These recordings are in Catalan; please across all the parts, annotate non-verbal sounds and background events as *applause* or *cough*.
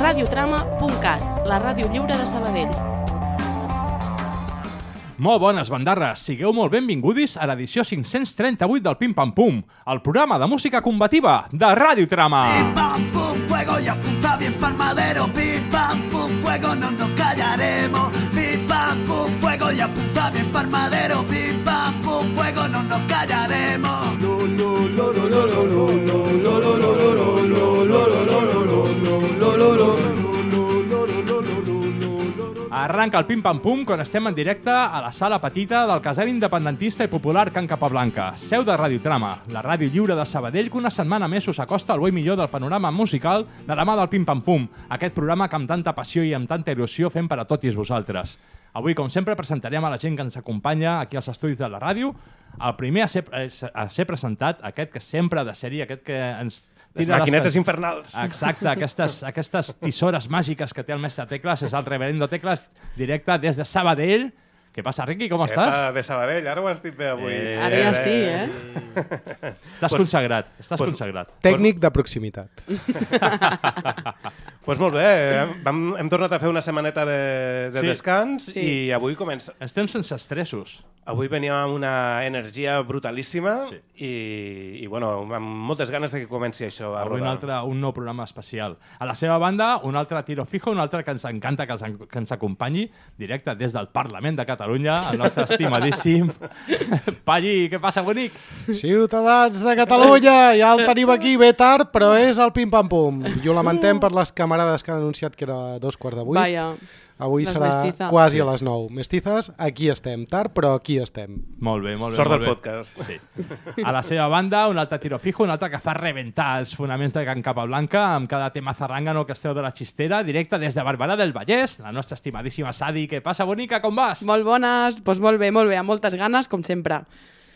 radiotrama.cat, la ràdio lliure de Sabadell. Molt bones, bandarres. Sigueu molt benvingudis a l'edició 538 del Pim Pam Pum, el programa de música combativa de Ràdio Trama. Pim pam pum fuego y apunta bien pa'l madero. Pim pam pum fuego no nos callaremos. Pim pam pum fuego y apunta bien pa'l madero. Pim pam pum fuego no nos callaremos. Lo, lo, lo, lo, lo, lo, lo, Arranca el Pim Pam Pum quan estem en directe a la sala petita del casal independentista i popular Can Capablanca, seu de Ràdio Trama, la ràdio lliure de Sabadell que una setmana més us acosta al bo millor del panorama musical de la mà del Pim Pam Pum, aquest programa que amb tanta passió i amb tanta il·lusió fem per a tots vosaltres. Avui, com sempre, presentarem a la gent que ens acompanya aquí als estudis de la ràdio. El primer a ser, a ser presentat, aquest que sempre ha de ser-hi, aquest que ens Les maquinetes can- infernals. Exacte, aquestes, aquestes tisores màgiques que té el mestre Tecles, és el reverendo Tecles, directe des de Sabadell. Què passa, Riqui, com estàs? Epa, de Sabadell, ara ho has dit bé avui. Eh, Ara ja sí, eh? Estàs consagrat, estàs pues- consagrat. Tècnic de proximitat. Doncs *laughs* pues molt bé, eh? Vam, hem tornat a fer una setmaneta de, de Sí. descans Sí. i avui comença. Estem sense estressos. Avui veníem amb una energia brutalíssima Sí. i, i bueno, amb moltes ganes de que comenci això a Avui un altre, un nou programa especial. A la seva banda, un altre tiro fijo, un altre que ens encanta que ens, que ens acompanyi, directe des del Parlament de Catalunya, el nostre estimadíssim *laughs* Palli. Què passa, bonic? Ciutadans de Catalunya, ja el tenim aquí bé tard, però és el pim-pam-pum. I ho lamentem per les camarades que han anunciat que era dos quarts de vuit. Vaya. Avui les serà mestizas. quasi Sí. a les nou. Mestizas, aquí estem. Tard, però aquí estem. Molt bé, molt bé. Sort molt del bé. podcast. Sí. *laughs* A la seva banda, un altre tiro fijo, un altre que fa rebentar els fonaments de Can Capablanca amb cada tema zarrangano que esteu de la xistera, directe des de Barberà del Vallès, la nostra estimadíssima Sadi. Què passa, bonica? Com vas? Molt bones, doncs molt bé, molt bé, amb moltes ganes, com sempre.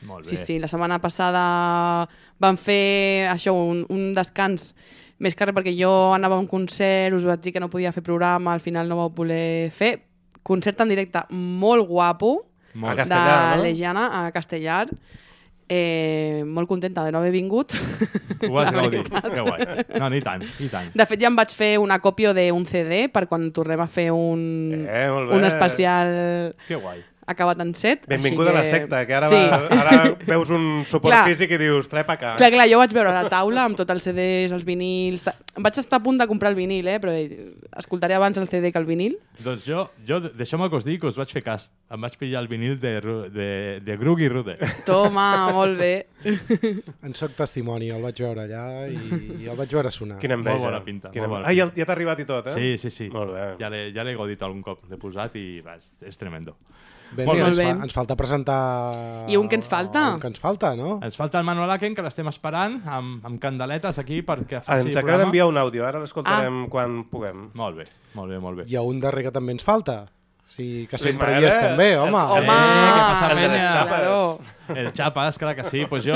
Molt Sí, sí, la setmana passada vam fer això, un, un descans més que res perquè jo anava a un concert, us vaig dir que no podia fer programa, al final no vau voler fer. Concert en directe molt guapo Molt A bé. Castellar, de no? Lejana a Castellar. Eh, molt contenta de no haver vingut. Ho has *laughs* gaudit. Que guai. No, ni tant, ni tant. De fet, ja em vaig fer una còpia d'un CD per quan tornem a fer un, Eh, un especial Que guai. Acabat en set. Benvinguda així a la secta, que ara, Sí. va, ara *laughs* veus un suport Clar. físic i dius, trep a cá. Clar, clar, jo vaig veure la taula amb tots els CDs, els vinils... ta- vaig estar a punt de comprar el vinil, eh? però eh, escoltaré abans el CD que el vinil. Doncs jo, jo deixeu-me que us digui que us vaig fer cas. Em vaig pillar el vinil de, de, de Grug i Rude. Toma, *laughs* molt bé. En soc testimoni, el vaig veure allà i, i el vaig veure sonar. Quina enveja. Molt bona pinta, Quina molt bona Ah, ja, pinta. ja t'ha arribat i tot, eh? Sí, sí, sí. Molt bé. Ja l'he ja l'he gaudit algun cop. L'he posat i va, és, és tremendo. Bé, Molt bé. ens, Molt fa, ens falta presentar... I un que ens falta. Un que ens falta, no? Ens falta el Manuel Aken, que l'estem esperant, amb, amb candeletes aquí perquè faci Ens el acaba d'enviar un àudio, ara l'escoltarem Ah. quan puguem. Molt bé, molt bé, molt bé. Hi ha un darrer que també ens falta. Sí, que sempre hi és també, home. Home! Eh, què passa, el de les xapes. Claro. El Xapes, clar que sí. Pues jo,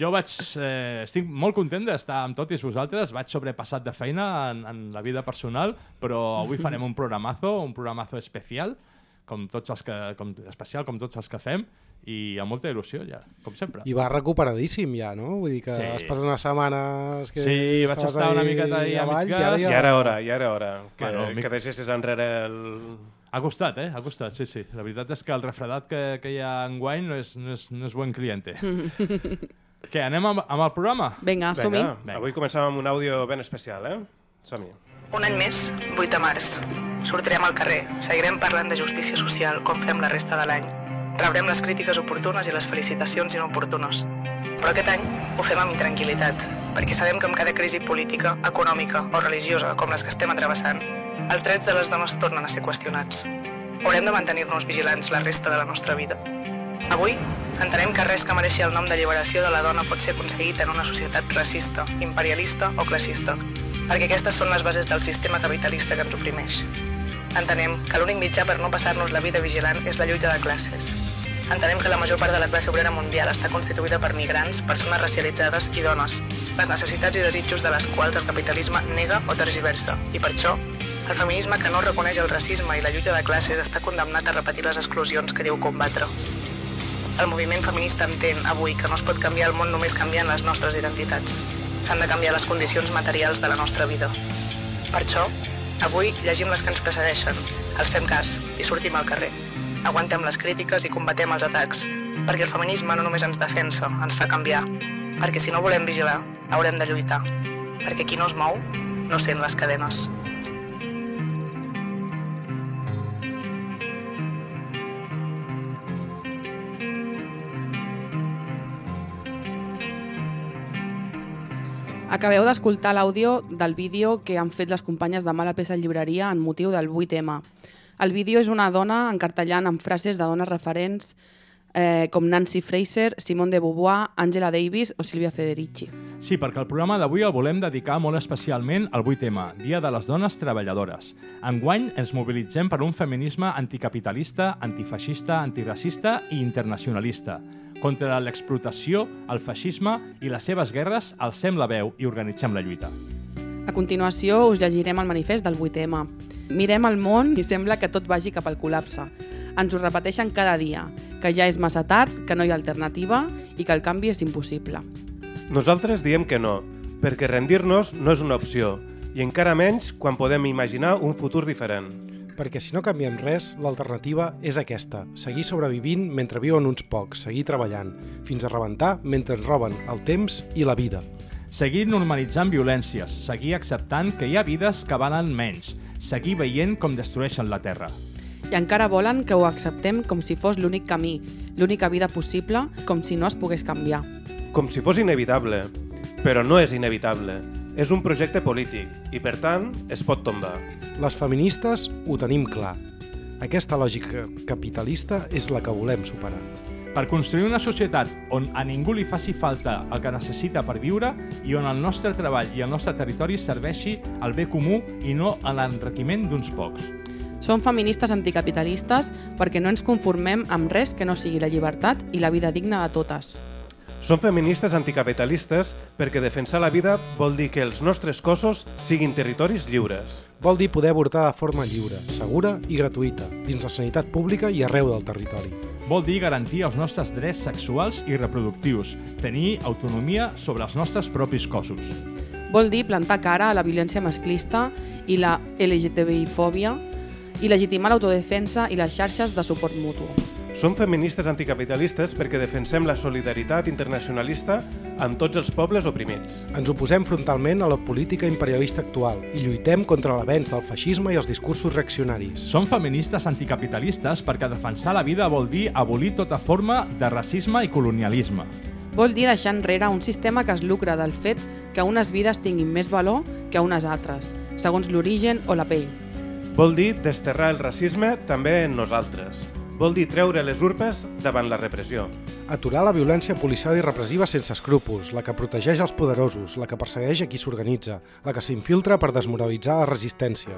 jo vaig, eh, estic molt content d'estar amb tots vosaltres. Vaig sobrepassat de feina en, en la vida personal, però avui farem un programazo, un programazo especial, com tots els que, com, especial com tots els que fem, i amb molta il·lusió, ja, com sempre. I va recuperadíssim ja, no? Vull dir que Sí. has passat unes setmanes... Que Sí, vaig estar una miqueta ahí a mig i ara gas. Ja era hora, ja era hora que, Bueno, que deixessis enrere el... Ha costat, eh? Ha costat, sí, sí. La veritat és que el refredat que, que hi ha enguany no és, no és, no és bon cliente. *laughs* Què, anem amb, amb el programa? Vinga, som-hi. Avui comencem amb un àudio ben especial, eh? Som-hi. Un any més, 8 de març. Sortirem al carrer, seguirem parlant de justícia social com fem la resta de l'any. Rebrem les crítiques oportunes i les felicitacions inoportunes. Però aquest any ho fem amb intranquil·litat, perquè sabem que amb cada crisi política, econòmica o religiosa com les que estem atrevessant, els drets de les dones tornen a ser qüestionats. Haurem de mantenir-nos vigilants la resta de la nostra vida. Avui, entenem que res que mereixi el nom d'alliberació de la dona pot ser aconseguit en una societat racista, imperialista o classista, perquè aquestes són les bases del sistema capitalista que ens oprimeix. Entenem que l'únic mitjà per no passar-nos la vida vigilant és la lluita de classes. Entenem que la major part de la classe obrera mundial està constituïda per migrants, persones racialitzades i dones, les necessitats i desitjos de les quals el capitalisme nega o tergiversa, i per això el feminisme que no reconeix el racisme i la lluita de classes està condemnat a repetir les exclusions que diu combatre. El moviment feminista entén avui que no es pot canviar el món només canviant les nostres identitats. S'han de canviar les condicions materials de la nostra vida. Per això, Avui llegim les que ens precedeixen, els fem cas i sortim al carrer. Aguantem les crítiques i combatem els atacs, perquè el feminisme no només ens defensa, ens fa canviar. Perquè si no volem vigilar, haurem de lluitar. Perquè qui no es mou, no sent les cadenes. Acabeu d'escoltar l'àudio del vídeo que han fet les companyes de Mala Peça Llibreria en motiu del 8M. El vídeo és una dona encartellant amb frases de dones referents eh, com Nancy Fraser, Simone de Beauvoir, Angela Davis o Silvia Federici. Sí, perquè el programa d'avui el volem dedicar molt especialment al 8M, Dia de les Dones Treballadores. Enguany ens mobilitzem per un feminisme anticapitalista, antifeixista, antiracista i internacionalista. Contra l'explotació, el feixisme i les seves guerres alcem la veu i organitzem la lluita. A continuació us llegirem el manifest del 8M. Mirem el món i sembla que tot vagi cap al col·lapse. Ens ho repeteixen cada dia, que ja és massa tard, que no hi ha alternativa i que el canvi és impossible. Nosaltres diem que no, perquè rendir-nos no és una opció, i encara menys quan podem imaginar un futur diferent. Perquè si no canviem res, l'alternativa és aquesta. Seguir sobrevivint mentre viuen uns pocs, seguir treballant, fins a rebentar mentre ens roben el temps i la vida. Seguir normalitzant violències, seguir acceptant que hi ha vides que valen menys, seguir veient com destrueixen la Terra. I encara volen que ho acceptem com si fos l'únic camí, l'única vida possible, com si no es pogués canviar. Com si fos inevitable. Però no és inevitable. És un projecte polític i, per tant, es pot tombar. Les feministes ho tenim clar. Aquesta lògica capitalista és la que volem superar. Per construir una societat on a ningú li faci falta el que necessita per viure i on el nostre treball i el nostre territori serveixi al bé comú i no a l'enriquiment d'uns pocs. Som feministes anticapitalistes perquè no ens conformem amb res que no sigui la llibertat i la vida digna de totes. Som feministes anticapitalistes perquè defensar la vida vol dir que els nostres cossos siguin territoris lliures. Vol dir poder avortar de forma lliure, segura i gratuïta, dins la sanitat pública i arreu del territori. Vol dir garantir els nostres drets sexuals i reproductius, tenir autonomia sobre els nostres propis cossos. Vol dir plantar cara a la violència masclista i la LGTBI-fòbia i legitimar l'autodefensa i les xarxes de suport mutu. Som feministes anticapitalistes perquè defensem la solidaritat internacionalista amb tots els pobles oprimits. Ens oposem frontalment a la política imperialista actual i lluitem contra l'avenç del feixisme i els discursos reaccionaris. Som feministes anticapitalistes perquè defensar la vida vol dir abolir tota forma de racisme i colonialisme. Vol dir deixar enrere un sistema que es lucra del fet que unes vides tinguin més valor que unes altres, segons l'origen o la pell. Vol dir desterrar el racisme també en nosaltres. Vol dir treure les urpes davant la repressió. Aturar la violència policial i repressiva sense escrúpols, la que protegeix els poderosos, la que persegueix a qui s'organitza, la que s'infiltra per desmoralitzar la resistència.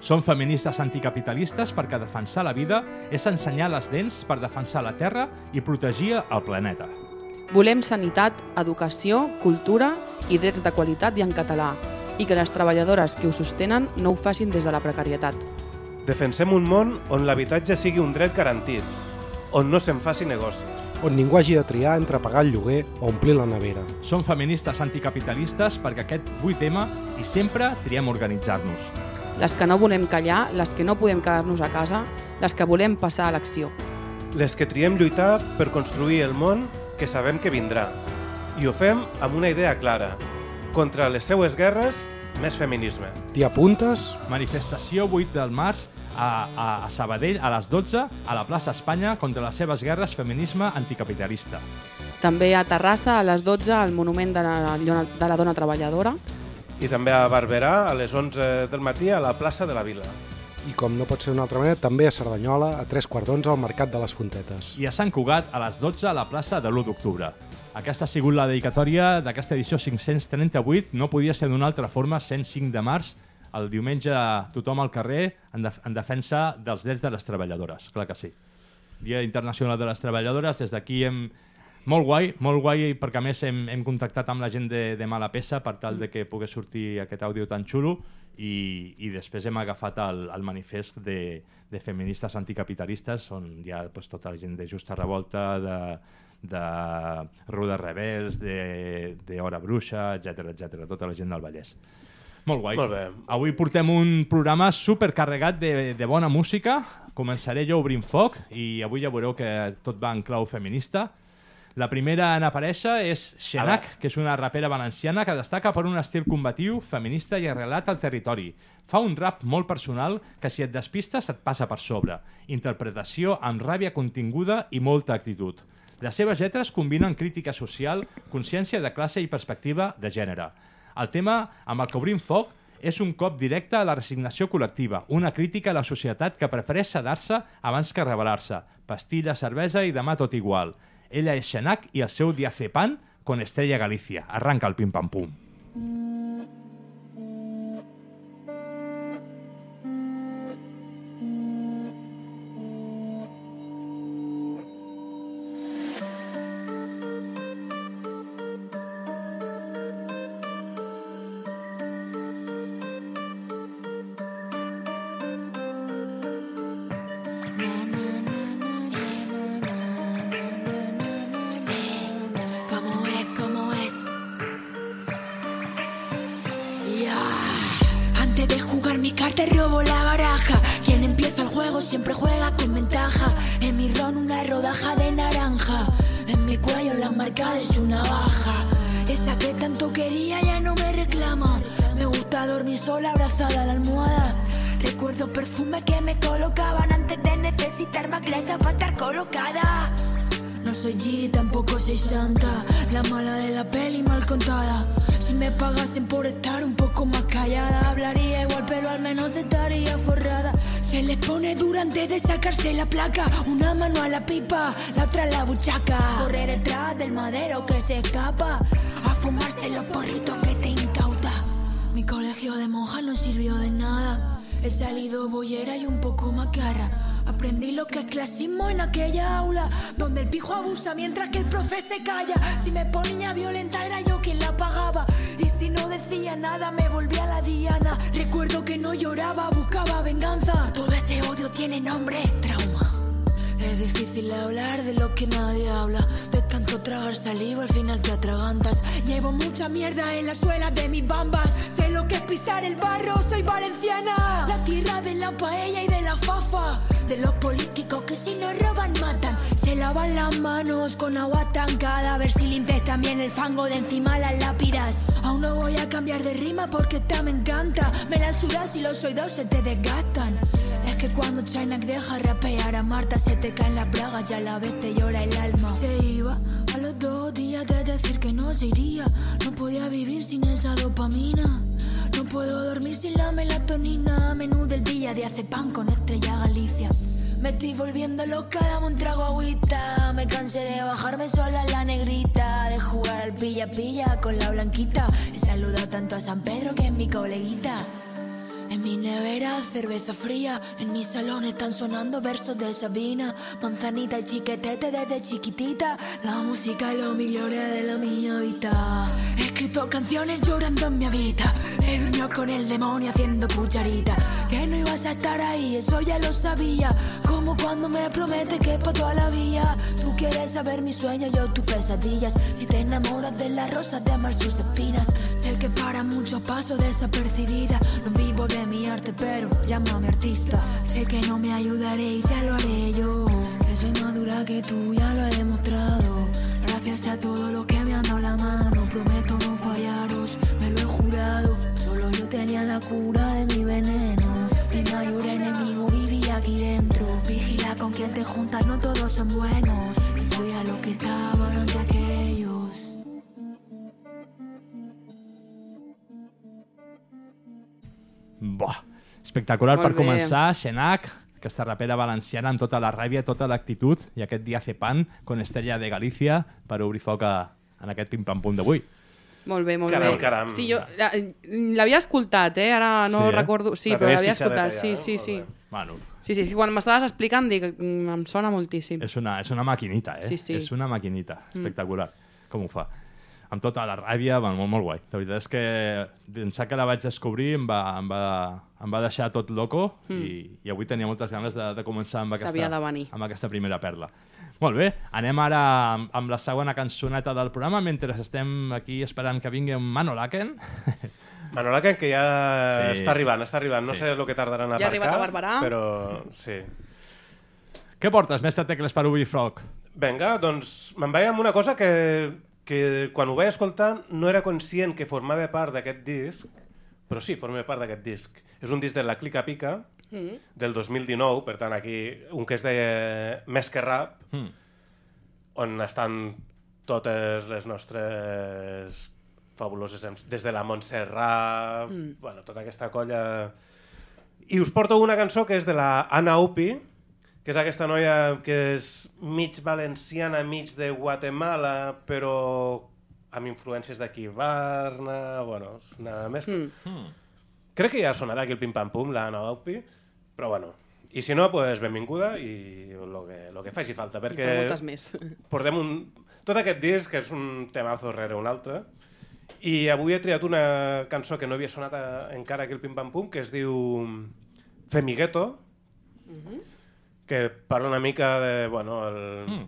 Som feministes anticapitalistes perquè defensar la vida és ensenyar les dents per defensar la terra i protegir el planeta. Volem sanitat, educació, cultura i drets de qualitat i en català, i que les treballadores que ho sostenen no ho facin des de la precarietat. Defensem un món on l'habitatge sigui un dret garantit, on no se'n faci negoci. On ningú hagi de triar entre pagar el lloguer o omplir la nevera. Som feministes anticapitalistes perquè aquest 8M i sempre triem organitzar-nos. Les que no volem callar, les que no podem quedar-nos a casa, les que volem passar a l'acció. Les que triem lluitar per construir el món que sabem que vindrà. I ho fem amb una idea clara. Contra les seues guerres, més feminisme. T'hi apuntes? Manifestació 8 del març a, a, a Sabadell a les 12 a la plaça Espanya contra les seves guerres feminisme anticapitalista. També a Terrassa a les 12 al Monument de la, de la Dona Treballadora. I també a Barberà a les 11 del matí a la plaça de la Vila. I com no pot ser d'una altra manera, també a Cerdanyola, a tres quarts d'onze al Mercat de les Fontetes. I a Sant Cugat a les 12 a la plaça de l'1 d'octubre. Aquesta ha sigut la dedicatòria d'aquesta edició 538. No podia ser d'una altra forma, 105 de març, el diumenge tothom al carrer en, def en defensa dels drets de les treballadores, clar que sí. Dia Internacional de les Treballadores, des d'aquí hem... Molt guai, molt guai, perquè a més hem, hem contactat amb la gent de, de Mala Peça per tal de que pogués sortir aquest àudio tan xulo i, i després hem agafat el, el manifest de, de feministes anticapitalistes on hi ha pues, tota la gent de Justa Revolta, de, de Ruda Rebels, de, de Hora Bruixa, etc etc, tota la gent del Vallès. Molt guai. Molt bé. Avui portem un programa supercarregat de, de bona música. Començaré jo obrint foc i avui ja veureu que tot va en clau feminista. La primera en aparèixer és Xenac, que és una rapera valenciana que destaca per un estil combatiu, feminista i arrelat al territori. Fa un rap molt personal que si et despistes et passa per sobre. Interpretació amb ràbia continguda i molta actitud. Les seves lletres combinen crítica social, consciència de classe i perspectiva de gènere. El tema amb el que obrim foc és un cop directe a la resignació col·lectiva, una crítica a la societat que prefereix sedar-se abans que rebel·lar-se. Pastilla, cervesa i demà tot igual. Ella és Xenac i el seu diazepam con Estrella Galicia. Arranca el pim-pam-pum. ¿Cómo perfume que me colocaban antes de necesitar más grasa para estar colocada. No soy G, tampoco soy santa. La mala de la peli mal contada. Si me pagasen por estar un poco más callada, hablaría igual, pero al menos estaría forrada. Se les pone dura antes de sacarse la placa. Una mano a la pipa, la otra a la buchaca. Correr detrás del madero que se escapa. A fumarse los porritos que te incauta. Mi colegio de monjas no sirvió de nada. He salido boyera y un poco macarra. Aprendí lo que es clasismo en aquella aula Donde el pijo abusa mientras que el profe se calla Si me ponía violenta era yo quien la pagaba Y si no decía nada me volvía la diana Recuerdo que no lloraba, buscaba venganza Todo ese odio tiene nombre, trauma es difícil hablar de lo que nadie habla. Tanto tragar saliva, al final te atragantas. Llevo mucha mierda en la suela de mis bambas. Sé lo que es pisar el barro, soy valenciana. La tierra de la paella y de la fafa. De los políticos que si no roban matan. Se lavan las manos con agua tancada. A ver si limpias también el fango de encima las lápidas. Aún no voy a cambiar de rima porque esta me encanta. Me la sudas y los oídos se te desgastan. Es que cuando China deja rapear a Marta se te caen las bragas y a la vez te llora el alma. Se iba dos días de decir que no se iría. No podía vivir sin esa dopamina. No puedo dormir sin la melatonina. Menú del día de hace pan con estrella Galicia. Me estoy volviendo loca, dame un trago agüita. Me cansé de bajarme sola en la negrita. De jugar al pilla-pilla con la blanquita. He saludado tanto a San Pedro que es mi coleguita. Mi nevera, cerveza fría. En mi salón están sonando versos de Sabina. Manzanita y chiquetete desde chiquitita. La música y los millones de la mía vida. He escrito canciones llorando en mi habita. He venido con el demonio haciendo cucharita. Que no ibas a estar ahí, eso ya lo sabía. Como cuando me prometes que es para toda la vida. Quieres saber mi sueño, yo tus pesadillas. Si te enamoras de las rosas, de amar sus espinas. Sé que para muchos paso desapercibida. No vivo de mi arte, pero llámame artista. Sé que no me ayudaré y ya lo haré yo. Que soy más dura que tú, ya lo he demostrado. Gracias a todo lo que me han dado la mano. Prometo no fallaros, me lo he jurado. Solo yo tenía la cura de mi veneno. Mi mayor enemigo aquí dentro. Vigila con quien te juntas, no todos son buenos. Voy a lo que estaban ante aquellos. Buah, espectacular Molt per bé. començar, Xenac, aquesta rapera valenciana amb tota la ràbia, tota l'actitud i aquest diazepam con Estrella de Galícia per obrir foc a, en aquest pim-pam-pum d'avui. Molt bé, molt Caram, bé. caram. Sí, jo la- l'havia escoltat, eh? Ara no Sí, eh? recordo... Sí, La però l'havia escoltat, ja, sí, sí, sí. bé. Bueno, Sí, sí, quan m'estaves explicant dic, mm, em sona moltíssim. és una, és una maquinita, eh? Sí, sí. És una maquinita, espectacular. Com ho fa? Amb tota la ràbia, bueno, molt, molt guai. La veritat és que d'ençà que la vaig descobrir em va, em va, em va deixar tot loco i, i avui tenia moltes ganes de, de començar amb aquesta, amb aquesta primera perla. Molt bé, anem ara amb, amb la segona cançoneta del programa mentre estem aquí esperant que vingui en Manolaken. *laughs* Manolaken, que ja Sí. està arribant, està arribant. No Sí. sé el que tardaran a Ja ha aparcar, arribat a Barberà. però sí. Què portes, mestre Tecles per obrir Frog? Vinga, doncs me'n vaig amb una cosa que, que quan ho vaig escoltar no era conscient que formava part d'aquest disc, però sí, forma part d'aquest disc. És un disc de la Clica Pica, Mm. del 2019, per tant aquí un que es deia Més que rap, Mm. on estan totes les nostres fabuloses des de la Montserrat, mm. bueno, tota aquesta colla... I us porto una cançó que és de la Anna Upi, que és aquesta noia que és mig valenciana, mig de Guatemala, però amb influències d'aquí Barna, bueno, una més... Mm. Mm. Crec que ja sonarà aquí el Pim Pam Pum, la Anna Upi, però bueno, i si no, pues benvinguda i el que, lo que faci falta, Per perquè moltes més. portem un... Tot aquest disc, que és un temazo rere un altre, i avui he triat una cançó que no havia sonat a, encara aquí el Pim Pam Pum, que es diu Femigueto, que parla una mica de, bueno, el... Mm.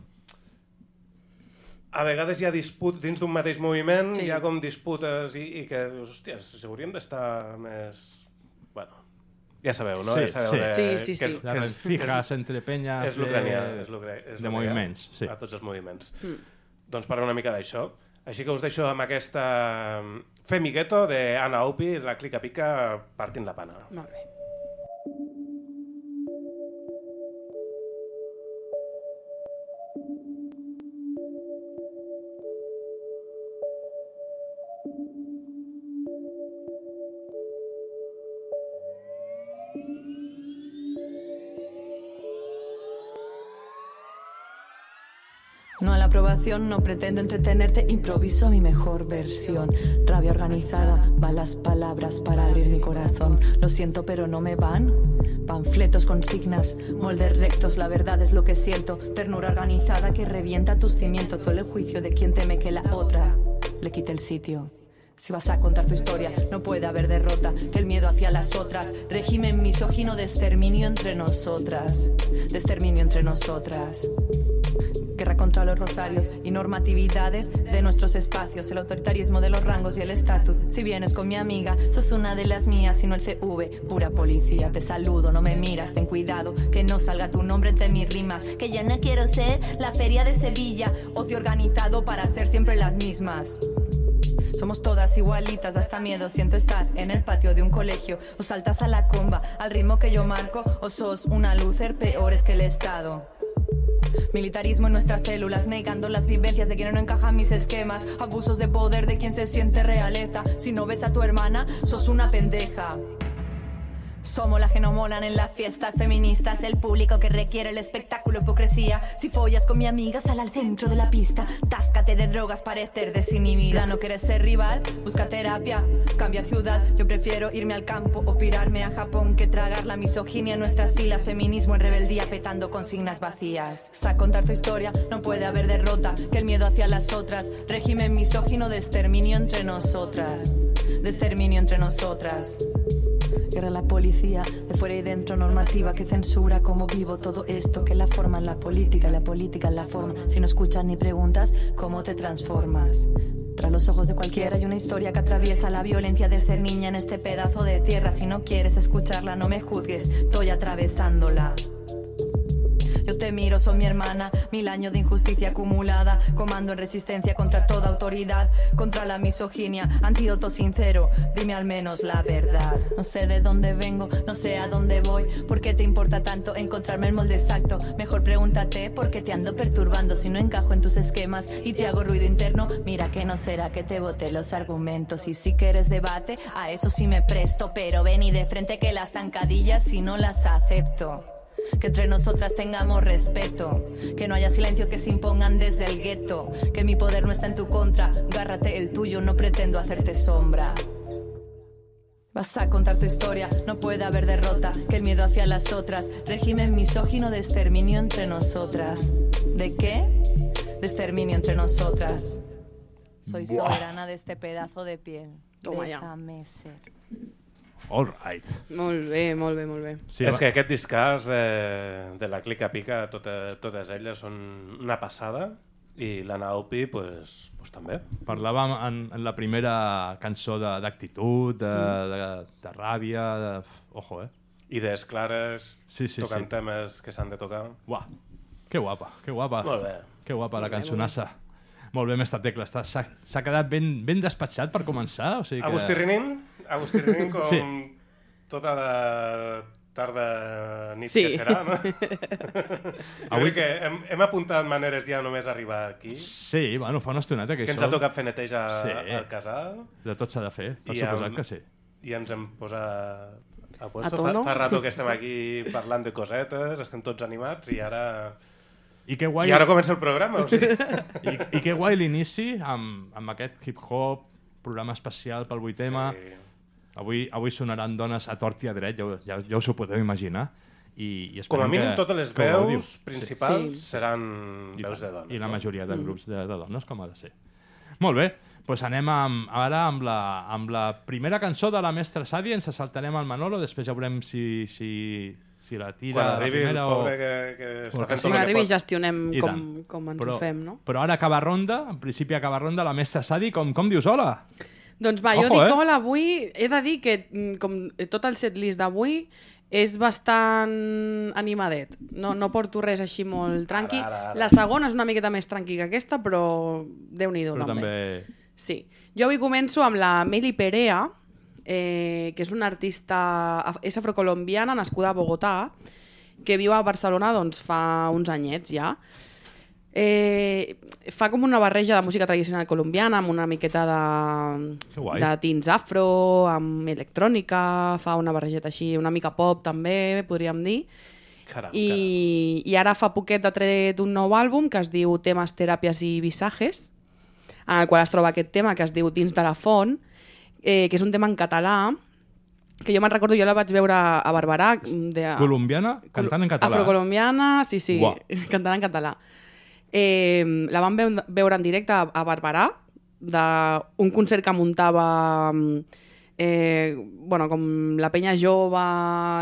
A vegades hi ha disput dins d'un mateix moviment, Sí. hi ha com disputes i, i que dius, hòstia, si hauríem d'estar més... Bueno, ja sabeu, no? Sí, ja sabeu sí. de- Sí, sí, que és- sí. Que és- rencijas *laughs* entre penyes és l'ucranià, de... és l'ucra- és de l'ucranià, moviments, sí. A tots els moviments. Mm. Doncs parla una mica d'això. Així que us deixo amb aquesta mm, Femigueto de Anna Opi, la clica pica partint la pana. Molt bé. Aprobación, no pretendo entretenerte, improviso mi mejor versión. Rabia organizada, balas palabras para abrir mi corazón. Lo siento, pero no me van. Panfletos, consignas, moldes rectos, la verdad es lo que siento. Ternura organizada que revienta tus cimientos. Todo el juicio de quien teme que la otra le quite el sitio. Si vas a contar tu historia, no puede haber derrota, el miedo hacia las otras, régimen misógino de exterminio entre nosotras, de exterminio entre nosotras. Guerra contra los rosarios y normatividades de nuestros espacios, el autoritarismo de los rangos y el estatus. Si vienes con mi amiga, sos una de las mías, sino el CV, pura policía. Te saludo, no me miras, ten cuidado, que no salga tu nombre entre mis rimas. Que ya no quiero ser la feria de Sevilla, ocio organizado para ser siempre las mismas. Somos todas igualitas, hasta miedo, siento estar en el patio de un colegio. O saltas a la comba al ritmo que yo marco, o sos una lucer peores que el Estado. Militarismo en nuestras células, negando las vivencias de quien no encaja en mis esquemas. Abusos de poder de quien se siente realeza. Si no ves a tu hermana, sos una pendeja. Somos las que no molan en las fiestas feministas, el público que requiere el espectáculo hipocresía. Si follas con mi amiga, sal al centro de la pista. Táscate de drogas, parecer desinhibida. No quieres ser rival, busca terapia. Cambia ciudad, yo prefiero irme al campo o pirarme a Japón que tragar la misoginia en nuestras filas. Feminismo en rebeldía, petando consignas vacías. Sa contar tu historia, no puede haber derrota. Que el miedo hacia las otras. Régimen misógino de exterminio entre nosotras. De exterminio entre nosotras. Guerra la policía, de fuera y dentro normativa que censura cómo vivo todo esto, que la forma la política, la política la forma. Si no escuchas ni preguntas, ¿cómo te transformas? Tras los ojos de cualquiera hay una historia que atraviesa la violencia de ser niña en este pedazo de tierra. Si no quieres escucharla, no me juzgues, estoy atravesándola. Yo te miro, soy mi hermana, mil años de injusticia acumulada, comando en resistencia contra toda autoridad, contra la misoginia, antídoto sincero, dime al menos la verdad. No sé de dónde vengo, no sé a dónde voy, ¿por qué te importa tanto encontrarme el molde exacto? Mejor pregúntate por qué te ando perturbando si no encajo en tus esquemas y te hago ruido interno. Mira que no será que te bote los argumentos y si quieres debate, a eso sí me presto, pero ven y de frente que las zancadillas si no las acepto. Que entre nosotras tengamos respeto, que no haya silencio que se impongan desde el gueto, que mi poder no está en tu contra, gárrate el tuyo, no pretendo hacerte sombra. Vas a contar tu historia, no puede haber derrota, que el miedo hacia las otras, régimen misógino de exterminio entre nosotras. ¿De qué? De exterminio entre nosotras. Soy soberana de este pedazo de piel. Toma ja. Déjame ser. All right. Molt bé, molt bé, molt bé. Sí, és va- que aquest discàs de, de la Clica Pica, tota, totes elles són una passada. I la Naupi, pues, pues també. Parlàvem en, en la primera cançó de- d'actitud, de, de, de, de ràbia, de... Ojo, eh? Idees clares, Sí, sí, tocant sí. temes que s'han de tocar. Uah, que guapa, que guapa. Molt bé. Que guapa la cançonassa. Molt bé, Mestre Tecla. Està- S'ha s'ha quedat ben, ben despatxat per començar? O sigui que... Agustí Rinin, Agustí Rinin com Sí. tota la tarda nit Sí. que serà, no? *laughs* Avui- que hem, hem apuntat maneres ja només arribar aquí, Sí, bueno, fa una estoneta que, que ens això... ha tocat fer neteja Sí. al casal De tot s'ha de fer, per suposat amb- que sí. i ens hem posat a, A tono. Fa, fa rato que estem aquí parlant de cosetes, estem tots animats i ara, I que guai, i ara comença el programa. O sigui. i, i que guai l'inici amb, amb aquest hip-hop, programa especial pel 8 tema. Sí. Avui, avui sonaran dones a tort i a dret, ja, ja, ja us ho podeu imaginar. I, i Com a mínim, que, totes les que veus principals Sí. seran I, veus de dones. I la no? majoria de grups de, de dones, com ha de ser. Molt bé, doncs anem amb, ara amb la, amb la primera cançó de la mestra Sàdia, ens saltarem al Manolo, després ja veurem si, si, si la tira Quan la arribi el primera pobre o... que, que està que fent Quan que arribi pot. gestionem I com, tant. com ens però, ho fem, no? Però ara acaba ronda, en principi acaba ronda, la mestra Sadi, com, com dius hola? Doncs va, jo Ojo, dic eh? hola avui. He de dir que mm, com tot el setlist d'avui és bastant animadet. No, no porto res així molt tranqui. Ara, ara, ara. La segona és una miqueta més tranqui que aquesta, però déu-n'hi-do també. també... Sí. Jo avui començo amb la Meli Perea, eh, que és una artista, és afrocolombiana, nascuda a Bogotà, que viu a Barcelona doncs, fa uns anyets ja. Eh, fa com una barreja de música tradicional colombiana amb una miqueta de, de tins afro, amb electrònica, fa una barrejeta així, una mica pop també, podríem dir. Caram, caram. I, I ara fa poquet ha tret un nou àlbum que es diu Temes, Teràpies i Visajes, en el qual es troba aquest tema que es diu Dins de la Font, eh, que és un tema en català, que jo me'n recordo, jo la vaig veure a Barberà. De, Colombiana, cantant en català. Afrocolombiana, sí, sí, Uau. cantant en català. Eh, la vam veu- veure en directe a, a Barberà, d'un concert que muntava eh, bueno, com la penya jove,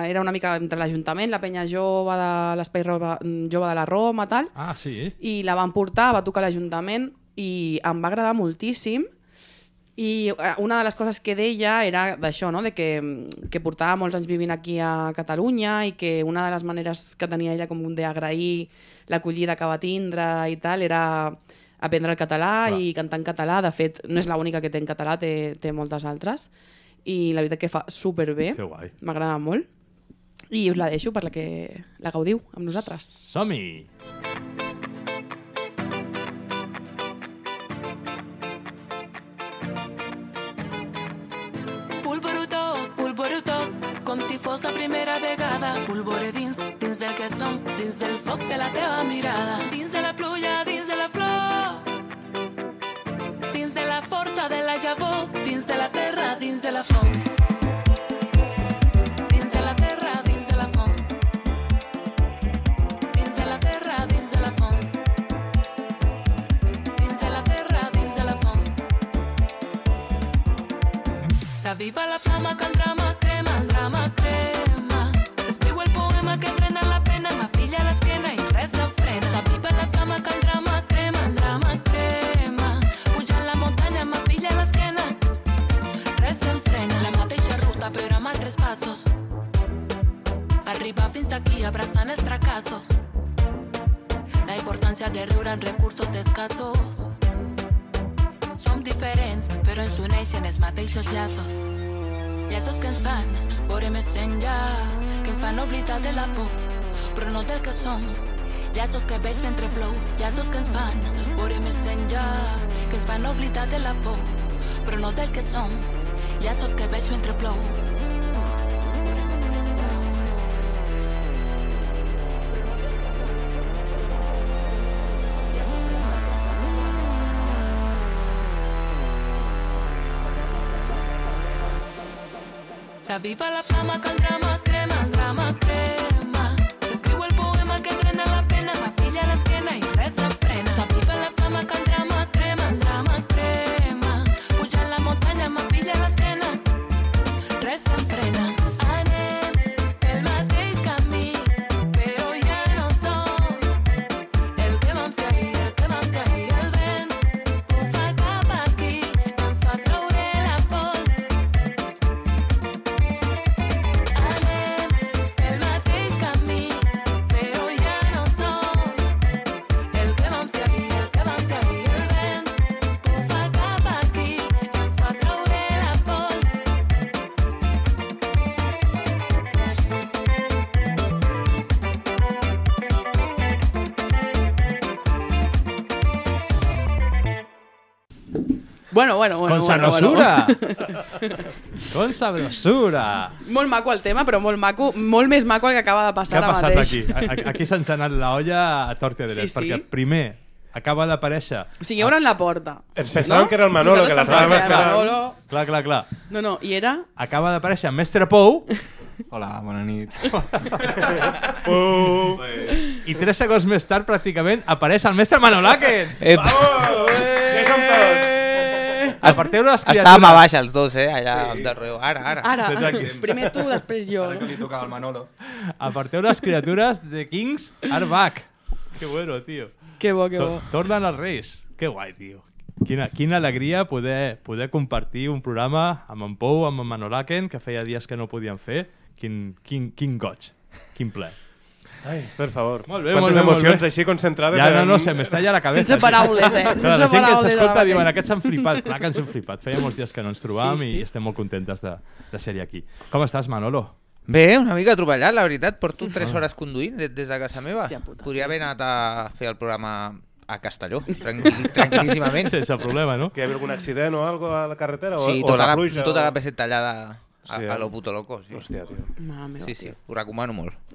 era una mica entre l'Ajuntament, la penya jove de l'Espai Roba- Jove de la Roma, tal, Ah, sí? i la van portar, va tocar a l'Ajuntament i em va agradar moltíssim i eh, una de les coses que deia era d'això, no? de que, que portava molts anys vivint aquí a Catalunya i que una de les maneres que tenia ella com d'agrair l'acollida que va tindre i tal era aprendre el català Clar. i cantar en català. De fet, no és l'única que té en català, té, té moltes altres. I la veritat que fa superbé. M'agrada molt. I us la deixo per la que la gaudiu amb nosaltres. Som-hi! Fos la primera vegada. Púlvore dins, dins del que som, dins del foc de la teva mirada. Dins de la pluja, dins de la flor. Dins de la força de la llavor, dins de la terra, dins de la font. De la terra, dins Fins aquí abraçant. La importància de riure en recursos escassos. Som diferents, però ens uneixen els mateixos llaços. Llaços que ens fan veure més enllà, que ens fan de la por, però no del que som. Llaços que veig mentre plou, llaços que ens fan veure més enllà, que ens fan de la por, però no del que som. Llaços que veig mentre plou. S'aviva la flama que el drama Bueno, bueno, bueno. Con bueno, sabrosura! Bueno. *laughs* Con sabrosura! Molt maco el tema, però molt maco, molt més maco el que acaba de Què passar ha ara passat mateix. aquí? Aquí se'ns ha anat la olla a tort i a dret, Sí, sí. perquè primer acaba d'aparèixer... O sigui, obren la porta. Ens pensàvem que era el Manolo, que Nosaltres l'estàvem que el esperant. Manolo. Clar, clar, clar. No, no, i era... Acaba d'aparèixer Mestre Pou Hola, bona nit. *laughs* Uh, i tres segons més tard, pràcticament, apareix el Mestre Manolaken! Eh, ja som tots! Aparteu les criatures... estàvem a baix els dos, eh? Allà sí. del riu. Ara, ara. Ara, *laughs* primer tu, després jo. Ara que li tocava al Manolo. Aparteu les criatures de Kings are back. Que bueno, tio. Que bo, que bo. To- Tornen els Reis. Que guai, tio. Quina, quina alegria poder, poder compartir un programa amb en Pou, amb en Manolaken, que feia dies que no podíem fer. Quin, quin, quin goig, quin ple. Ai, per favor. Molt bé, Quantes molt bé, molt emocions bé. així concentrades Ja, no, no, se m'està ja la cabeza. Sense paraules, eh? Clar, Sense la gent que ens paraules ara escolta mateix. diuen aquests s'han flipat. Clar que ens hem flipat. Feia molts dies que no ens trobàvem Sí, i sí. estem molt contentes de, de ser aquí. Com estàs, Manolo? Bé, una mica troballat, la veritat. Porto 3 hores conduint des, des de casa meva. Puta. Podria haver anat a fer el programa a Castelló, *laughs* tranquil, tranquil·líssimament. Sense problema, no? Que hi havia algun accident o algo a la carretera? Sí, o, o tota la, pluja? tota o... la PC tallada a, Sí, a lo puto loco. Sí, Hòstia, tio. Mare meva, sí, sí, tio. ho recomano molt. *laughs*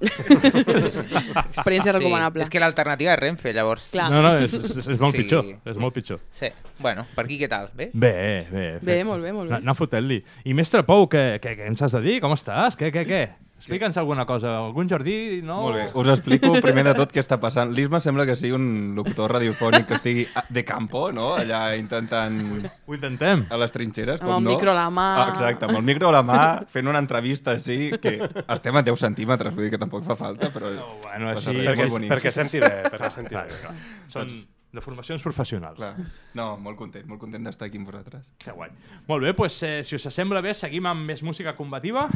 Experiència recomanable. És que l'alternativa és Renfe, llavors... Clar. No, no, és, és, és molt Sí. pitjor. És molt pitjor. Sí. Bueno, per aquí què tal? Bé? Bé, bé. Bé, molt bé, molt bé. Anar- Anar fotent-li. I mestre Pou, què, què, què ens has de dir? Com estàs? Què, què, què? Explica'ns alguna cosa. Algun jardí? No? Molt bé, us explico primer de tot què està passant. L'Isma sembla que sigui un locutor radiofònic que estigui a- de campo, no? Allà intentant Ho intentem. a les trinxeres, Amb com el no. micro a la mà. Ah, exacte, amb el micro a la mà, fent una entrevista així, que estem a 10 centímetres, vull dir que tampoc fa falta, però... No, bueno, així- Perquè, perquè senti bé, perquè senti bé. clar. Són de formacions professionals. Clar. No, molt content, molt content d'estar aquí amb vosaltres. Que guai. Molt bé, doncs, eh, si us sembla bé, seguim amb més música combativa.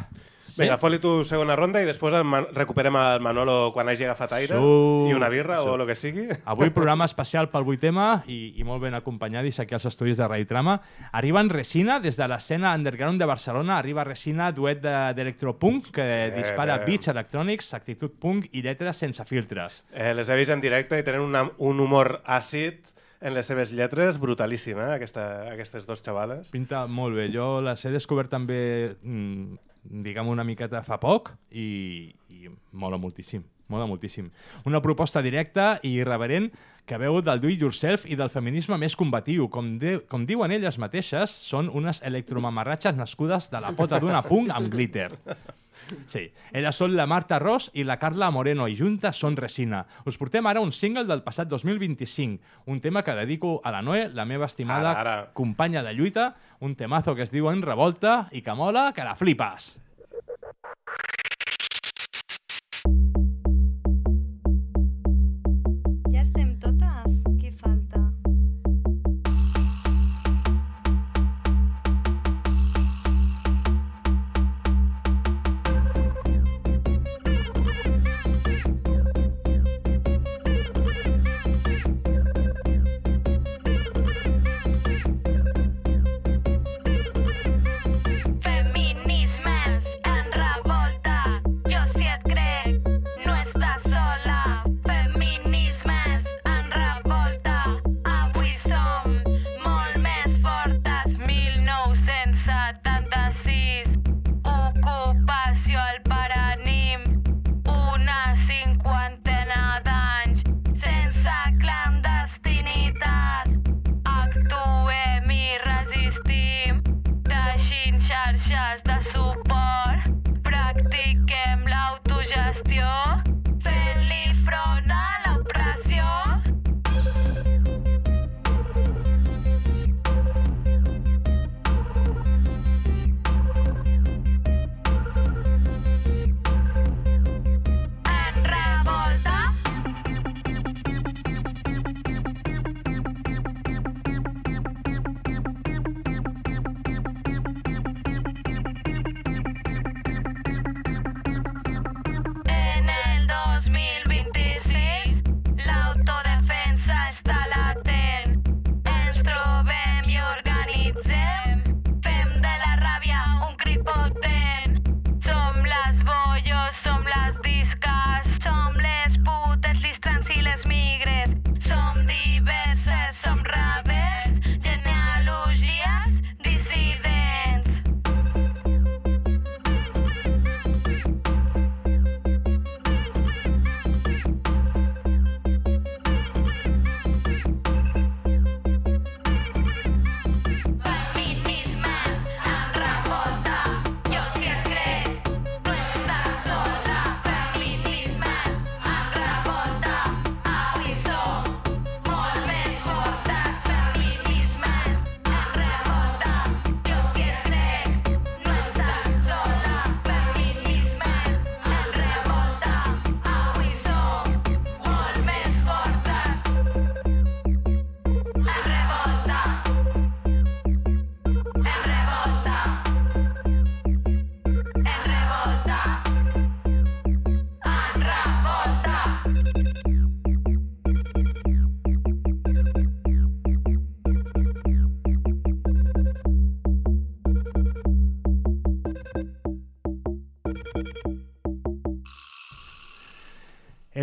Sí? Vinga, fot-li tu segona ronda i després el Man- recuperem el Manolo quan hagi agafat aire Su- i una birra su- o el que sigui. Avui *laughs* programa especial pel 8 tema i, i molt ben acompanyadis aquí als estudis de Radio Trama. Arriben Resina, des de l'escena underground de Barcelona, arriba Resina, duet de- d'electropunk, que dispara bé. beats electrònics, actitud punk i lletres sense filtres. Eh, les he vist en directe i tenen una, un humor àcid en les seves lletres brutalíssim, eh, aquesta, aquestes dos xavales. Pinta molt bé. Jo les he descobert també, mm, diguem, una miqueta fa poc i, i mola moltíssim. Mola moltíssim. Una proposta directa i irreverent que veu del do it yourself i del feminisme més combatiu. Com, de, com diuen elles mateixes, són unes electromamarratxes nascudes de la pota d'una punk amb glitter. Sí, elles són la Marta Ros i la Carla Moreno i juntes són Resina. Us portem ara un single del passat 2025, un tema que dedico a la Noe, la meva estimada Ara, ara. companya de lluita, un temazo que es diu En Revolta i que mola que la flipes.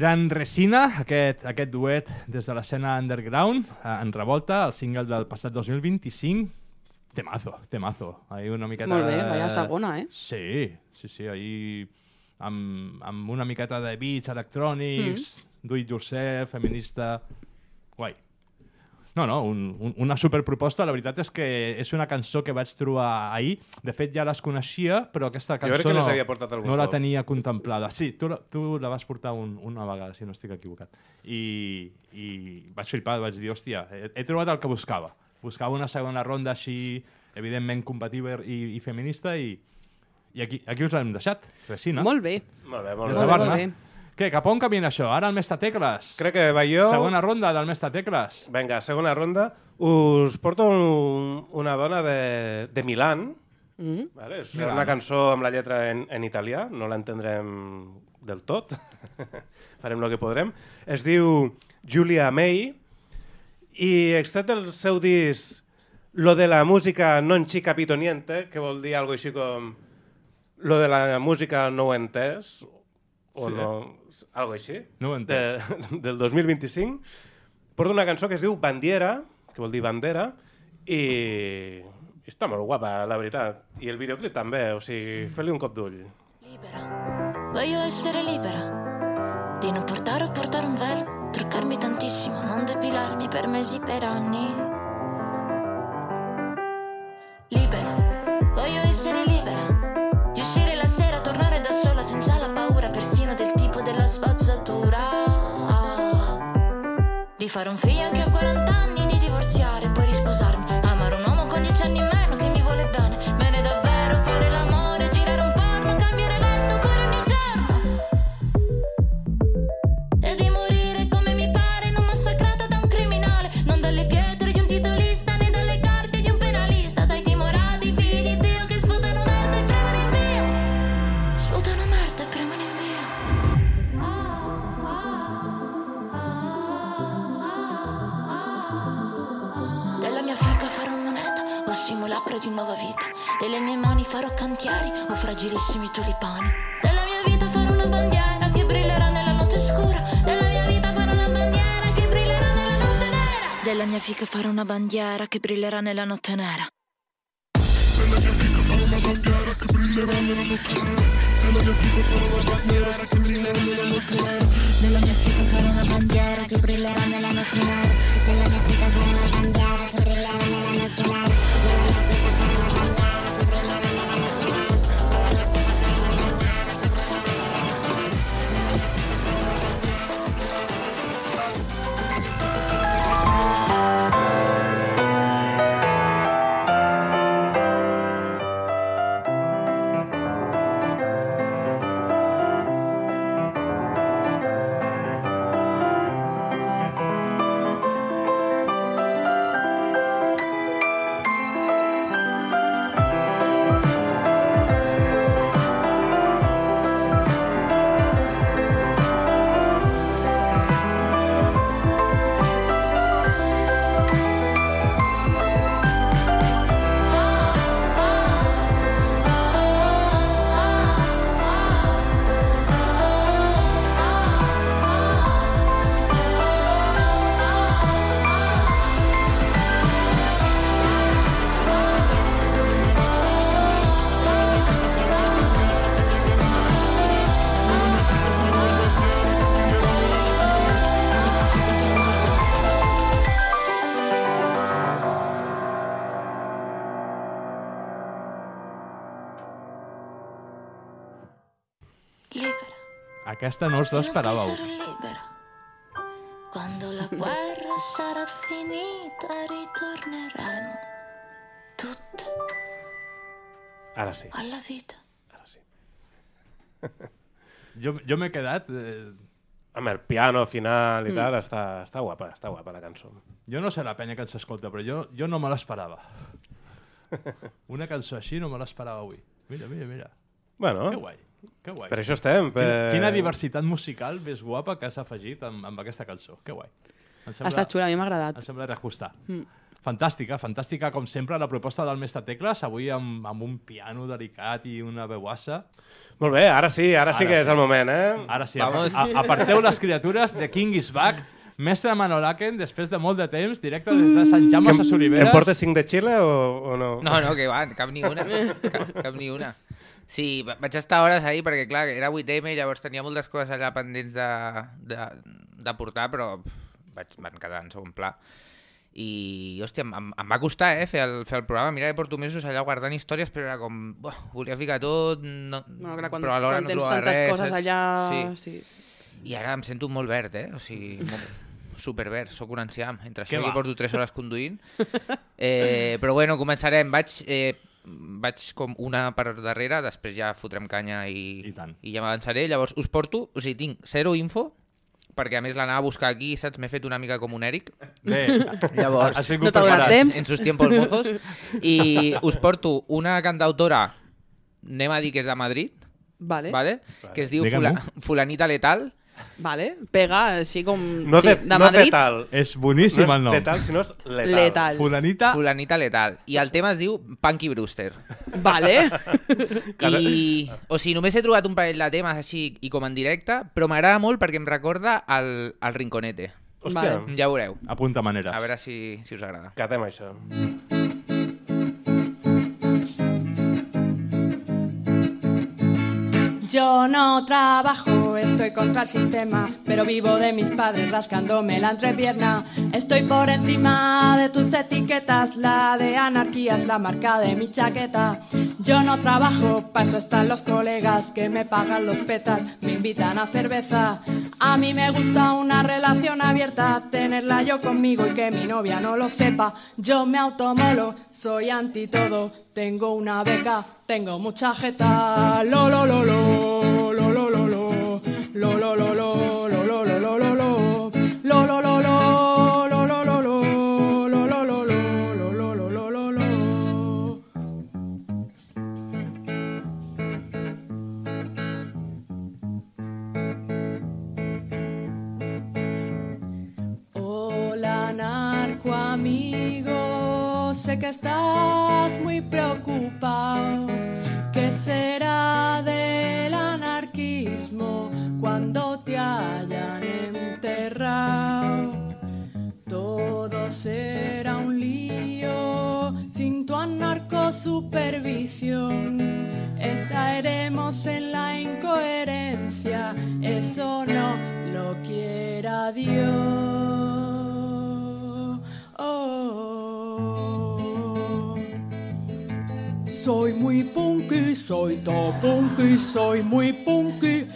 Eren Resina, aquest, aquest duet des de l'escena underground, eh, en revolta, el single del passat 2025. Temazo, temazo. Ahí una miqueta... Molt bé, vaya segona, eh? Sí, sí, sí, ahí amb, amb una miqueta de beats electrònics, mm. do it yourself, feminista... Guai. No, no, un, un, una superproposta. La veritat és que és una cançó que vaig trobar ahir. De fet, ja les coneixia, però aquesta Jo crec cançó no, havia portat algun no la tenia contemplada. Sí, tu, la- tu la vas portar un, una vegada, si no estic equivocat. I, I vaig flipar, vaig dir, hòstia, he, he trobat el que buscava. Buscava una segona ronda així, evidentment compatible i, i feminista, i, i aquí, aquí us l'hem deixat. Resina. Molt bé. Molt bé, molt Des bé. de Barna. molt bé. Què, cap on camina això? Ara el Mestatecles. Crec que va jo... Segona ronda del Mestatecles. Vinga, segona ronda. Us porto un, una dona de, de Milan. Mm. Vale? És Milano. una cançó amb la lletra en, en italià, no l'entendrem del tot. *laughs* Farem el que podrem. Es diu Julia May i extret del seu disc Lo de la música non ci capito niente, que vol dir algo així com Lo de la música no ho entès, o Sí. no, algo així, No ho de, *laughs* del 2025. Porto una cançó que es diu Bandiera, que vol dir bandera, i, i està molt guapa, la veritat. I el videoclip també, o sigui, fes-li un cop d'ull. Voglio essere libera di non portare o portare un velo, truccarmi tantissimo, non depilarmi per mesi, per anni. Di fare un figlio Delle mie mani farò cantieri o fragilissimi tulipani. Della mia vita farò una bandiera che brillerà nella notte scura. Della mia vita farò una bandiera che brillerà nella notte nera. Della mia fica farò una bandiera che brillerà nella notte nera. Della mia fica farò una bandiera che brillerà nella notte nera. Della mia fica farò una bandiera Libera. Aquesta no us l'esperàveu. Libera. Quando la guerra sarà finita ritorneremo tutte Ara sí. alla vita. Jo, jo m'he quedat... Eh, Amb el piano final i Mm. tal, està, està guapa, està guapa la cançó. jo no sé la penya que ens escolta, però jo, jo no me l'esperava. *laughs* Una cançó així no me l'esperava avui. Mira, mira, mira. Bueno, Que guai, que guai. per això estem, per- Quina, quina diversitat musical més guapa que s'ha afegit amb, amb aquesta cançó. Que guai. Em Està xula, a mi m'ha agradat. Em sembla reajustar. Mm. Fantàstica, fantàstica, com sempre, la proposta del mestre Tecles, avui amb, amb un piano delicat i una veuassa. Molt bé, ara sí, ara sí Ara que és sí. el moment, eh? Ara sí, Vamos. a, aparteu les criatures, The King is back, mestre Manolaken, després de molt de temps, directe des de Sant Jaume Que a Oliveres. em portes 5 de Xile o, o no? No, no, que va, cap ni una. Cap, cap ni una. Sí, va- vaig estar hores ahir perquè, clar, era 8M, llavors tenia moltes coses allà pendents de, de, de portar, però pff, vaig, van quedar en segon pla. I, hòstia, em, em va costar eh, fer, el, fer el programa. Mira que porto mesos allà guardant històries, però era com... Buah, volia ficar tot, no, No, clar, quan, però alhora quan no tens trobava tantes res, coses saps? allà... Sí. Sí. I ara em sento molt verd, eh? O sigui, molt, *laughs* superverd, sóc un enciam. Entre això i porto 3 hores conduint. Eh, però bueno, començarem. Vaig, eh, vaig com una per darrere, després ja fotrem canya i, I tant. i ja m'avançaré. Llavors us porto, o sigui, tinc zero info, perquè a més l'anava a buscar aquí, saps? M'he fet una mica com un Eric. Bé, *laughs* Llavors, has vingut No preparat. temps? en sus tiempos mozos. I us porto una cantautora, anem a dir que és de Madrid, Vale, vale? que es diu. Fula, Fulanita Letal. Vale. Pega així com... No sí, de, de no Madrid. de tal. És boníssim no el és nom. de tal, sinó és letal. Letal. Fulanita, Fulanita Letal. I el tema es diu Punky Brewster. Vale. *laughs* I, o sigui, només he trobat un parell de temes així i com en directe, però m'agrada molt perquè em recorda al, al Rinconete. Hòstia, Vale. Ja veureu. apunta maneres. A veure si, si us agrada. catem això. Yo no trabajo, estoy contra el sistema, pero vivo de mis padres rascándome la entrepierna. Estoy por encima de tus etiquetas, la de anarquía es la marca de mi chaqueta. Yo no trabajo, para eso están los colegas que me pagan los petas, me invitan a cerveza. A mí me gusta una relación abierta, tenerla yo conmigo y que mi novia no lo sepa. Yo me automolo, soy anti todo, tengo una beca, tengo mucha jeta. Lo lo lo lo, anarcosupervisión. Estaremos en la incoherencia, eso no lo quiera Dios. Oh. Soy muy punky, soy to punky, soy muy punky.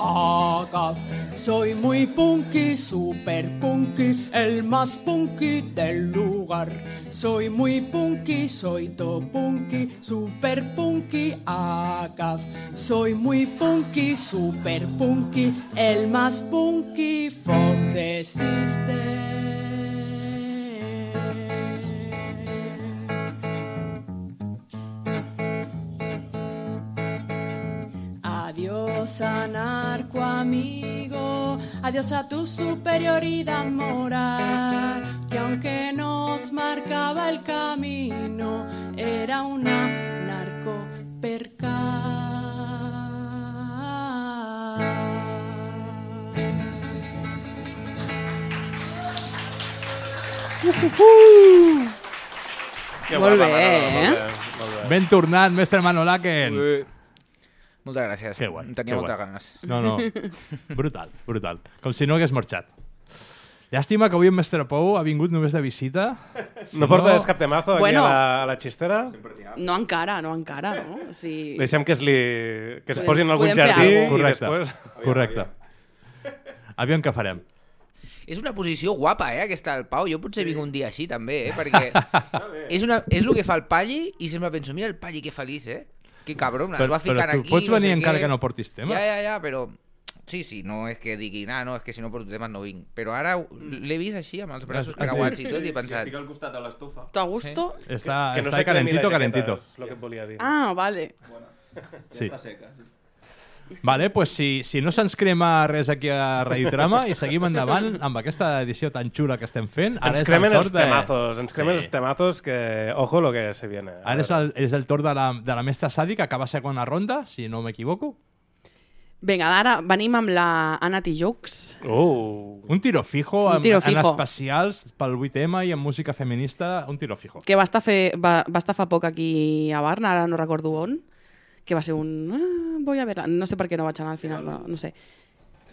Soy muy punky, super punky, el más punky del lugar. Soy muy punky, soy to punky, super punky, acá. Soy muy punky, super punky, el más punky, fuck the system. Adiós anarco amigo, adiós a tu superioridad moral, que aunque nos marcaba el camino, era una narco Que Molt guapa, bé, Manolo, eh? Molt bé, molt bé. ben tornat, mestre Manolaken. Moltes gràcies. Que guai, que tenia moltes guai. ganes. No, no, *laughs* brutal, brutal. Com si no hagués marxat. Llàstima que avui en Mestre Pou ha vingut només de visita. Si No portes cap temazo aquí Bueno. a, la, a la xistera? No encara, no encara, no? O sigui... Deixem que es, li, que es Pues posin algun jardí alguna i Correcte, després... correcte. Aviam què farem. És una posició guapa, eh, aquesta del Pau. Jo potser vinc un dia així, també, eh, perquè *laughs* és, una, és el que fa el Palli i sempre penso, mira el Palli que feliç, eh? Que cabron, es Però, va però ficant tu aquí... pots no venir sé encara què. que no portis temes. Ja, ja, ja, però... Sí, sí, no és que digui, ah, no, és que si no porto temes no vinc. Però ara l'he vist així, amb els braços sí? creuats i tot, i he Si pensat... estic al costat de l'estufa. Tu a gusto? Està, Que no està calentito, calentito. És el que volia dir. Ah, vale. Sí. Ja està seca. Vale, pues si, si no se'ns crema res aquí a Radiotrama i seguim endavant amb aquesta edició tan xula que estem fent. Ens és cremen el els de- temazos, ens cremen Sí. els temazos que... Ojo lo que se viene. Ara és el, és el torn de la, de la mestra sàdica, que va ser segona ronda, si no m'equivoco. Vinga, ara venim amb la Anna Tijux. Uh. Un tiro fijo, Un en, tiro en fijo. especials pel 8M i en música feminista, un tiro fijo. que va estar, fe, va, va estar fa poc aquí a Barna, ara no recordo on, que va ser un... Ah, voy a verla. No sé per què no vaig anar al final, no, no sé.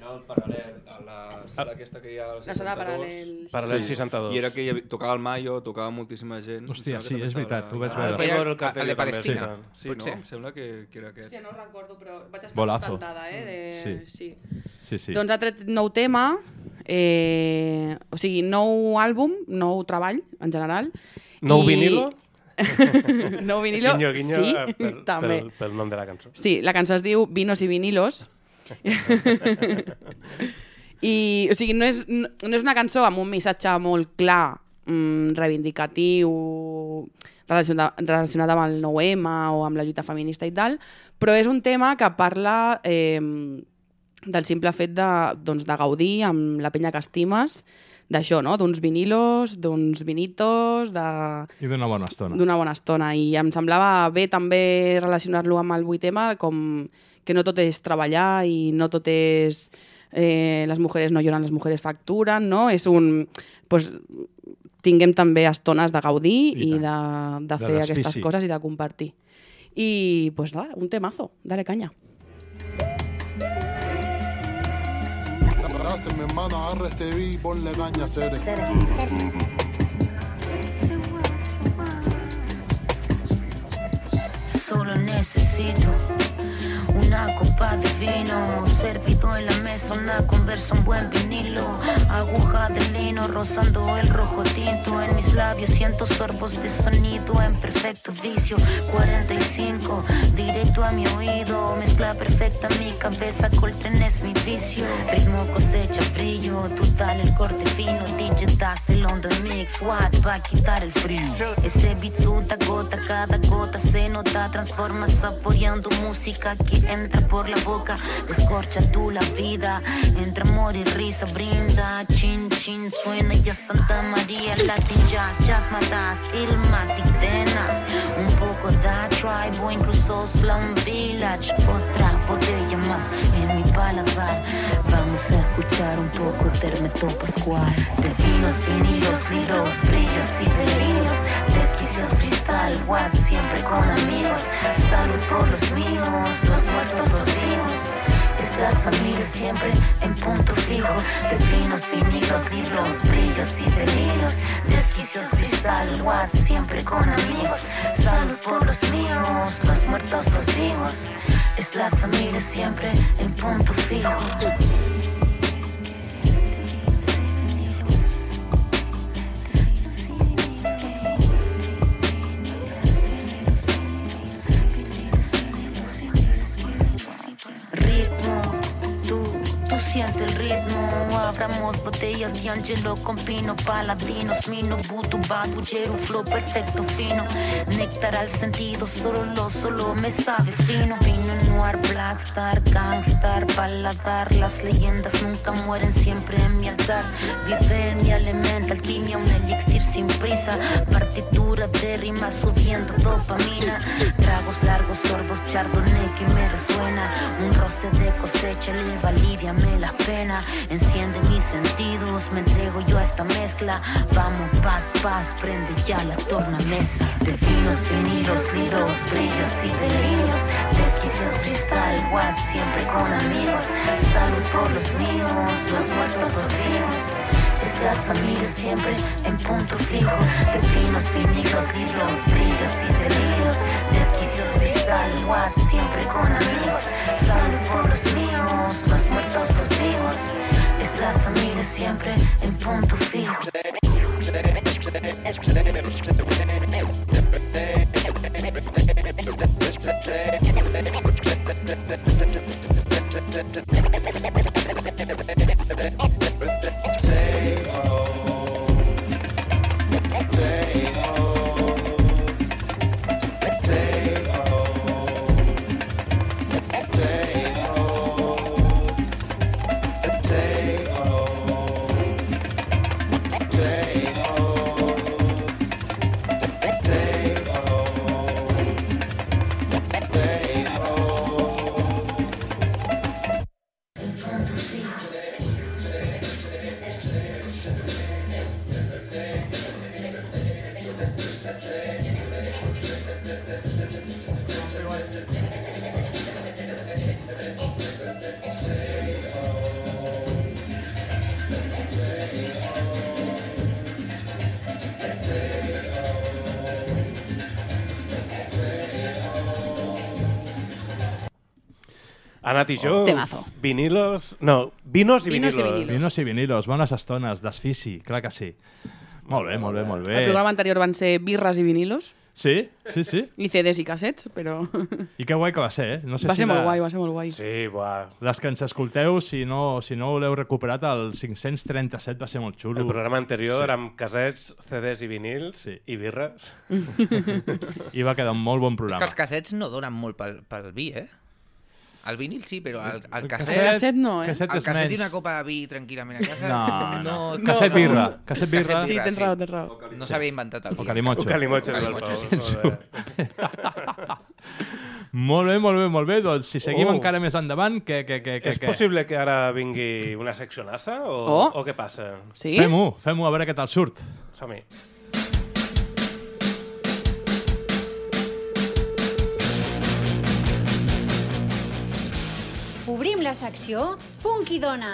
Era el paral·lel a la sala aquesta que hi ha al La sala 62. paral·lel. Paral·lel 62. I era que hi havia, tocava el Mayo, tocava moltíssima gent. Hòstia, sí, és veritat, la- ho vaig Ah, veure. vaig veure el cartell el de també, Palestina, Sí, sí no? Em sembla que, que era aquest. Hòstia, no recordo, però vaig estar Golazo. molt tentada, eh? De... Sí. sí. Sí, sí. Doncs ha tret nou tema, eh, o sigui, nou àlbum, nou treball, en general. Nou i- vinilo? *laughs* nou vinilo, Guinyo, guinyo, sí, eh, pel, també. Pel, pel nom de la cançó. Sí, la cançó es diu Vinos i vinilos. *laughs* I, o sigui, no és, no, no és una cançó amb un missatge molt clar, mm, reivindicatiu, relacionat, relacionat amb el 9M o amb la lluita feminista i tal, però és un tema que parla eh, del simple fet de, doncs, de gaudir amb la penya que estimes, d'això, no? d'uns vinilos, d'uns vinitos, de, I d'una bona estona. d'una bona estona i em semblava bé també relacionar-lo amb el 8M com que no tot és treballar i no tot és eh, les mujeres no lloren, les mujeres facturen, no? És un... Pues, tinguem també estones de gaudir I i, de, de De fer aquestes coses i de compartir. I, pues nada, un temazo, dale caña. Gracias, mi hermano. Agarra este beat y ponle caña, Cere. Solo necesito una copa de vino, servido en la mesa, una conversa, un buen vinilo, aguja de lino rozando el rojo tinto en mis labios, siento sorbos de sonido en perfecto vicio, 45, directo a mi oído, mezcla perfecta mi cabeza, Coltrane es mi vicio, ritmo cosecha brillo, total el corte fino, DJ el hondo mix, what, va a quitar el frío, ese beat gota, cada gota se nota, transforma saboreando música que entra por la boca, descorcha tú la vida, entre amor y risa brinda, chin chin suena ya Santa María, Latin jazz, jazz matas, ilmatic denas, un poco da tribe o incluso slum village, otra botella más en mi paladar, vamos a escuchar un poco de Hermeto Pascual, de vinos, vinilos, libros, brillos y delirios, desquicios was siempre con amigos, salud por los míos, los muertos, los vivos. Es la familia siempre en punto fijo. De finos vinilos, libros, brillos y delirios. Desquicios freestyle, what siempre con amigos. Salud por los míos, los muertos, los vivos. Es la familia siempre en punto fijo botellas de Angelo con pino, paladinos, mino, butu, babuchero, flow perfecto, fino. Néctar al sentido, solo lo, solo me sabe fino. Vino noir, black star, gangstar, paladar. Las leyendas nunca mueren, siempre en mi altar. Vive mi elemento, alquimia, un elixir sin prisa. Partitura de rima subiendo dopamina. Tragos largos, sorbos, chardonnay que me resuena. Un roce de cosecha eleva, aliviame la pena. Enciende mis sentidos, me entrego yo a esta mezcla. Vamos, paz, paz, prende ya la tornamesa. De finos, vinilos, libros, brillos y delirios. Was siempre con amigos. Salud por los míos, los muertos, los vivos. Es la familia siempre en punto fijo. De finos, vinilos, libros, brillos y delirios. Desquicios freestyle, was siempre con amigos. Salud por los míos, los muertos, los vivos. Es la familia siempre en punto fijo. あっ! Anat i jo, Temazo. vinilos... No, vinos i Vinos i vinilos. vinilos. Vinos i vinilos, bones estones, desfici, clar que sí. Molt bé, molt bé, molt El bé. programa anterior van ser birres i vinilos, Sí, sí, sí. i CDs i cassets, però *laughs* I que guai que va ser, eh? No sé va si ser la- molt guai, va ser molt guai. Sí, buah. Les que ens escolteu, si no, si no l'heu recuperat, el 537 va ser molt xulo. El programa anterior Sí. érem casets, CDs i vinils Sí. i birres. *laughs* I va quedar un molt bon És que programa. els cassets no donen molt pel, pel vi, eh? El vinil sí, però el, el El casset... El casset no, eh? casset el és casset i una copa de vi tranquil·lament a casa... No, no. no Casset no. birra, casset birra. Sí, tens raó, tens raó. No s'havia inventat el O vi. calimocho. Un calimocho del Calimocho, Pau. sí. Molt *laughs* bé. Molt bé, molt bé, molt bé. Doncs si seguim Oh. encara més endavant, què, què, què, què, És què? possible que ara vingui una seccionassa o, Oh. o què passa? Sí? Fem-ho, fem-ho, a veure què tal surt. Som-hi. Obrim la secció Punk i Dona.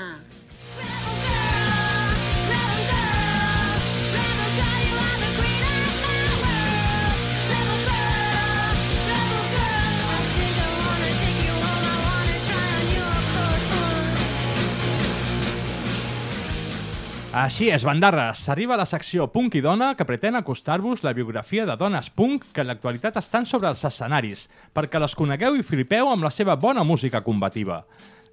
Així és, bandarres. S'arriba a la secció Punk i Dona que pretén acostar-vos la biografia de dones punk que en l'actualitat estan sobre els escenaris, perquè les conegueu i flipeu amb la seva bona música combativa.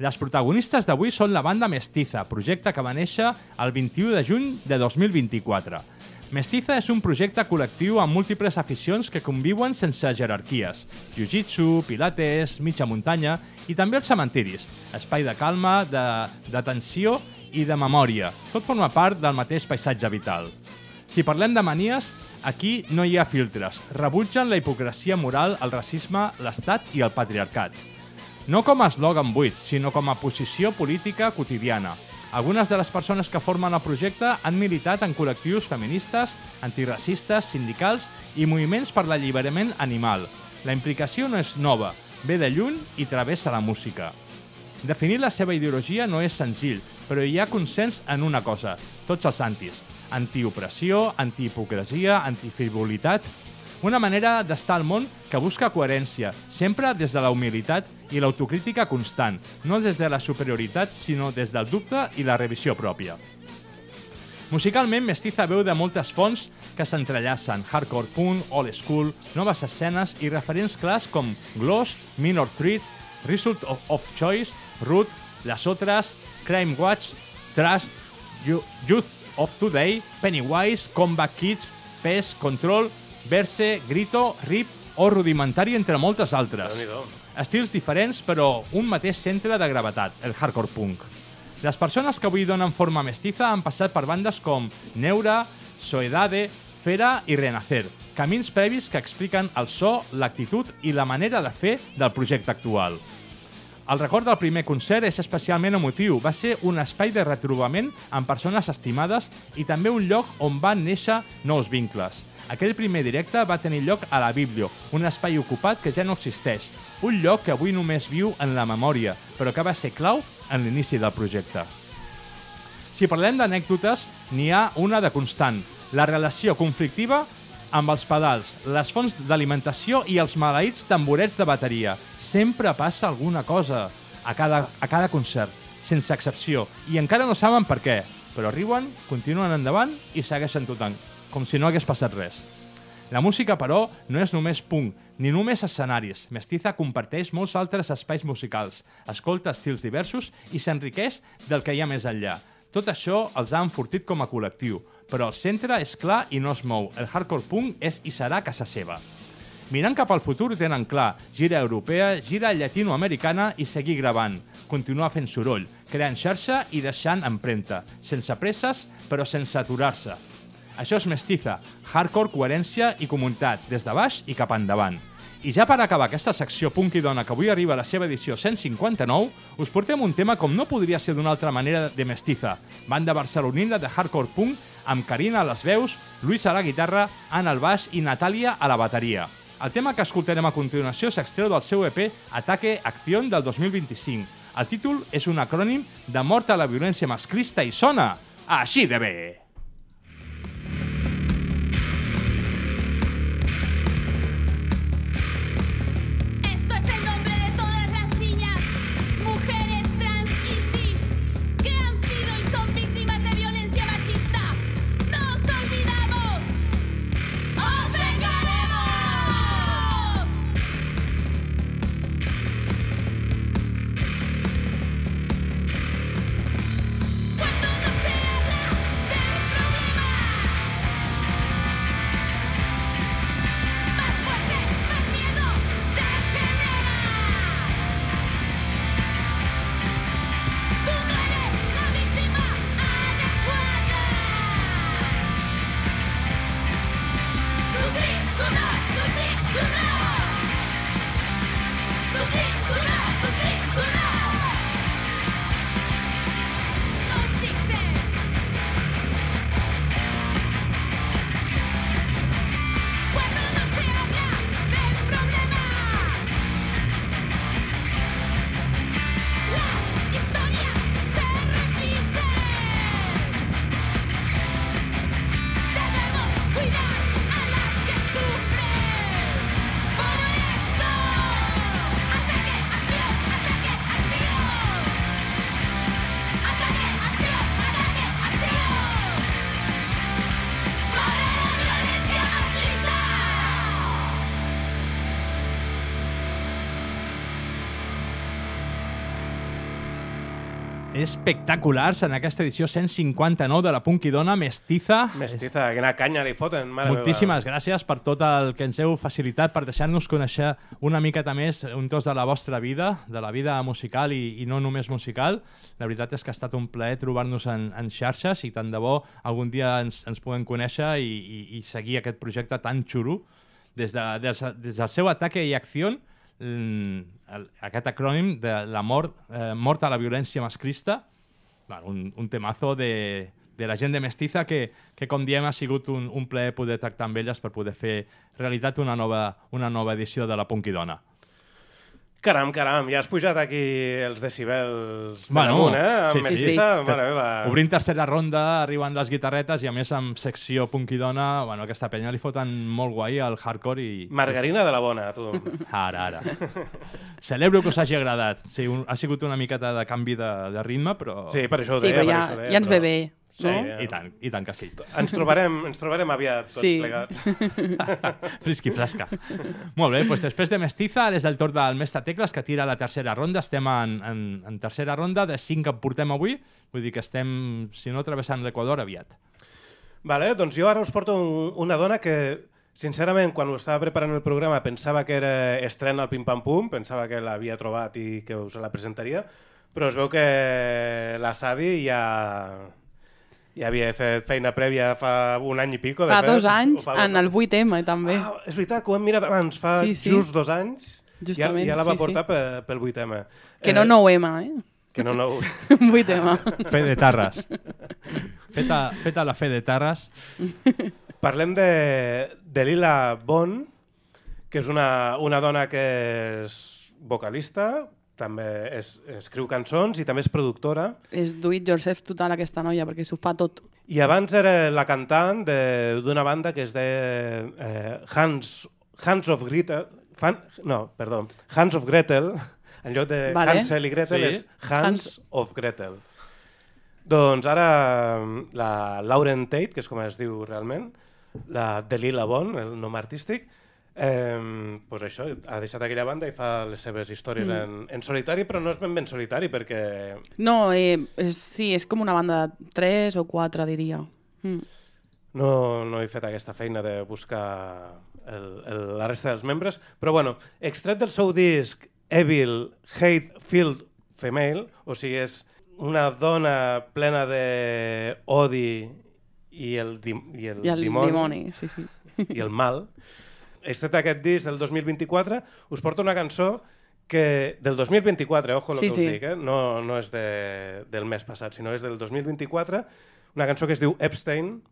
Les protagonistes d'avui són la banda Mestiza, projecte que va néixer el 21 de juny de 2024. Mestiza és un projecte col·lectiu amb múltiples aficions que conviuen sense jerarquies. Jiu-jitsu, pilates, mitja muntanya i també els cementiris, espai de calma, de, d'atenció i de memòria. Tot forma part del mateix paisatge vital. Si parlem de manies, aquí no hi ha filtres. Rebutgen la hipocresia moral, el racisme, l'estat i el patriarcat. No com a eslògan buit, sinó com a posició política quotidiana. Algunes de les persones que formen el projecte han militat en col·lectius feministes, antiracistes, sindicals i moviments per l'alliberament animal. La implicació no és nova, ve de lluny i travessa la música. Definir la seva ideologia no és senzill, però hi ha consens en una cosa, tots els antis. Antiopressió, antihipocresia, antifrivolitat... Una manera d'estar al món que busca coherència, sempre des de la humilitat i l'autocrítica constant, no des de la superioritat, sinó des del dubte i la revisió pròpia. Musicalment, Mestiza veu de moltes fonts que s'entrellacen, hardcore punk, old school, noves escenes i referents clars com Gloss, Minor Threat, Result of, of Choice, Root, Las Otras, Crime Watch, Trust, Yo- Youth of Today, Pennywise, Combat Kids, PES, Control, Verse, Grito, Rip o Rudimentari, entre moltes altres. Estils diferents, però un mateix centre de gravetat, el hardcore punk. Les persones que avui donen forma mestiza han passat per bandes com Neura, Soedade, Fera i Renacer, camins previs que expliquen el so, l'actitud i la manera de fer del projecte actual. El record del primer concert és especialment emotiu. Va ser un espai de retrobament amb persones estimades i també un lloc on van néixer nous vincles. Aquell primer directe va tenir lloc a la Biblio, un espai ocupat que ja no existeix. Un lloc que avui només viu en la memòria, però que va ser clau en l'inici del projecte. Si parlem d'anècdotes, n'hi ha una de constant. La relació conflictiva amb els pedals, les fonts d'alimentació i els maleïts tamborets de bateria. Sempre passa alguna cosa a cada, a cada concert, sense excepció, i encara no saben per què, però riuen, continuen endavant i segueixen totant, com si no hagués passat res. La música, però, no és només punk, ni només escenaris. Mestiza comparteix molts altres espais musicals, escolta estils diversos i s'enriqueix del que hi ha més enllà. Tot això els ha enfortit com a col·lectiu, però el centre és clar i no es mou. El hardcore punk és i serà casa seva. Mirant cap al futur tenen clar, gira europea, gira llatinoamericana i seguir gravant, continuar fent soroll, creant xarxa i deixant empremta, sense presses però sense aturar-se. Això és mestiza, hardcore, coherència i comunitat, des de baix i cap endavant. I ja per acabar aquesta secció Punk i Dona que avui arriba a la seva edició 159, us portem un tema com no podria ser d'una altra manera de mestiza, banda barcelonina de hardcore punk amb Karina a les veus, Luis a la guitarra, Anna al baix i Natàlia a la bateria. El tema que escoltarem a continuació s'extreu del seu EP Ataque Acción del 2025. El títol és un acrònim de mort a la violència masclista i sona així de bé. Espectaculars en aquesta edició 159 de la Punkidona Mestiza. Mestiza, quina canya li foten, mare Moltíssimes gràcies per tot el que ens heu facilitat, per deixar-nos conèixer una miqueta més un tos de la vostra vida, de la vida musical i, i no només musical. La veritat és que ha estat un plaer trobar-nos en, en xarxes i tant de bo algun dia ens, ens puguem conèixer i, i, i seguir aquest projecte tan xulo des, de, des, des del seu ataque i acció aquest acrònim de la mort, eh, mort a la violència masclista, bueno, un, un temazo de, de la gent de Mestiza que, que, com diem, ha sigut un, un plaer poder tractar amb elles per poder fer realitat una nova, una nova edició de la Punkidona. Caram, caram, ja has pujat aquí els decibels per Bueno, amunt, eh? Amb Mestiza, mare meva. Obrint tercera ronda, arriben les guitarretes i a més amb secció punkidona, bueno, aquesta penya li foten molt guai al hardcore i... Margarina de la bona, tu. Ara, ara. Celebro que us hagi agradat. Sí, un, ha sigut una miqueta de canvi de, de ritme, però... Sí, per això ho Sí, deia, però per ja, deia, ja ens ve però- bé, Sí, no? I tant, i tant que sí. Ens trobarem, ens trobarem aviat tots Sí. plegats. *laughs* Frisqui flasca. Molt bé, doncs després de Mestiza, ara és el torn del Mestre Tecles, que tira la tercera ronda. Estem en, en, en tercera ronda de 5 que en portem avui. Vull dir que estem, si no, travessant l'Equador aviat. Vale, doncs jo ara us porto un, una dona que, sincerament, quan ho estava preparant el programa pensava que era estrena al Pim Pam Pum, pensava que l'havia trobat i que us la presentaria, però es veu que la Sadi ja, ja havia fet feina prèvia fa un any i pico. de Fa fet, dos o anys, fa dos en el 8M, també. Ah, és veritat que ho hem mirat abans, fa Sí, sí. just dos anys, Justament, ja, ja la va sí, sí. portar pe, pel 8M. Que no 9M, eh? Que no 9. 8M. *laughs* Fe de Tarres. Feta, feta la fe de Tarres. Parlem de, de Lila Bon, que és una, una dona que és vocalista, també és, escriu cançons i també és productora. És do it yourself total aquesta noia, perquè s'ho fa tot. I abans era la cantant de- d'una banda que es deia eh, Hans, Hans of Gretel... Fan, no, perdó, Hans of Gretel, en lloc de Vale. Hansel i Gretel Sí. és Hans, Hans- of Gretel. Doncs ara la Lauren Tate, que és com es diu realment, la Delila Bon, el nom artístic, eh, pues això, ha deixat aquella banda i fa les seves històries Mm. en, en solitari, però no és ben ben solitari perquè No, eh, és, sí, és com una banda de 3 o 4, diria. Mm. no, no he fet aquesta feina de buscar el, el, la resta dels membres, però bueno, extret del seu disc Evil Hate Filled Female, o sigui, és una dona plena de odi i el, i el, I el dimoni, dimoni, sí, sí. i el mal. Extret aquest disc del 2024, us porto una cançó que del 2024, ojo el Sí, que us sí. dic, eh? no, no és de, del mes passat, sinó és del 2024, una cançó que es diu Epstein,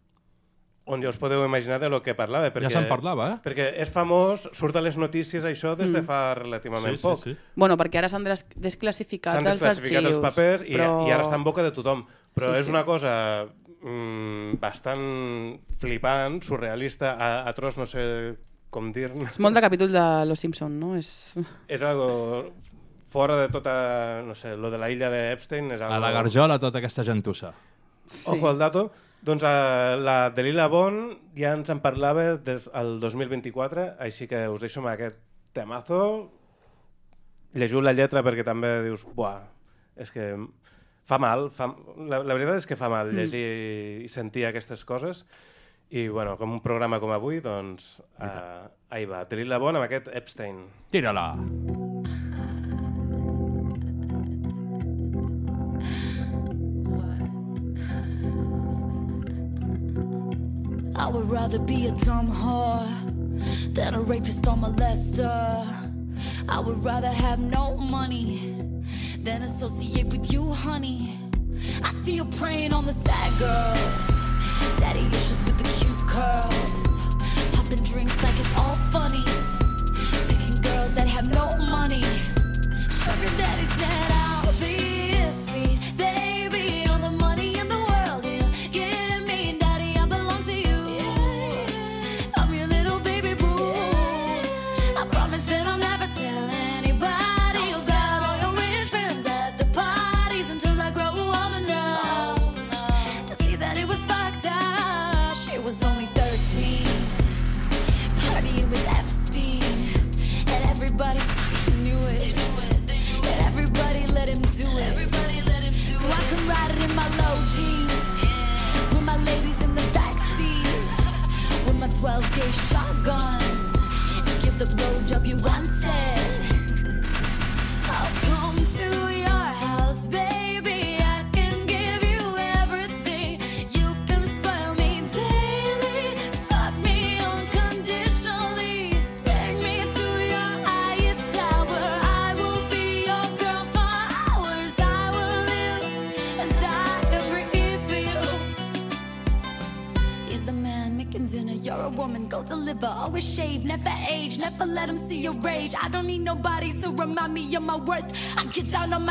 on ja us podeu imaginar de lo que parlava. Perquè, se'n parlava, eh? Perquè és famós, surt a les notícies això des de Mm. fa relativament Sí, sí, poc. sí. Bueno, perquè ara s'han des desclassificat els desclassificat arxius. els papers i, però... i ara està en boca de tothom. Però Sí, és sí. una cosa mm, bastant flipant, surrealista, a, a tros no sé com dir-ne. És molt de capítol de Los Simpson, no? És... És algo fora de tota, no sé, lo de la illa de Epstein és algo... A la garjola tota aquesta gentussa. Ojo al dato. Doncs uh, la Delila Bon ja ens en parlava des al 2024, així que us deixo amb aquest temazo. Llegiu la lletra perquè també dius, buah, és que fa mal, fa... La, la veritat és que fa mal Mm. llegir i sentir aquestes coses. I, bueno, com un programa com avui, doncs, uh, ahí va. Delila Bon amb aquest Epstein. Tira-la. I would rather be a dumb whore than a rapist or molester. I would rather have no money than associate with you, honey. I see you preying on the sad girls, daddy issues with the cute curls, popping drinks like it's all funny, picking girls that have no money. Sugar daddy said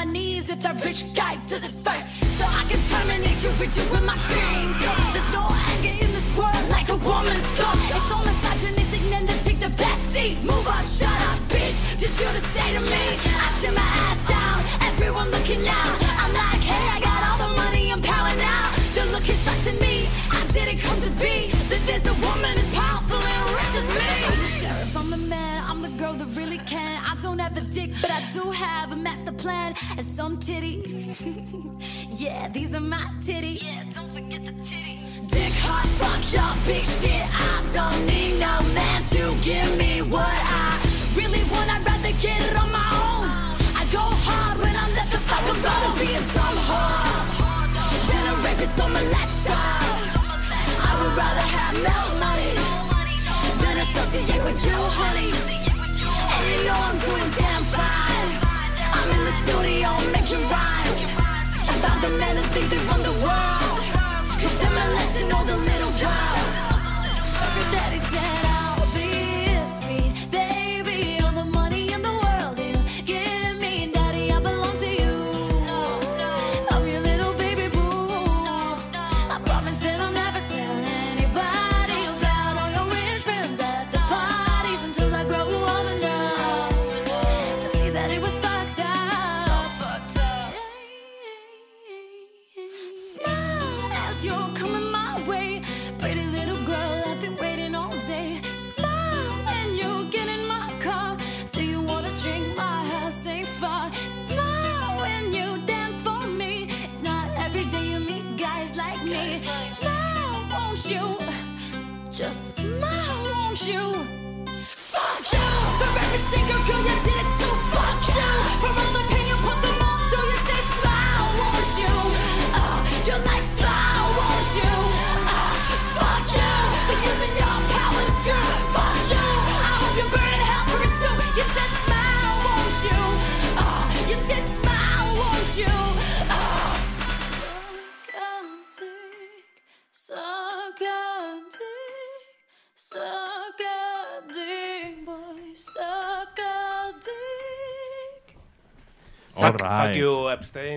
my knees if the rich guy yeah, these are my titties.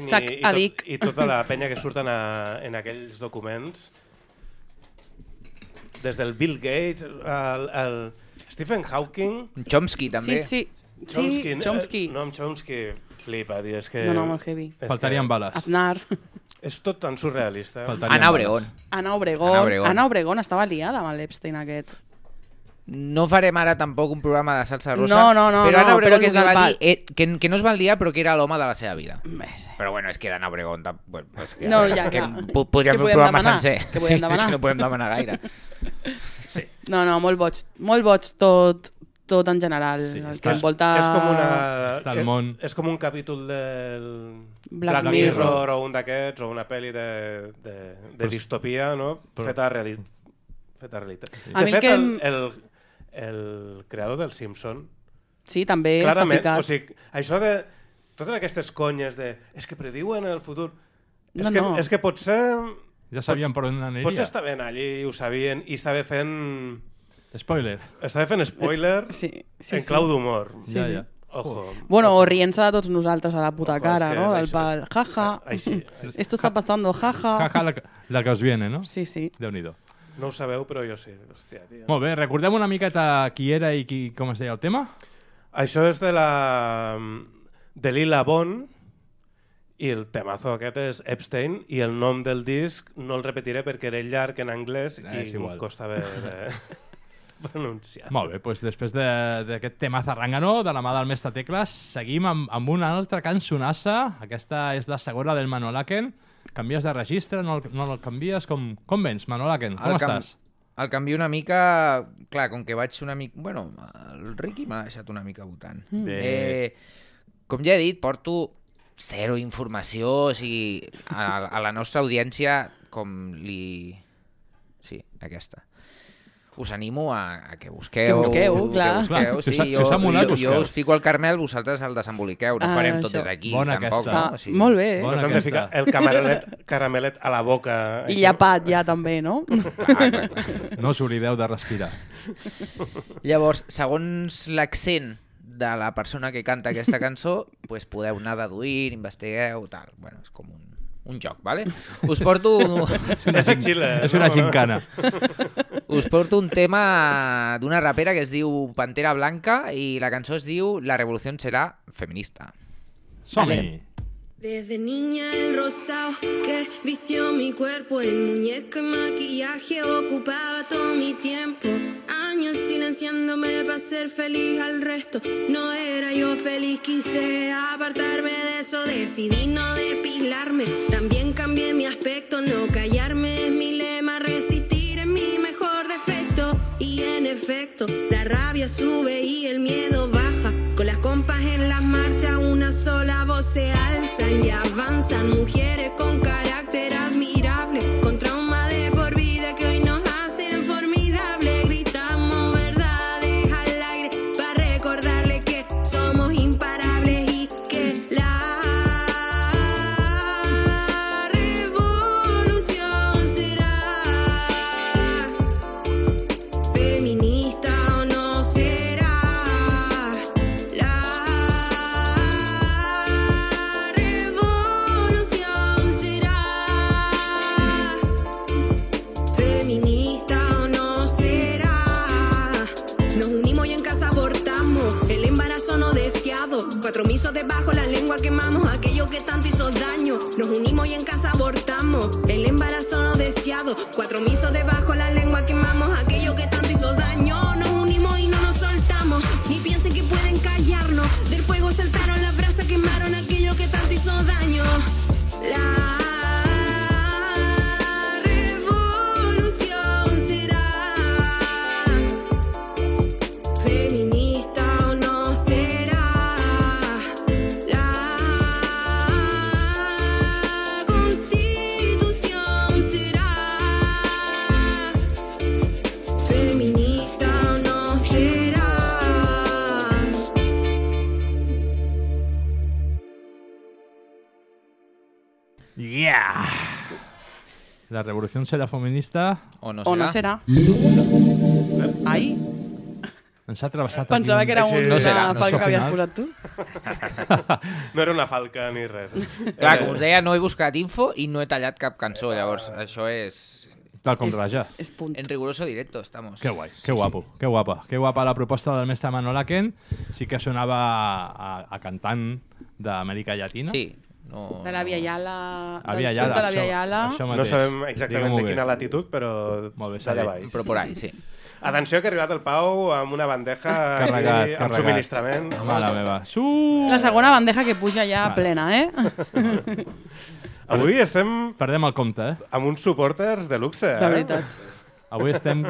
Epstein, Sac i, i, a tot, i tota la penya que surten a, en aquells documents. Des del Bill Gates, el, el Stephen Hawking... Chomsky, també. Sí, sí. Chomsky, Sí, Chomsky. eh, No, amb Chomsky flipa, tio, és que... No, no, molt heavy. és Faltarien que bales. Aznar. És tot tan surrealista. Faltarien Ana. Obregón. Ana Obregón. Ana. Obregón, Obregón estava liada amb l'Epstein aquest. No farem ara tampoc un programa de salsa rosa, No, no, no, però Ana no, Obregón però que el va pal. dir, eh, que, que no es va liar però que era l'home de la seva vida. Però bueno, és que d'Anna Obregón... Bueno, pues que, No, ja, que clar. po- podríem Què fer un programa demanar? sencer. Podem sí, demanar? que no podem demanar gaire. *laughs* No, no, molt boig. Molt boig tot, tot en general. Sí, el que envolta... És com una... Està al és- món. És com un capítol del Black Black, Mirror. Mirror. o un d'aquests, o una pel·li de, de, de distopia, no? però- Feta a realitat. Feta a realitat. A De mi el fet, que el, el, el creador del Simpson, Sí, també clarament, està ficat. o sigui, això de totes aquestes conyes de és que prediuen el futur, és, No, que, no. és que potser Ja sabien per on aniria. potser estaven allí i ho sabien i estava fent Spoiler. estava fent spoiler *laughs* Sí, sí, en sí. clau d'humor. Sí, ja, sí. ja. Ojo. Bueno, o rient-se de tots nosaltres a la puta Ojo, cara, és ¿no? és Del pal, és- jaja, Així, així. esto está pasando, jaja. Jaja, la, que- la que us viene, no? Sí, sí. Déu-n'hi-do. No ho sabeu, però jo sí. Hòstia, tio. Molt bé, recordem una miqueta qui era i qui, com es deia el tema? Això és de la... de Lila Bon i el temazo aquest és Epstein i el nom del disc no el repetiré perquè era llarg en anglès Eh, i em costava de *laughs* pronunciar. Molt bé, doncs després de- d'aquest tema zarrangano, de la mà del mestre Tecles, seguim amb, amb una altra cançonassa. Aquesta és la segona del Manolaken. Canvies de registre, no el, no el canvies? Com, com vens, Manolaken? Com El cam- estàs? El canvio una mica... Clar, com que vaig una mica... Bueno, el Ricky m'ha deixat una mica votant. Mm. Eh, com ja he dit, porto zero informació, o sigui, a, a la nostra audiència com li... Sí, aquesta. Us animo a, a que busqueu... Que busqueu, clar. Que busqueu, Clar, sí, si jo, molat, jo, jo us fico al Carmel, vosaltres el desemboliqueu. No Ah, farem tot això. des d'aquí, Bona tampoc. aquesta. No? O Molt bé. Bona Ens hem de aquesta. ficar el camarelet, caramelet a la boca. I això. llapat ja també, no? *laughs* No us oblideu de respirar. Llavors, segons l'accent de la persona que canta aquesta cançó, pues podeu anar deduint, investigueu, tal. Bueno, és com un, un joc, vale? Us porto... Un... *laughs* És una, Xile, és una gincana. *laughs* Us porto un tema d'una rapera que es diu Pantera Blanca i la cançó es diu La revolució serà feminista. Som-hi! Desde niña el rosado que vistió mi cuerpo en muñeca y maquillaje ocupaba todo mi tiempo. Silenciándome para ser feliz al resto. No era yo feliz, quise apartarme de eso. Decidí no depilarme. También cambié mi aspecto, no callarme es mi lema. Resistir es mi mejor defecto. Y en efecto, la rabia sube y el miedo baja. Con las compas en las marchas, una sola voz se alzan y avanzan. Mujeres con carácter que tanto hizo daño. Nos unimos y en casa abortamos el embarazo no deseado. Cuatro misos debajo la lengua quemamos aquello La revolució serà feminista... O no O no serà. Ai, Ens ha travessat pensava aquí que era Així- una No serà, no falca serà que havies final. posat tu. No era una falca ni res. Clar, Eh, com us deia, no he buscat info i no he tallat cap cançó, llavors això és... Tal com raja. És punt. En riguroso directo estamos. Que guai, que guapo, que guapa. Que guapa la proposta del mestre Manolaken. Sí que sonava a, a cantant d'Amèrica Llatina. Sí. No, De la Via Yala, del Via sud Yala, de la Via això- Yala. això No mateix. sabem exactament de bé. quina latitud, però Molt bé, d'allà baix. Però por ahí, sí. Atenció que ha arribat el Pau amb una bandeja *laughs* Carregat, i amb carregat. subministraments. Mare meva. Su! És la segona bandeja que puja ja Vale. plena, eh? *laughs* Avui estem Perdem el compte, eh? amb uns supporters de luxe, eh? De veritat. Avui estem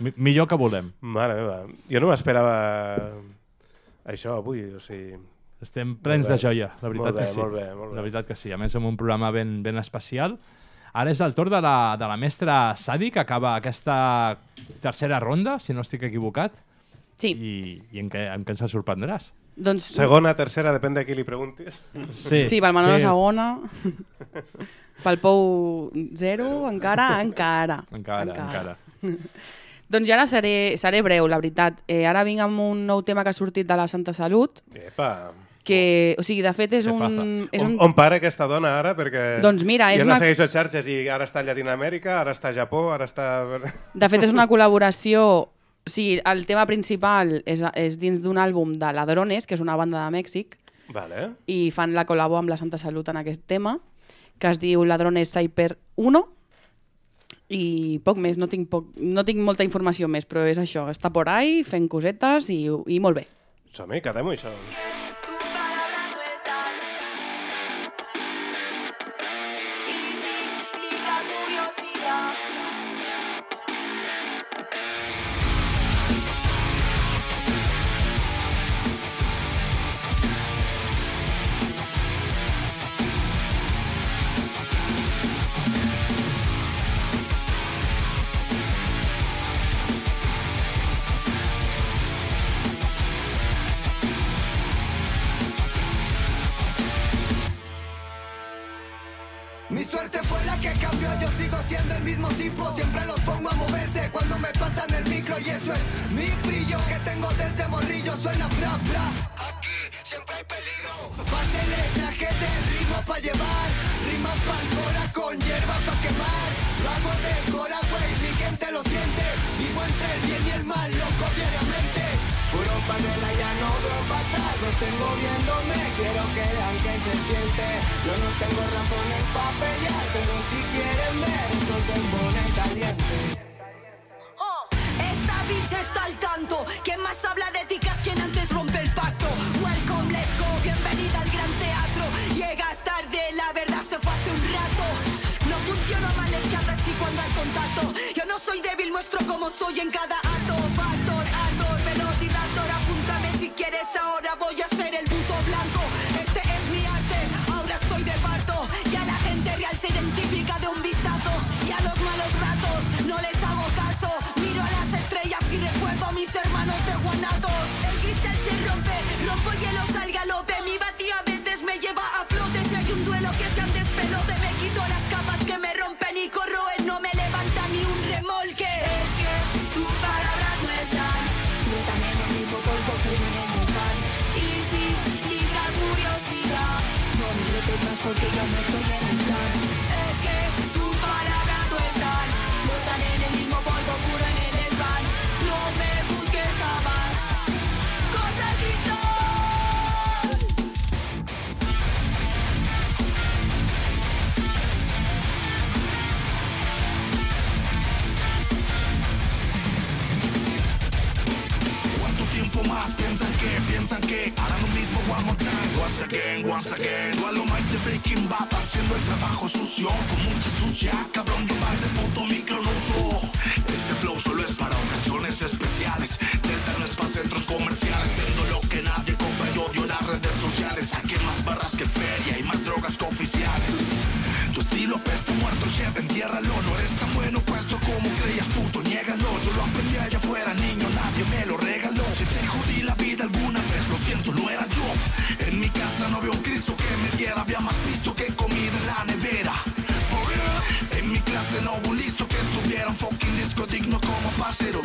mi millor que volem. Mare meva. Jo no m'esperava això avui, o sigui... Estem plens de joia, la veritat Molt bé, que sí. molt bé, molt bé. La veritat que sí. A més, amb un programa ben, ben especial. Ara és el torn de la, de la mestra Sadi, que acaba aquesta tercera ronda, si no estic equivocat. Sí. I, i en, què, en què ens sorprendràs? Doncs... Segona, tercera, depèn de qui li preguntis. Sí, Sí, pel Manolo sí. segona. Pel Pou zero, encara, encara. Encara, encara. *laughs* doncs ja ara seré, seré breu, la veritat. Eh, ara vinc amb un nou tema que ha sortit de la Santa Salut, Epa. Que, o sigui, de fet és un... faza? És on, un... on para aquesta dona ara? Perquè Doncs mira, és jo una- la segueixo a xarxes i ara està a Llatinoamèrica, ara està a Japó, ara està... *laughs* De fet, és una *laughs* col·laboració... O sigui, el tema principal és, és dins d'un àlbum de Ladrones, que és una banda de Mèxic, Vale. i fan la col·labo amb la Santa Salut en aquest tema, que es diu Ladrones Cyper 1, i poc més, no tinc, poc, no tinc molta informació més, però és això, està por ahí, fent cosetes i, i molt bé. Som-hi, quedem-ho, això. Feminista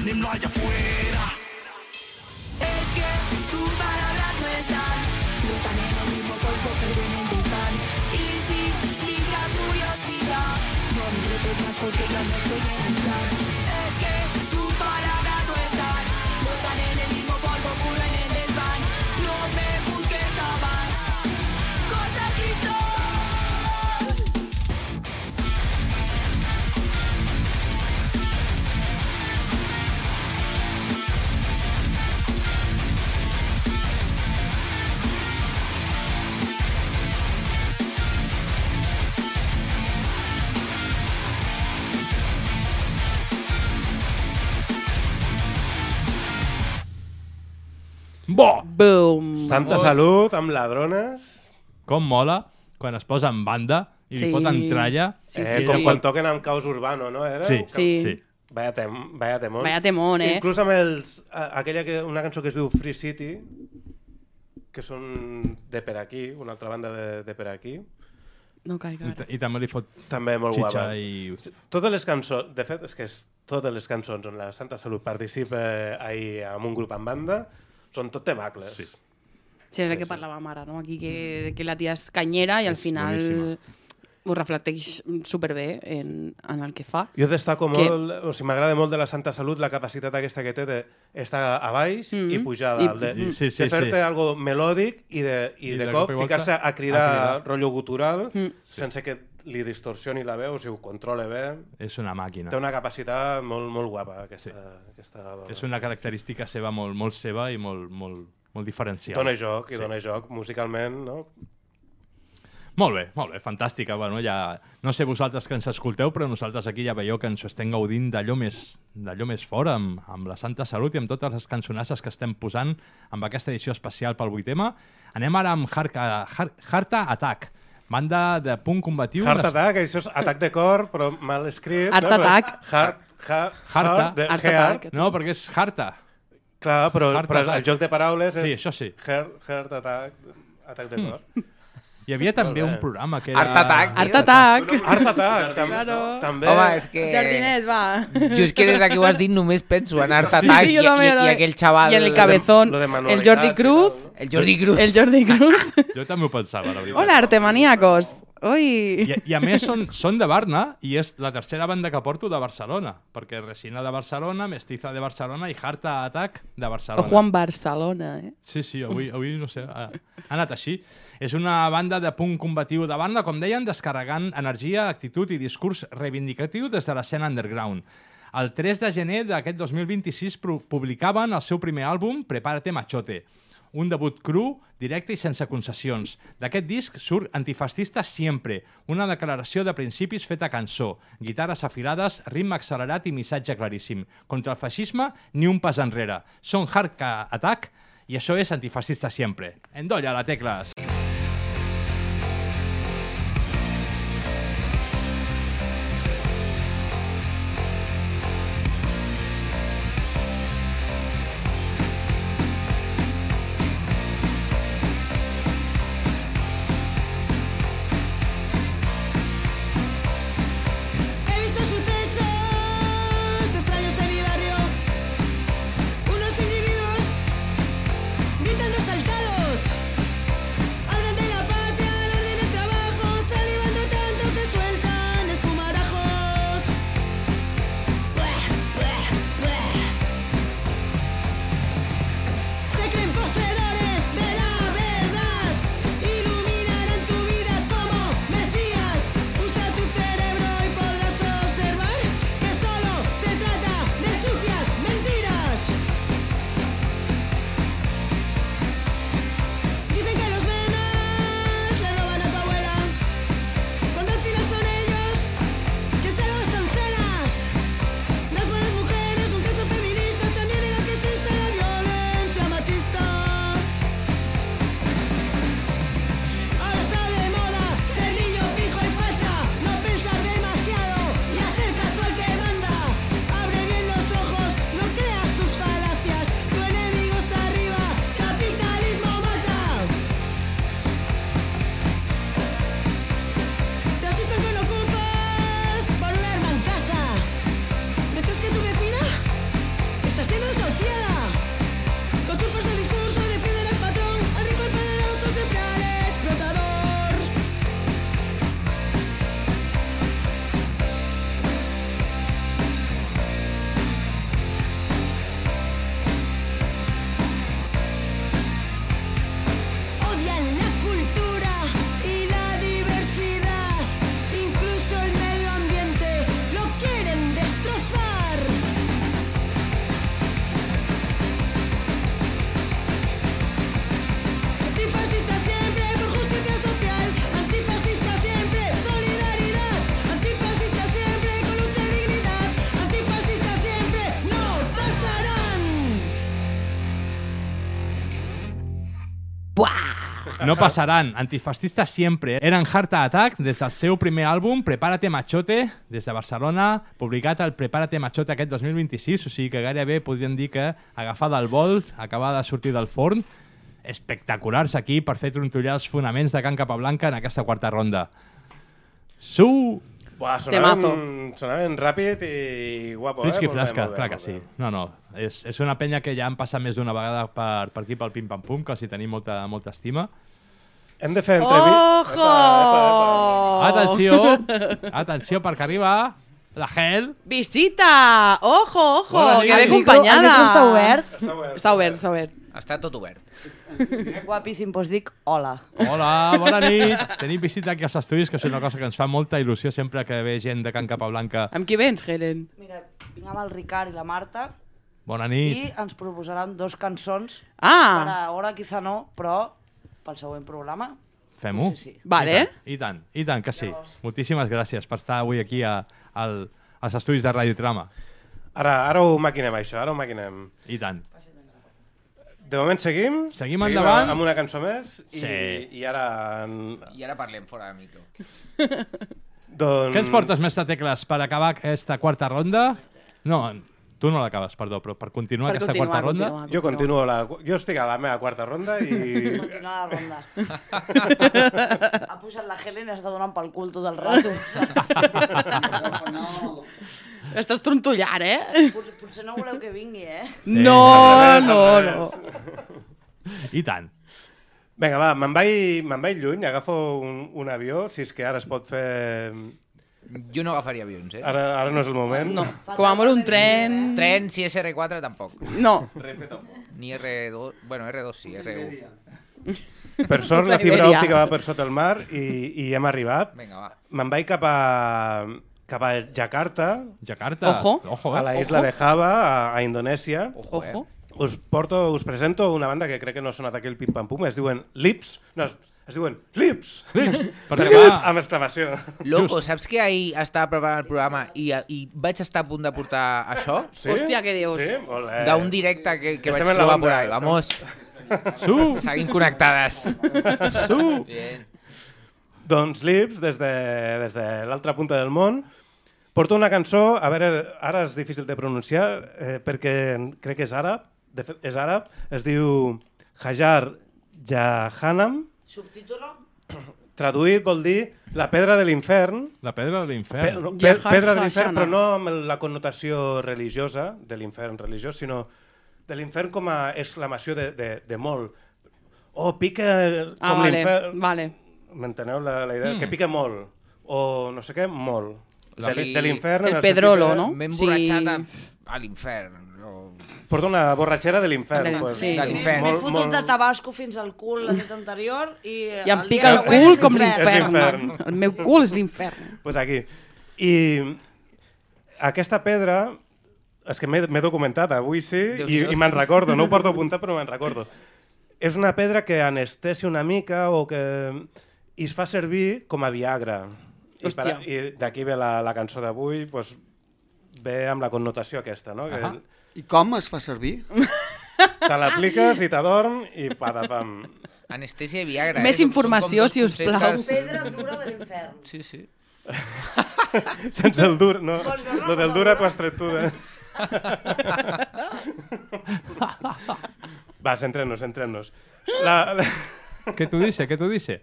himno allá afuera. Es que tus palabras no están Flotan en el mismo polvo pero en el desván Y si diga curiosidad No me retes más porque yo no estoy en el plan Santa. Salut, amb ladrones. Com mola quan es posa en banda i li Sí. foten tralla. Sí, eh, sí, com sí. quan toquen amb Caos Urbano, no? Era? Sí, Sí. sí. Vaya, tem, vaya temón. Vaya temón, eh? Inclús amb els, aquella que, una cançó que es diu Free City, que són de per aquí, una altra banda de, de per aquí. No caiga I, ara. I també li fot També molt xitxa guapa. i... Totes les cançons, de fet, és que és, totes les cançons on la Santa Salut participa ahí amb un grup en banda són tot temacles. Sí. Sí, és el que parlàvem ara, no? Aquí que, que la tia és canyera i al És final boníssima. ho reflecteix superbé en, en el que fa. Jo destaco Que- molt, o sigui, m'agrada molt de la Santa Salut la capacitat aquesta que té d'estar a baix Mhm. i pujar a I- dalt, de, I- sí, sí, de fer-te sí. algo melòdic i de, i I de, de cop ficar-se a cridar, a cridar. rotllo gutural Mm. sense que li distorsioni la veu, o sigui, ho controla bé. És una màquina. Té una capacitat molt, molt guapa, aquesta, aquesta dona. És una característica seva molt, molt seva i molt, molt, molt diferencial. Dona joc, i dona joc musicalment, no? Molt bé, molt bé, fantàstica. Bueno, ja, no sé vosaltres que ens escolteu, però nosaltres aquí ja veieu que ens ho estem gaudint d'allò més, d'allò més fort, amb, amb la Santa Salut i amb totes les cançonasses que estem posant amb aquesta edició especial pel 8M. Anem ara amb Harka, Har, Harta Attack, banda de punt combatiu. Heart Unes- Attack, això és atac de cor, però mal escrit. Heart no? Attack. Heart, ha, Harta. heart, de Heart heart. Attack. No, perquè és Harta. Clar, però, Heart però Attack. el joc de paraules Sí, és això sí. Heart, heart Attack, atac de *laughs* cor. Hi havia també un programa que era... Art Attack. Art Attack. Art Attack, *laughs* tam Claro. també. Home, és que... Jardinet, va. Jo és que des que ho has dit només penso en Art Attack sí, i, jo també, i, jo i també. aquell xaval... I en el cabezón, lo de el Jordi i Cruz. El Jordi Cruz. El Jordi *laughs* Cruz. Jo també ho pensava, la veritat. Hola, artemaníacos. Ui. I, I a més són, són de Barna i és la tercera banda que porto de Barcelona, perquè Resina de Barcelona, Mestiza de Barcelona i Heart Attack de Barcelona. Ojo en Barcelona, eh? Sí, sí, avui, avui no sé, ha, ha anat així. És una banda de punt combatiu de banda, com deien, descarregant energia, actitud i discurs reivindicatiu des de l'escena underground. El 3 de gener d'aquest 2026 pu- publicaven el seu primer àlbum, Prepárate Machote, un debut cru, directe i sense concessions. D'aquest disc surt Antifascista Siempre, una declaració de principis feta a cançó, guitarres afilades, ritme accelerat i missatge claríssim. Contra el feixisme, ni un pas enrere. Són Hard Attack i això és Antifascista Siempre. Endolla la tecles! He No passaran. Antifascistes sempre. Eren Heart Attack des del seu primer àlbum, Prepárate Machote, des de Barcelona, publicat el Prepárate Machote aquest 2026, o sigui que gairebé podríem dir que agafada al vol, acabada de sortir del forn, espectaculars aquí per fer trontollar els fonaments de Can Capablanca en aquesta quarta ronda. Su! Buah, Temazo. sonaven, sonaven ràpid i guapo, Frisqui eh? Flasca, bé, clar que sí. No, no, és, és una penya que ja han passat més d'una vegada per, per aquí, pel Pim Pam Pum, que els hi tenim molta, molta estima. Hem de fer entrevista... Ojo! Atenció, *laughs* atenció, perquè arriba la Gel. Visita! Ojo, ojo! Que ve acompanyada. el micro està obert? Està obert. Està obert, està obert. Està tot obert. Guapíssim, doncs dic hola. Hola, bona nit. Tenim visita aquí als estudis, que és una cosa que ens fa molta il·lusió sempre que ve gent de Can Capablanca. Amb qui vens, Helen? Mira, vinc amb el Ricard i la Marta Bona i nit. ens proposaran dos cançons Ah. per a Hora quizá no, però pel següent programa. Fem-ho? Sí, sí. Vale. I tant, i tant, que sí. Moltíssimes gràcies per estar avui aquí a, al, als estudis de Radio Trama. Ara, ara ho maquinem, això, ara ho maquinem. I tant. De moment seguim. Seguim endavant. amb una cançó més i, Sí. i ara... en- I ara parlem fora de micro. Doncs... Què ens portes, mestre Tecles, per acabar aquesta quarta ronda? No, Tu no l'acabes, perdó, però per continuar Per aquesta continuar, quarta ronda... continuar. Jo continuo la... Jo estic a la meva quarta ronda i... Continua la ronda. *laughs* ha posat la Helen i està donant pel cul tot el rato, saps? *laughs* Estàs trontollant, eh? Pot- Potser no voleu que vingui, eh? No, revés, no, no. revés. I tant. Vinga, va, me'n vaig, me'n vaig lluny, agafo un, un avió, si és que ara es pot fer... Jo no agafaria avions, eh? Ara, ara no és el moment. No, com a molt un tren... Tren, si és R4, tampoc. No. Ni R2... Bueno, R2 sí, R1. Per sort, la *laughs* fibra òptica va per sota el mar i, i hem arribat. Vinga, va. Me'n vaig cap a, cap a Jakarta, Jakarta. Ojo. Ojo, a eh? la isla de Java, a, a Indonèsia. Ojo, eh? Ojo. Us porto, us presento una banda que crec que no ha sonat aquí el Pim Pam Pum, es diuen Lips, no, es, diuen Lips! Lips, perquè Perquè va- Amb exclamació. Loco, saps que ahir estava preparant el programa i, i vaig estar a punt de portar això? Sí? Hòstia, què dius? Sí? Molt bé. D'un directe que, que vaig Estem la trobar por ahí. estem- Vamos. Su! Seguim connectades. Su! Bien. Doncs Lips, des de, des de l'altra punta del món, porto una cançó, a veure, ara és difícil de pronunciar, eh, perquè crec que és àrab, de fet és àrab, es diu Hajar Jahanam, Subtítulo? traduït vol dir la pedra de l'infern, La pedra de Pe l'infern. pe Jahar pedra de l'infern, però no amb la connotació religiosa de l'infern religiós, sinó de l'infern com a exclamació de, de, de molt. Oh, pica com Ah, vale, l'infern. vale. M'enteneu la, la idea? Mm. Que pica molt. O no sé què, molt. La- De, de l'infern... El sentit pedrolo, de- no? M'he Sí. emborratxat a, a l'infern. O... Porta una borratxera de l'infern. Del- Pues. sí, sí. M'he fotut molt- de tabasco fins al cul la nit anterior i... I em pica el cul com l'infern. El meu cul és l'infern. pues aquí. I aquesta pedra, és que m'he documentat, avui sí, i, Déu-n'hi-do. i me'n recordo, no ho porto apuntat però me'n recordo. És una pedra que anestesia una mica o que i es fa servir com a Viagra. I, Hòstia. i d'aquí ve la, la cançó d'avui, pues, ve amb la connotació aquesta, no? Que Ahà. I com es fa servir? te l'apliques i t'adorm i patapam. Anestèsia i Viagra. Més eh? Informació, si us plau. Pedra dura de l'infern. Sí, sí. *laughs* Sense el dur, no. Lo del dura t'ho has tret tu, eh? *laughs* Va, centrem-nos, centrem-nos. La, la... Què t'ho dice? Què t'ho dice?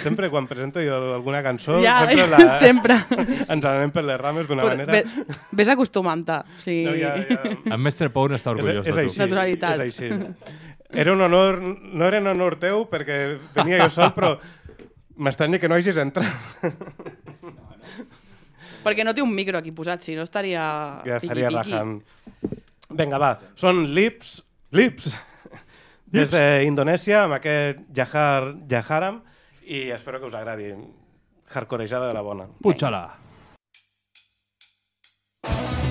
Sempre quan presento jo alguna cançó, Ja, sempre, *laughs* la... sempre. ens anem per les rames d'una manera... ve- Ves acostumant-te. O sigui... No, ja, ja... En Mestre Pou n'està És, orgullós és de així, tu. Naturalitat. és així. Era un honor, no era un honor teu perquè venia jo sol, però m'estranya que no hagis entrat. Perquè no té un micro aquí posat, si no estaria... Ja estaria piqui-piqui. rajant. Vinga, va. Són Lips, Lips, des d'Indonèsia, amb aquest Jahar Jaharam, i espero que us agradi. Hardcorejada de la bona. Puja-la. Lips,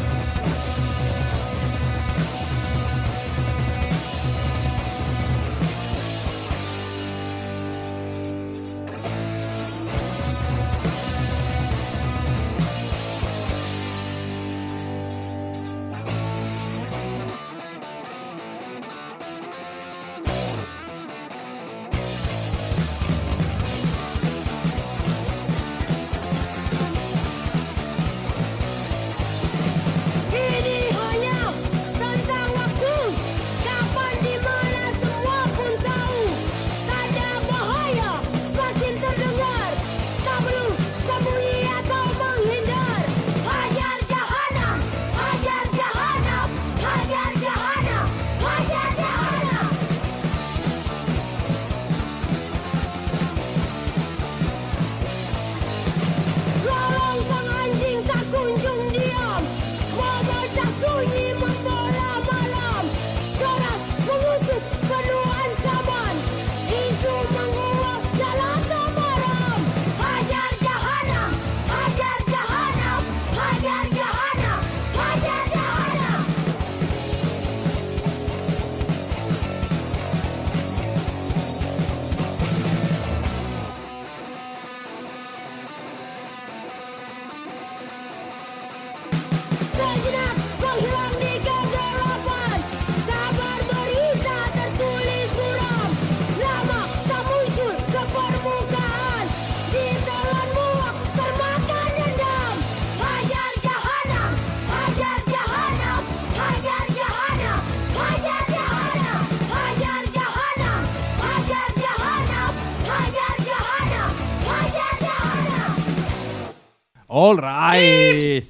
All right!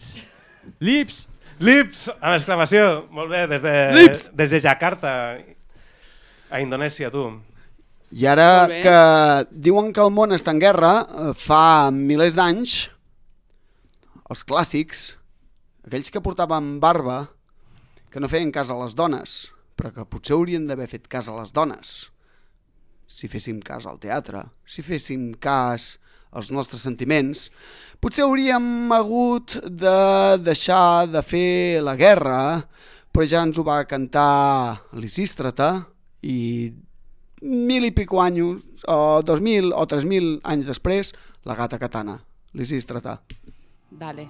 Lips! Lips, amb exclamació. Molt bé, des de, Lips. des de Jakarta, a Indonèsia, tu. I ara que diuen que el món està en guerra, eh, fa milers d'anys, els clàssics, aquells que portaven barba, que no feien cas a les dones, però que potser haurien d'haver fet cas a les dones, si féssim cas al teatre, si féssim cas als nostres sentiments, potser hauríem hagut de deixar de fer la guerra, però ja ens ho va cantar Lisístrata i mil i pico anys, o dos mil o tres mil anys després, la gata katana, Lisístrata. Dale.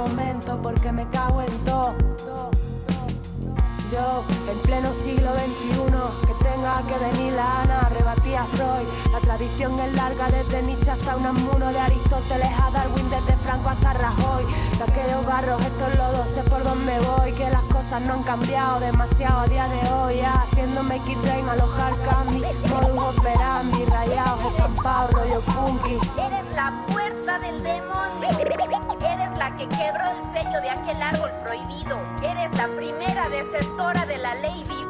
porque me cago en todo. Yo, en pleno siglo XXI, que tenga que venir la Ana, rebatí a Freud. La tradición es larga, desde Nietzsche hasta Unamuno, de Aristóteles a Darwin, desde Franco hasta Rajoy. De aquellos barros, estos lodos, sé por dónde voy, que las cosas no han cambiado demasiado a día de hoy. Ya, haciendo make it rain, alojar candy, modus operandi, rayados, estampados, rollo funky. Eres la puerta del demonio. Que quebró el sello de aquel árbol prohibido. Eres la primera desertora de la ley divina.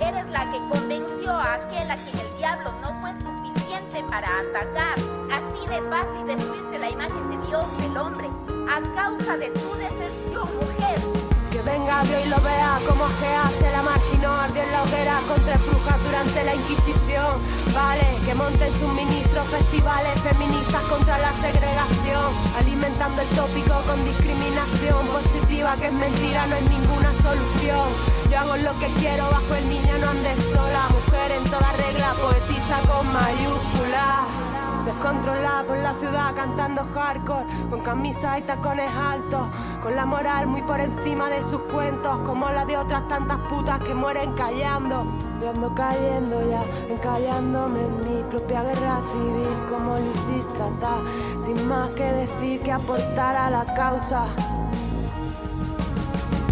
Eres la que convenció a aquel a quien el diablo no fue suficiente para atacar. Así de fácil destruirse la imagen de Dios del hombre a causa de tu deserción, mujer. Venga Dios y lo vea como se hace la marginó ardió en la hoguera con tres brujas durante la Inquisición. Vale, que monten sus ministros festivales feministas contra la segregación, alimentando el tópico con discriminación positiva que es mentira, no es ninguna solución. Yo hago lo que quiero bajo el niño, no andes sola, mujer en toda regla, poetisa con mayúsculas. Descontrolada por la ciudad cantando hardcore, con camisas y tacones altos, con la moral muy por encima de sus cuentos, como la de otras tantas putas que mueren callando. Yo ando cayendo ya, encallándome en mi propia guerra civil, como Lisístrata, sin más que decir que aportar a la causa.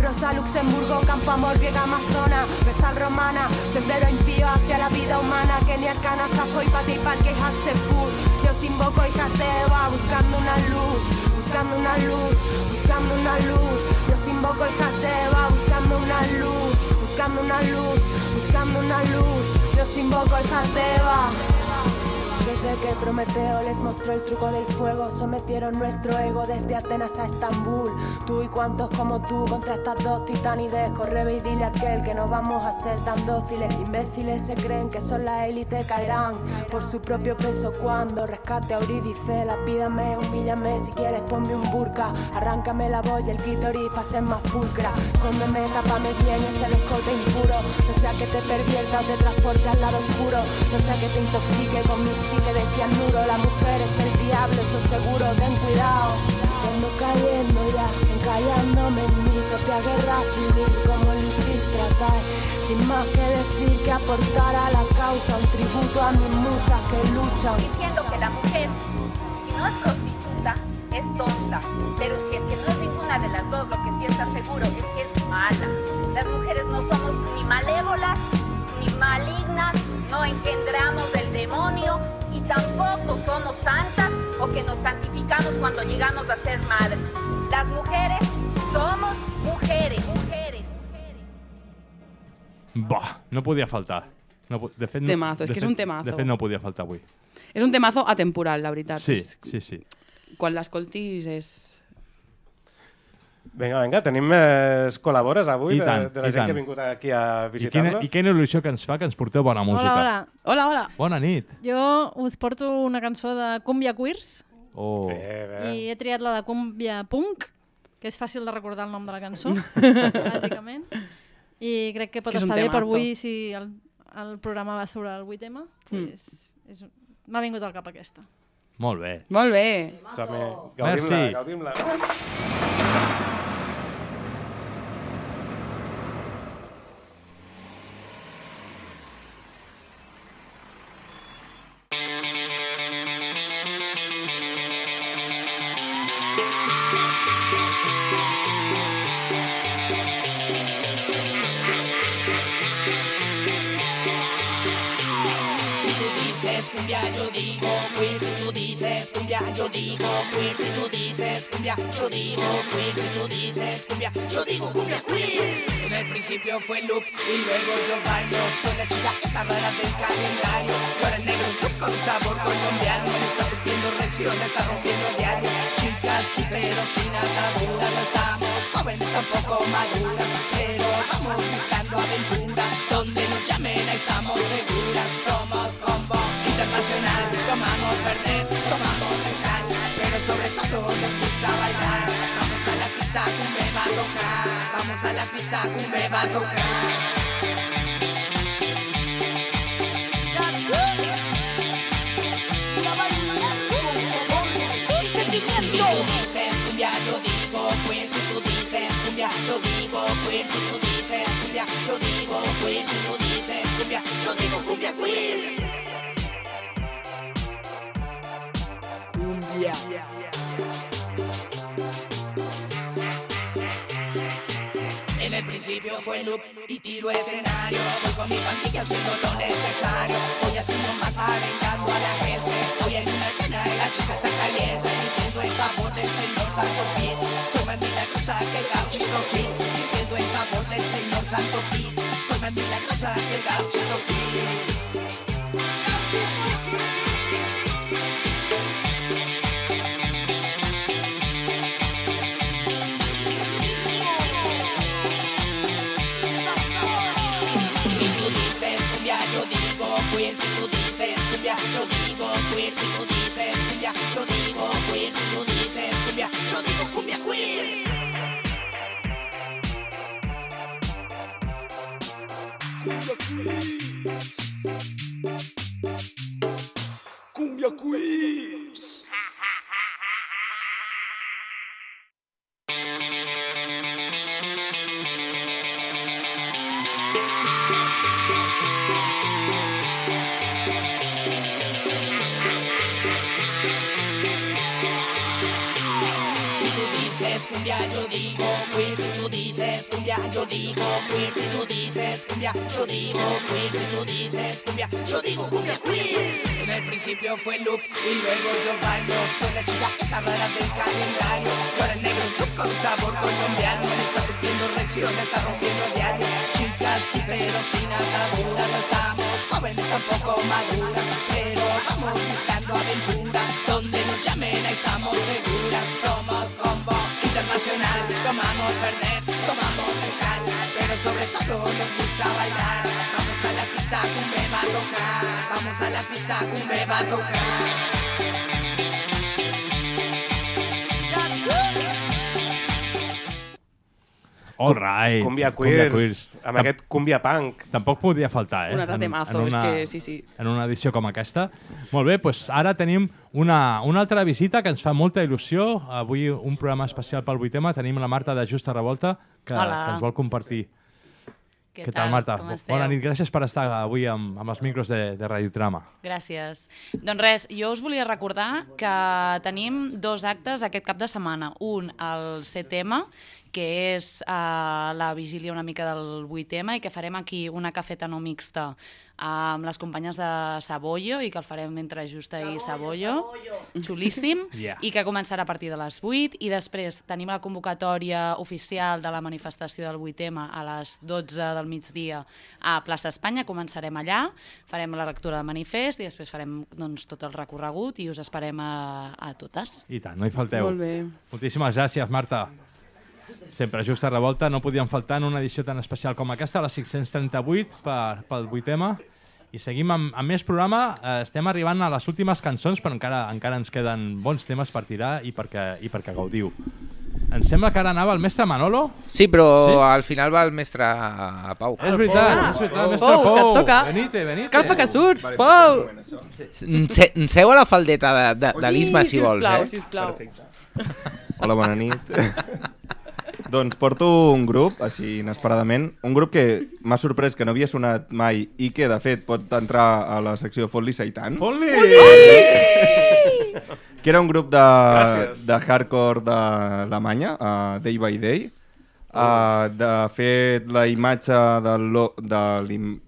Rosa, Luxemburgo, Campo Amor, Griega, Amazona, Vestal Romana, Sendero impío hacia la vida humana, Kenia, Cana, Safoy, Pati, Parque, Hatzeput. Yo os invoco hijas de Eva, buscando una luz, buscando una luz, buscando una luz. Yo os invoco hijas de Eva, buscando una luz, buscando una luz, buscando una luz. Yo os invoco hijas de Eva. Desde que Prometeo les mostró el truco del fuego, sometieron nuestro ego desde Atenas a Estambul. Tú y cuantos como tú contra estas dos titanides, corre ve y dile a aquel que no vamos a ser tan dóciles. Imbéciles se creen que son la élite, caerán por su propio peso cuando rescate a Eurídice. La pídame, humíllame, si quieres ponme un burka, arráncame la voz y el clítoris para ser más pulcra. Escóndeme, tápame bien ese descote impuro, no sea que te pervierta o te transporte al lado oscuro, no sea que te intoxique con mi psique de cianuro. La mujer es el diablo, eso seguro, ten cuidado. Ando cayendo ya, encallándome en mi propia guerra civil, como lo hiciste tratar. Sin más que decir que aportar a la causa, un tributo a mis musas que luchan. diciendo que la mujer, si no es prostituta, es tonta. Pero si es que no es ninguna de las dos, lo que sí seguro es que es mala. Las mujeres no somos ni malévolas, ni malignas, no engendramos y tampoco somos santas o que nos santificamos cuando llegamos a ser madres. Las mujeres somos mujeres, mujeres. Bah, no podia faltar. No, po- de fet, no- Temazo, és de que és fet- un temazo. De fet, no podia faltar avui. És un temazo atemporal, la veritat. Sí, És- sí, sí. Quan l'escoltis és... Vinga, vinga, tenim més col·labores avui de, tant, de la gent tant. que ha vingut aquí a I quina, visitar-nos. I quina il·lusió que ens fa que ens porteu bona música. hola. Hola, hola. Bona nit. Jo us porto una cançó de Cumbia Queers Oh. Bé, bé. i he triat la de Cumbia Punk que és fàcil de recordar el nom de la cançó, *laughs* bàsicament. I crec que pot Que és estar bé per avui si el, el programa va sobre el 8M. Pues, és, M'ha vingut al cap aquesta. Molt bé. Molt bé. Som-hi. Gaudim-la, gaudim-la. Digo queer. Si tú dices cumbia, yo digo cumbia queer. En el principio fue look y luego yo bailo. Soy la chica esa rara del calendario. Yo era el negro con sabor colombiano. Está reacción, me está rompiendo diario. Chicas sí, pero sin atadura. No estamos jóvenes, tampoco maduras. Pero vamos buscando aventura. Donde nos llamen, estamos seguras. Somos combo internacional. Tomamos verde, todo nos gusta bailar. Vamos a la pista, cumbe va a tocar. Vamos a la pista, cumbe va a tocar. Si tú dices cumbia, yo digo queer. Si tú dices cumbia, yo digo queer. Si tú dices cumbia, yo digo queer. Si tú dices cumbia, yo digo cumbia queer. Fue look y tiro escenario. Voy con mi pandilla haciendo lo necesario. Voy haciendo más arengando a la gente. Hoy hay una cana y la chica está caliente. Sintiendo el sabor del señor Santo Pit. Soy más milagrosa que el gauchito Pit. Sintiendo el sabor del señor Santo Pit. Soy más milagrosa que el gauchito Pit. Cumbia queers. Si tú dices cumbia, yo digo queer. Yo digo queer. Si tú dices cumbia, yo digo queer. Si tú dices cumbia, yo digo cumbia queer. En el principio fue look y luego yo bailo. Soy la chica esa rara del calendario. Yo era el negro con sabor colombiano. Me está surtiendo reacción, me está rompiendo diario. Chicas sí, pero sin atadura. No estamos jóvenes, tampoco maduras. Pero vamos buscando aventura. Donde nos llamen, estamos seguras. Somos combo internacional. Tomamos Fernet, tomamos mezcal. Pero sobre todo nos gusta bailar. Vamos a la pista, cumbe va a tocar. Vamos a la pista, cumbe va a tocar. All right. Cumbia queers, amb aquest cumbia punk. Tampoc podia faltar, eh? Un altre temazo, és que sí, sí. En una edició com aquesta. Molt bé, doncs ara tenim una, una altra visita que ens fa molta il·lusió. Avui un programa especial pel 8M. Tenim la Marta de Justa Revolta, que, Hola. que ens vol compartir. Què tal, tal? Marta? Com esteu? Bona nit, gràcies per estar avui amb, amb els micros de, de Radiotrama. Gràcies. Doncs res, jo us volia recordar que tenim dos actes aquest cap de setmana. Un, el CTM, que és uh, la vigília una mica del 8M i que farem aquí una cafeta no mixta amb les companyes de Sabollo i que el farem entre Justa i Sabollo. Xulíssim. *laughs* Yeah. I que començarà a partir de les 8 i després tenim la convocatòria oficial de la manifestació del 8M a les 12 del migdia a plaça Espanya. Començarem allà, farem la lectura del manifest i després farem doncs, tot el recorregut i us esperem a, a totes. I tant, no hi falteu. Molt bé. Moltíssimes gràcies, Marta. Sempre Justa Revolta no podien faltar en una edició tan especial com aquesta, la 638 per, pel 8M. I seguim amb, amb més programa. Eh, estem arribant a les últimes cançons, però encara encara ens queden bons temes per tirar i perquè, i perquè gaudiu. Em sembla que ara anava el mestre Manolo. Sí, però Sí? al final va el mestre Pau. És veritat, és veritat, mestre Pou, que et Pou. toca. Venite, venite. Escalfa que surts, Pou! Se, seu a la faldeta de, de, de l'Isma, si vols, sisplau, eh? sisplau. Hola, bona nit. *laughs* doncs porto un grup, així inesperadament, un grup que m'ha sorprès que no havia sonat mai i que, de fet, pot entrar a la secció Fot-li Seitan. Fot-li! que era un grup de, Gràcies. de hardcore d'Alemanya, uh, Day by Day. Uh, de fet, la imatge del, lo- de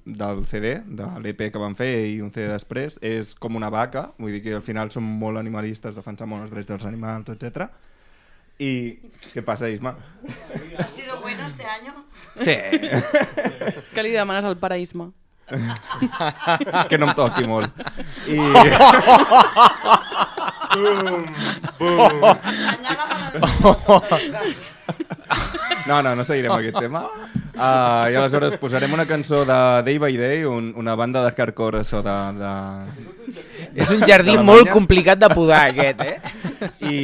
del CD, de l'EP que van fer i un CD després, és com una vaca, vull dir que al final són molt animalistes, defensant molt els drets dels animals, etc. I què passa, Isma? ¿Ha sido bueno este año? Sí. Què li demanes al paraísme? que no em toqui molt. I... Bum, bum. No, no, no seguirem aquest tema. Uh, I aleshores posarem una cançó de Day by Day, un, una banda de hardcore això de... de... És un jardí d'Alemanya. molt complicat de podar, aquest, eh? I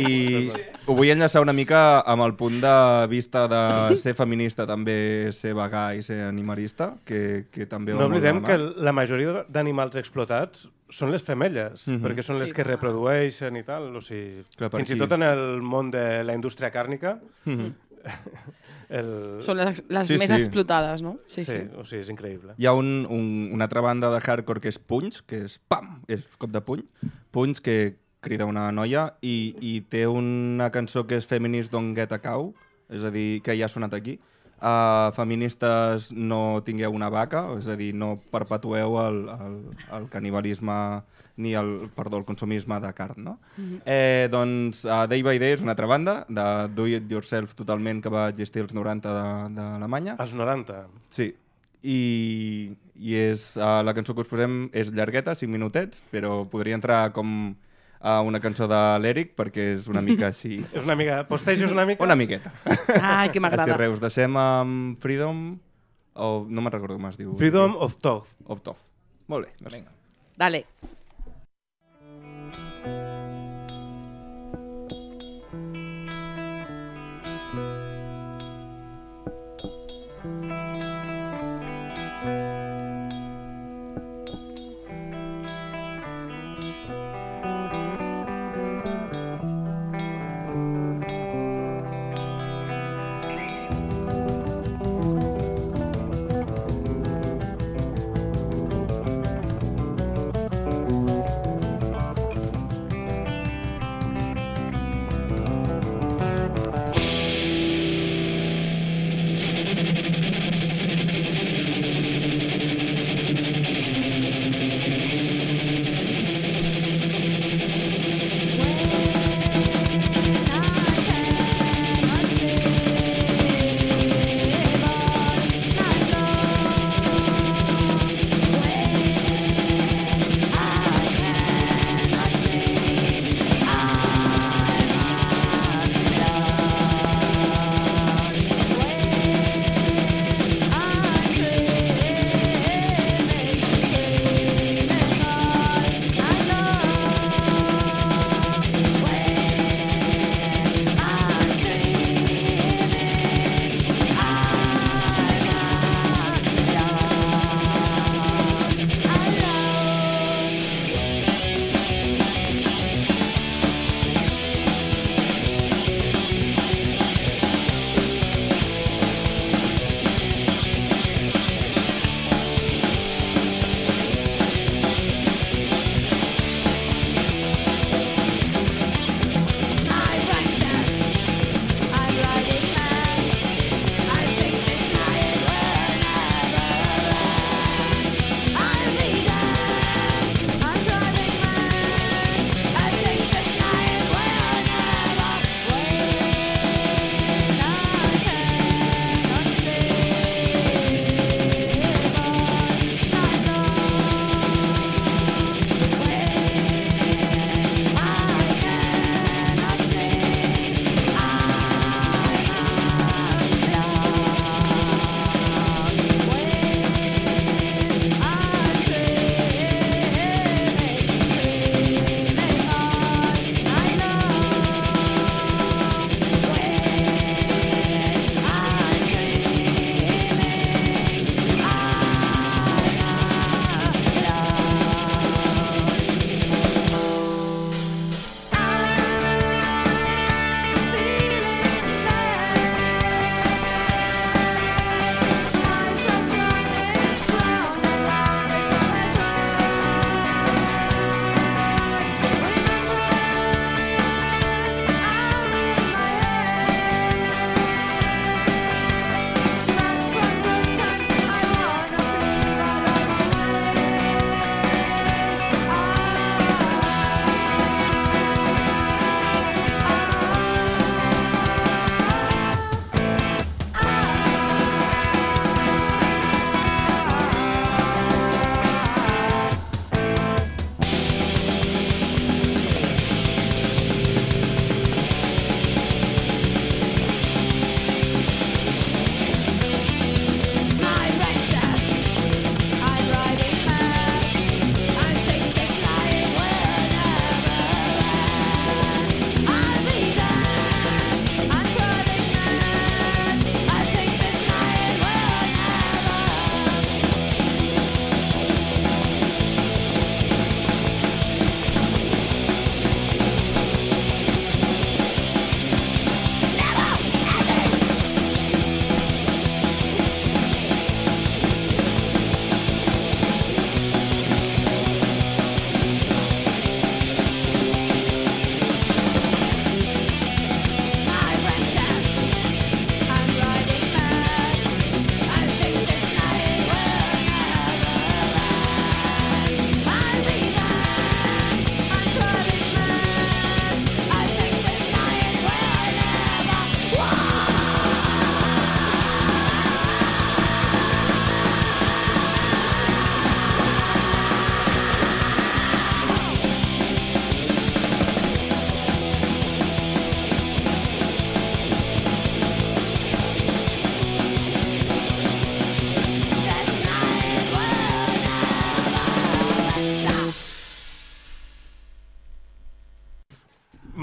ho vull enllaçar una mica amb el punt de vista de ser feminista, també ser vegà i ser animalista, que, que també No oblidem que la majoria d'animals explotats són les femelles, Mhm. perquè són les Sí. que reprodueixen i tal. O sigui, Clar, fins i aquí. tot en el món de la indústria càrnica, Mhm. *laughs* el... Són les, les Sí, més sí. explotades, no? Sí, sí, o sigui, és increïble. Hi ha un, un, una altra banda de hardcore que és Punch, que és pam, és cop de puny. Punch, que crida una noia i, i té una cançó que és Feminist Don't Get a Cow, és a dir, que ja ha sonat aquí. Uh, feministes no tingueu una vaca, és a dir, no perpetueu el, el, el canibalisme ni el, perdó, el consumisme de carn, no? Mhm. Eh, doncs uh, Day by Day és una altra banda, de Do It Yourself totalment, que va existir als 90 de- d'Alemanya. Els 90? Sí. I, i és, uh, la cançó que us posem és llargueta, 5 minutets, però podria entrar com a una cançó de l'Eric, perquè és una mica així... *laughs* És una mica... Posteixes una mica? Una miqueta. Ai, que m'agrada. Així, Reus, deixem amb Freedom... O, no me'n recordo com es diu. Freedom of Thought. Of Thought. Molt bé. Merci. Dale.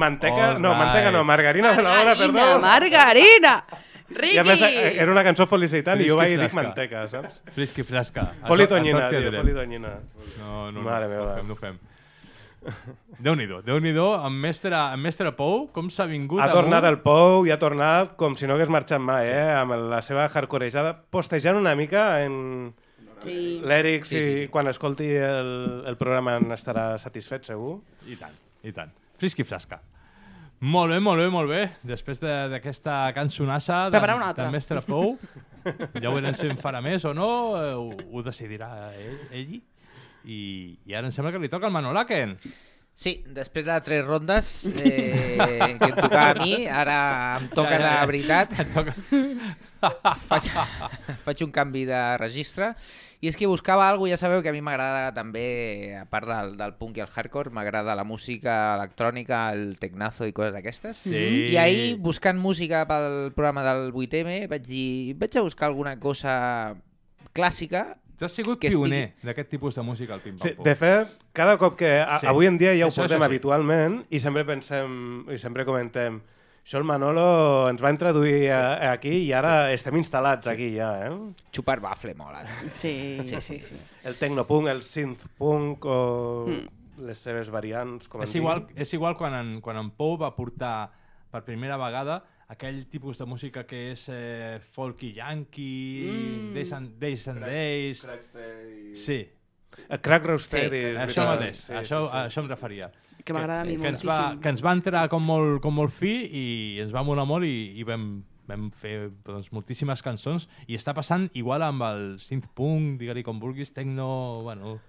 Manteca, All no, manteca no, margarina de la bona, Margarina, perdó. margarina! Riqui! I a més, era una cançó felicitant i jo vaig dir manteca, saps? Frisqui fresca. *laughs* Foli tonyina, tio, foli tonyina. No, no, Mare no, meva. no ho fem, no ho fem. *laughs* Déu-n'hi-do, Déu-n'hi-do, en mestre, en mestre Pou, com s'ha vingut Ha amunt? tornat el Pou i ha tornat com si no hagués marxat mai, eh? Amb la seva hardcorejada, postejant una mica en... Sí. L'Èric, si Sí, sí, sí. quan escolti el, el programa n'estarà satisfet, segur. I tant, i tant. Frisqui fresca. Molt bé, molt bé, molt bé. Després de- d'aquesta cançonassa de, una altra. del mestre Pou, ja ho veurem si en farà més o no, eh, ho, ho decidirà ell, ell. I, I ara em sembla que li toca al Manolaken. Sí, després de tres rondes eh, que em tocava a mi, ara em toca Ja, ja, ja. de veritat. Toca. faig, faig un canvi de registre. I és que buscava alguna ja sabeu que a mi m'agrada també, a part del, del punk i el hardcore, m'agrada la música electrònica, el tecnazo i coses d'aquestes. Sí. I ahir, buscant música pel programa del 8M, vaig dir, vaig a buscar alguna cosa clàssica Tu has sigut que pioner d'aquest tipus de música al pim Sí, de fet, cada cop que... A, Sí. Avui en dia ja ho Això, portem això sí. habitualment i sempre pensem, i sempre comentem això el Manolo ens va introduir a, aquí i ara estem instal·lats aquí ja, eh? Xupar bafle mola. Sí, sí, sí. sí. El tecnopunk, el synthpunk o Mm. les seves variants, com És igual, diguin. és igual quan en, quan en Pou va portar per primera vegada aquell tipus de música que és eh, folky yankee, Mm. Days and Days. And days. Sí. El Crack Roasted. Sí, això mateix, Sí, això, sí, sí. a això em referia. Que m'agrada a mi que ens, va, moltíssim. que ens va entrar com molt, com molt fi i ens va molar molt i, i vam, vam fer doncs, moltíssimes cançons i està passant igual amb el synth-punk, digue-li com vulguis, techno... Bueno,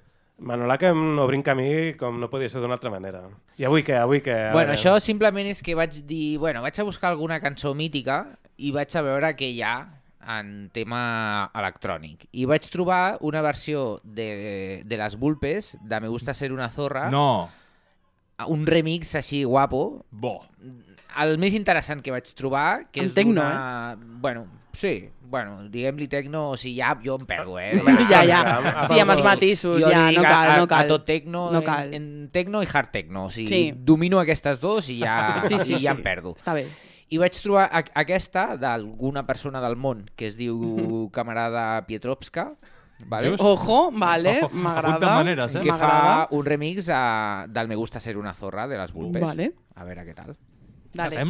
Manolac em obrint camí com no podia ser d'una altra manera. I avui què? Avui què? A Bueno, veure. això simplement és que vaig dir... Bueno, vaig a buscar alguna cançó mítica i vaig a veure què hi ha en tema electrònic. I vaig trobar una versió de, de les Vulpes, de Me gusta ser una zorra. No. Un remix així guapo. Bo. El més interessant que vaig trobar, que Amb és tecno, d'una... Bueno, sí, bueno, diguem-li tecno, o sigui, ja jo em perdo, eh? Ja, ja. Sí, amb els matisos, Jo ja, no cal, a, no cal. A tot tecno, No en- cal. En, tecno i hard tecno, o sigui, Sí. domino aquestes dos i ja, *laughs* Sí, sí, i ja sí. em perdo. Està bé. I vaig trobar a, aquesta d'alguna persona del món que es diu camarada Pietrovska, vale? Just. Ojo, vale, Ojo, m'agrada. maneres, eh? que fa un remix a, del Me gusta ser una zorra de les Vulpes. Vale. A veure què tal. Dale.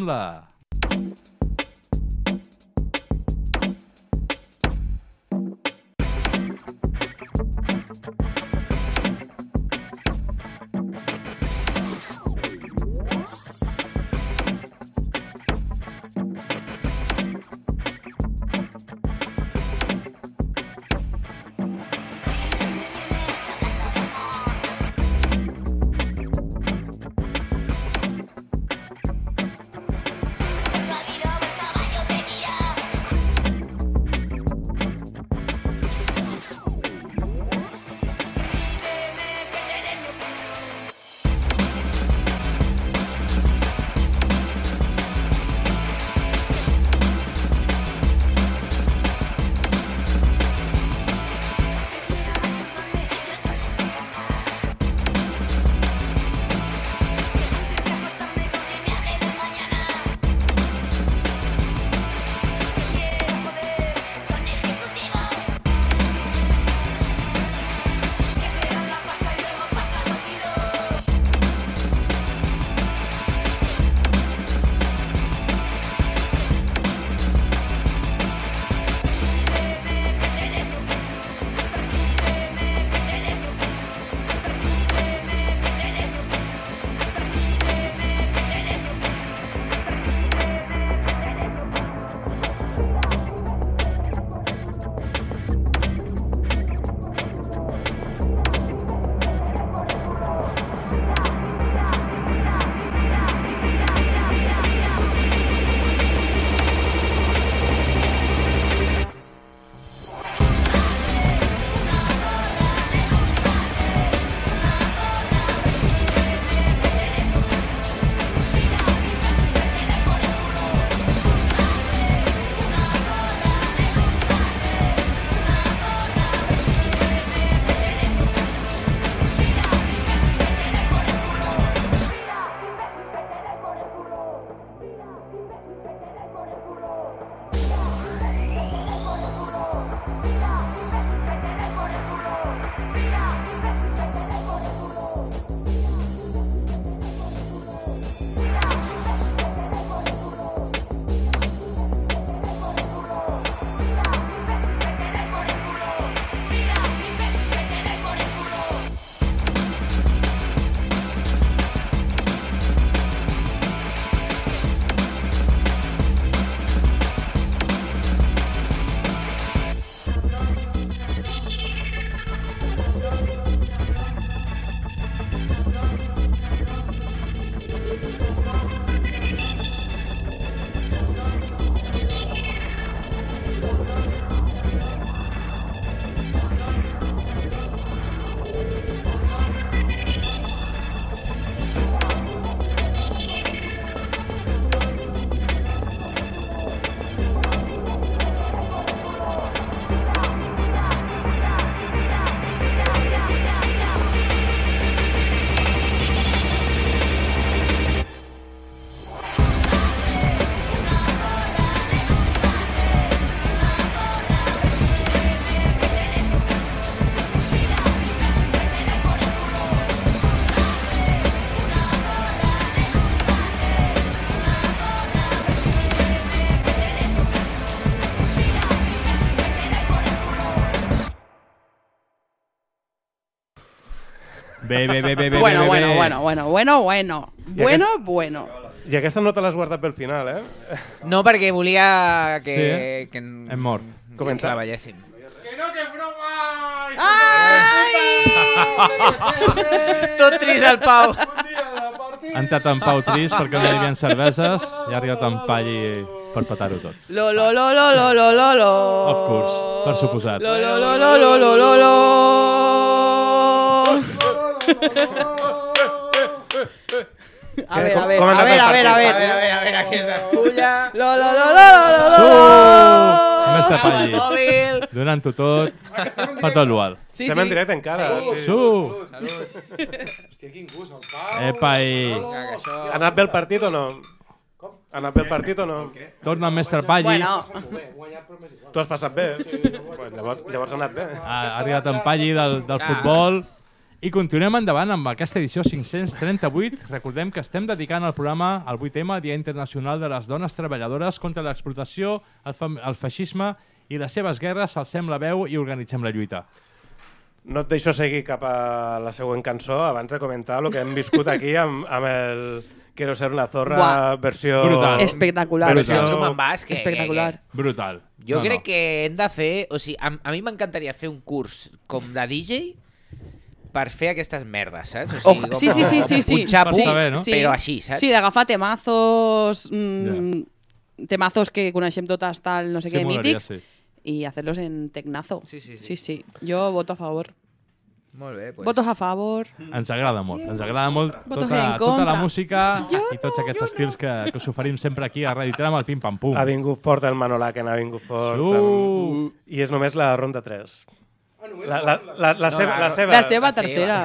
Bueno, bé, bueno, bé. bueno, bueno, bueno, bueno. Bueno, bueno. I aquesta no te l'has guardat pel final, eh? No, perquè volia que... Sí, eh? que Hem mort. Que ens Comença. la veiéssim. Tot trist el Pau. Ha entrat en Pau trist perquè no hi havia cerveses i ha arribat en Palli per petar-ho tot. Lo, lo, lo, lo, lo, lo, lo, lo. Of course, per suposat. Lo, lo, lo, lo, lo, lo, lo, lo. A Què? ver, Com- a ver, com a ver, a ver, a ver. A veure, a a veure, aquí es despulla. Lo, lo, lo, lo, lo, lo, lo. Mestre Agafava Palli, el mòbil. donant-ho tot per tot l'ual. Sí, Estem sí. en directe encara. Sí. Su! Hòstia, quin gust, el Pau. Epa, i... Ha anat bé el partit o no? Ha anat bé el partit o no? Torna el mestre Palli. Bueno, Tu has passat bé? Bueno, llavors, llavors ha anat bé. Ha arribat en Palli del, del futbol. I continuem endavant amb aquesta edició 538. Recordem que estem dedicant el programa al 8M, Dia Internacional de les Dones Treballadores contra l'explotació, el, el feixisme i les seves guerres. Alcem la veu i organitzem la lluita. No et deixo seguir cap a la següent cançó abans de comentar el que hem viscut aquí amb, amb el Quiero ser una zorra Buah. versió... Brutal. espectacular. Versió- Això drum and bass, que, Espectacular. Brutal. Jo No, crec no. que hem de fer... O sigui, a, a mi m'encantaria fer un curs com de DJ per fer aquestes merdes, saps? O sigui, Oja- sí, sí, sí, sí, sí. Un xapo, Per saber, no? Sí. però així, saps? Sí, d'agafar temazos, mm, temazos que coneixem totes, tal, no sé Sí, què, molaria, mítics, sí. y hacerlos en tecnazo. Sí, sí, sí. Sí, sí. Yo voto a favor. Molt bé, pues... Votos a favor. Ens agrada molt, ens agrada molt Votos tota, tota la música i tots aquests estils que, que us oferim sempre aquí a Radio Trama, al Pim Pam Pum. Ha vingut fort el Manolaken, ha vingut fort. Amb... I és només la ronda 3. La, la, la, la, seva, la- la seva. La seva la seva. tercera.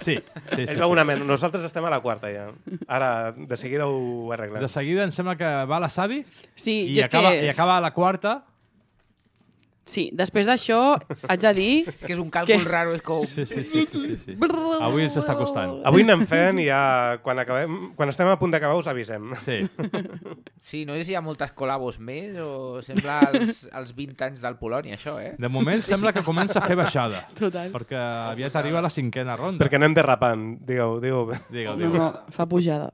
Sí, sí, Ell *laughs* sí. va sí. una. Nosaltres estem a la quarta ja. Ara, de seguida ho arreglem. De seguida em sembla que va a la Sadi Sí, i acaba, que... i acaba a la quarta. Sí, després d'això haig de dir... *laughs* Que és un càlcul Que- raro, és com... Sí, sí, sí, sí, sí, sí. Avui s'està costant. Avui anem fent i ja, quan, acabem, quan estem a punt d'acabar us avisem. Sí. *laughs* Sí, no sé si hi ha moltes col·labos més o sembla els, els 20 anys del Polònia, això, eh? De moment sembla que comença a fer baixada. Total. Perquè aviat arriba la cinquena ronda. Perquè anem derrapant, digueu, digueu. bé. Digue'l, No, no, fa pujada.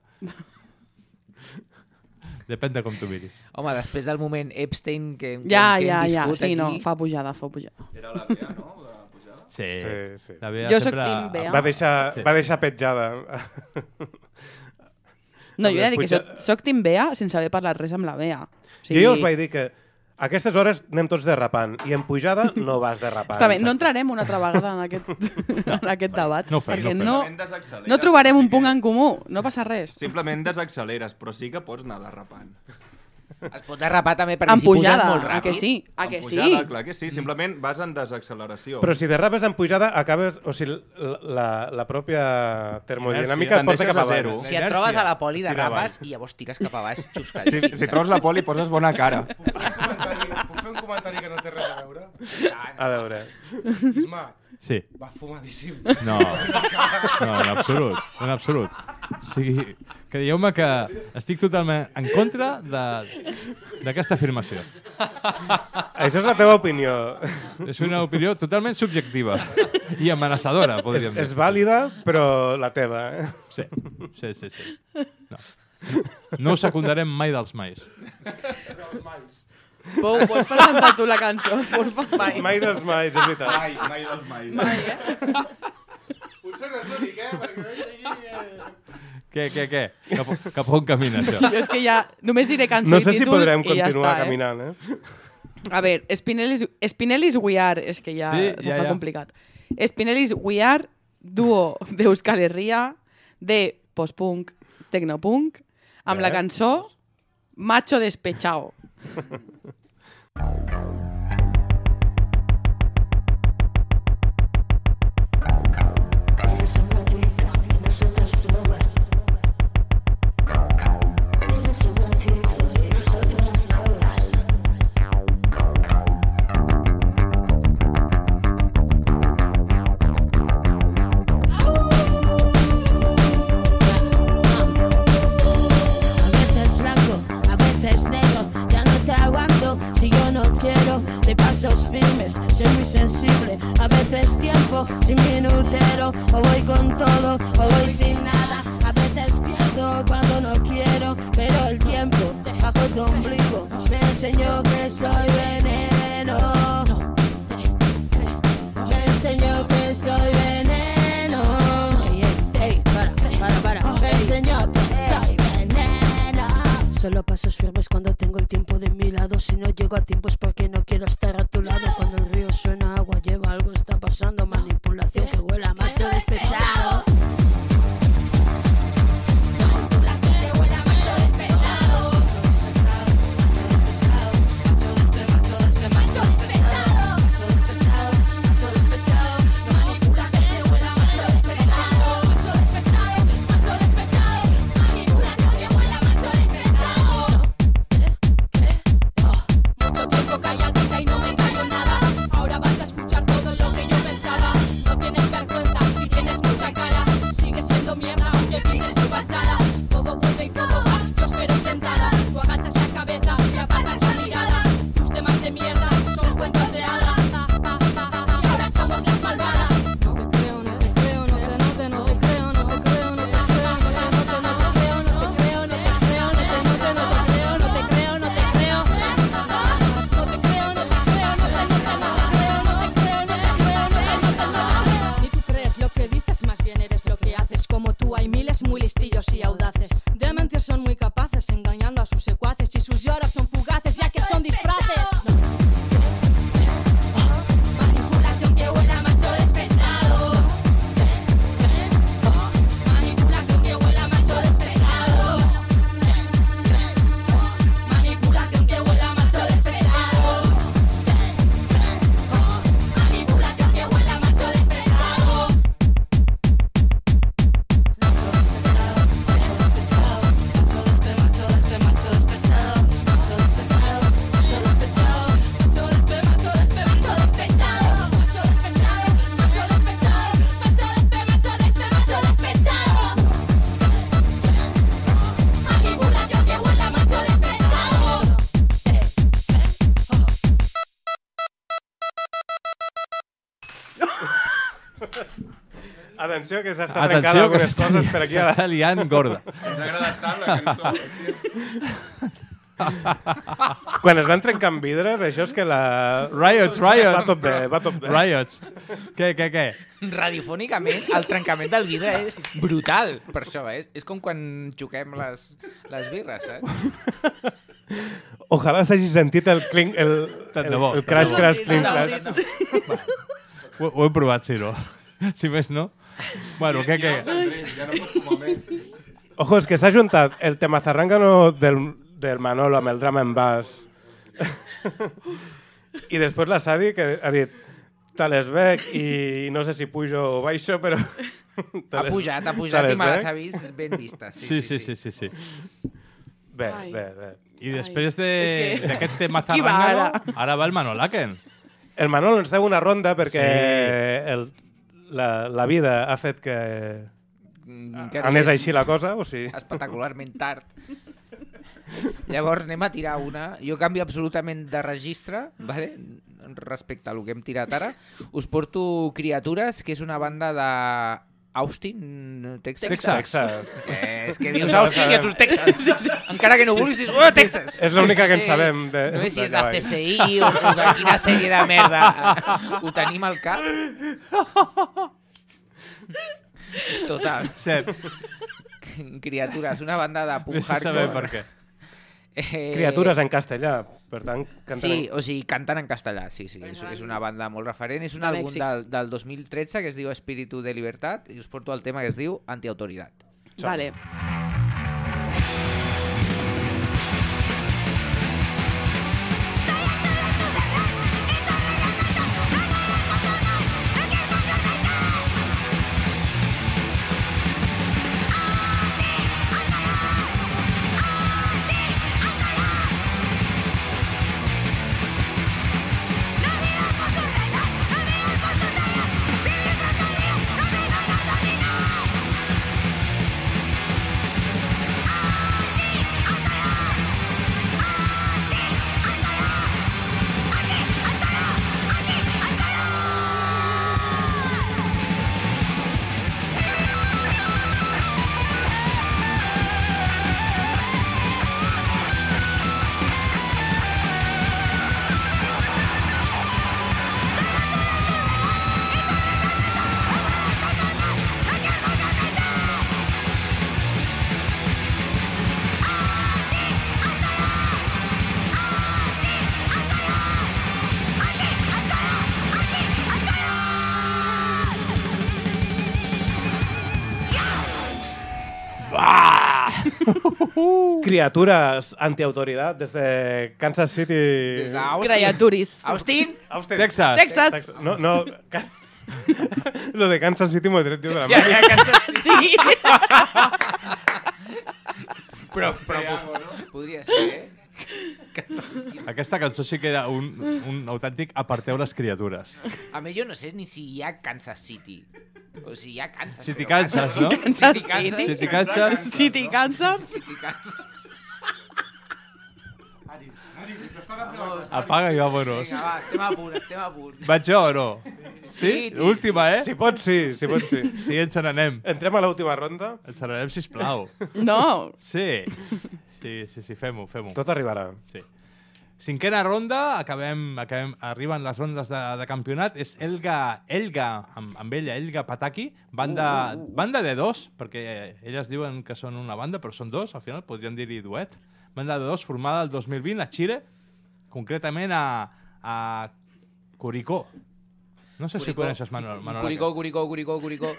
Depèn de com tu miris. Home, després del moment Epstein que, que, Ja, que ja, hem ja. viscut Sí, no, aquí... fa pujada, fa pujada. Era la Bea, no? La pujada? Sí. Sí, sí. La Bea Jo soc sempre... team Bea. Va deixar, Sí. va deixar petjada. No, jo de dir que soc, soc Tim Bea sense haver parlat res amb la Bea. O Jo ja us vaig dir que a aquestes hores anem tots derrapant i en pujada no vas derrapant. Està bé, no entrarem una altra vegada en aquest, *laughs* en aquest debat, no ho fem, perquè no ho fem. no, no trobarem un punt en comú, no passa res. Simplement desacceleres, però sí que pots anar derrapant. Es pot derrapar també perquè En si puges pujada, molt a ràpid. que sí, a En que sí. pujada, clar que sí, simplement vas en desacceleració. Però si derrapes en pujada, acabes... O sigui, la, la, la pròpia termodinàmica Inèrcia. et porta cap a zero. Si et trobes a la poli, derrapes i llavors tires cap a baix, si, xuscadíssim. si trobes la poli poses bona cara. *laughs* Fer un comentari que no té res a veure? A veure. Isma, Sí. va fumadíssim. No, no, en absolut, en absolut. O sigui, creieu-me que estic totalment en contra de- d'aquesta afirmació. Això és la teva opinió. És una opinió totalment subjectiva i amenaçadora, És, podríem dir. és vàlida, però la teva. Eh? Sí, sí, sí. sí. No. no ho secundarem mai dels mais. Pou, pots presentar tu la cançó, porfa? Mai. mai dels mais, és veritat. Mai, mai dels mai. Mai, eh? Potser no és l'únic, eh? Perquè veig aquí... Eh... Què, què, què? Cap, cap on camina això? Jo és que ja només diré cançó No i sé si títol podrem ja continuar està, caminant, eh? Eh? A ver, Spinelli's, Spinelli's We Are, és que ja Sí, sí, ja, ja, complicat. Spinelli's We Are, duo d'Euskal Herria, de post-punk, tecnopunk, amb Bé. la cançó Macho Despechao. Thank *laughs* you. A veces veces tiempo sin minutero, o voy con todo, o voy sin nada. A veces pierdo cuando no quiero, pero el tiempo bajo tu ombligo me enseñó que soy veneno. Solo pasos firmes cuando tengo el tiempo de mi lado. Si no llego a tiempo es porque no quiero estar a tu lado. Cuando el río suena agua, lleva algo, está pasando. Manipulación que huele a macho Atenció, que s'està Atenció, trencant que algunes s'està coses per aquí. s'està liant gorda. Ens ha agradat tant la cançó. *laughs* Quan es van trencant vidres, això és que la... Riots, riots. Va tot bé, va tot bé. Riots. Què, què, què? Radiofònicament, el trencament del vidre és brutal, per això, eh? És com quan xoquem les, les birres, eh? Ojalà s'hagi sentit el clink, el, Tant el, de bo. el crash, crash, clink, crash. Ho, ho he provat, si no. *laughs* Si més no. Bueno, què, què? Ja no pots fumar més. Ojo, és que s'ha juntat el tema zarrangano del, del Manolo amb el drama en bas. I després la Sadi, que ha dit te les veig i no sé si pujo o baixo, però... *laughs* Ha pujat, ha pujat i me les ha vist ben vistes. Sí, sí, sí, sí, sí. Bé, Ai. bé, bé. I després de- És que- d'aquest tema *laughs* zarrangano, ara va el Manolaken. El Manolo ens deu una ronda perquè Sí. el, la, la vida ha fet que Mm, que anés arribés així la cosa, o sigui... Espectacularment tard. Llavors anem a tirar una. Jo canvio absolutament de registre, vale? respecte a lo que hem tirat ara. Us porto Criatures, que és una banda de Austin, Texas. Texas. Texas. Eh, és que dius Austin i a tu Texas. Encara que no vulguis, dius, oh, Texas. És l'única que en Sí. sabem de- No sé si és de. CSI o, o de quina sèrie de merda ho tenim al cap. Total. Cert. Criatures, una banda de punk Vés a hardcore. saber per què. Eh, Criatures en castellà, per tant... canten Sí, en- o sigui, canten en castellà, sí, sí. És, és una banda molt referent. És un De àlbum del, del 2013 que es diu Espíritu de Libertat i us porto el tema que es diu Antiautoritat. Vale. Vivir criaturas antiautoridad desde Kansas City. Des d'Austin. Criaturis. Austin? Austin. Texas. Texas. No, no. Ca- *laughs* Lo de Kansas City m'ho he tret jo de la Ja, mà. ja, Kansas City. Sí. Però, però po- podria ser, eh? Kansas City. Aquesta cançó sí que era un, un autèntic aparteu les criatures. A més, jo no sé ni si hi ha Kansas City. O si hi ha Kansas. City, però Kansas, no? City, Kansas. City, Kansas. City, Kansas. City, Kansas. Ànims, ànims, s'està dant la Vamos. cosa. Apaga i vámonos. Vinga, va, estem a punt, estem a punt. Vaig jo o no? Sí? tio. Última, eh? Si pots, sí, si pots, sí. Sí, ens n'anem. Entrem a l'última ronda. Ens n'anem, sisplau. No. Sí. Sí, sí, sí, fem-ho, fem-ho. Tot arribarà. Sí. Cinquena ronda, acabem, acabem, arriben les rondes de, de campionat, és Elga, Elga amb, amb ella, Elga Pataki, banda, banda de dos, perquè elles diuen que són una banda, però són dos, al final podríem dir-hi duet. Banda de dos, formada el 2020 a Xile, concretament a, a Curicó. No sé si Curicó. coneixes Manuel. Manuel Curicó, Curicó, Curicó, Curicó.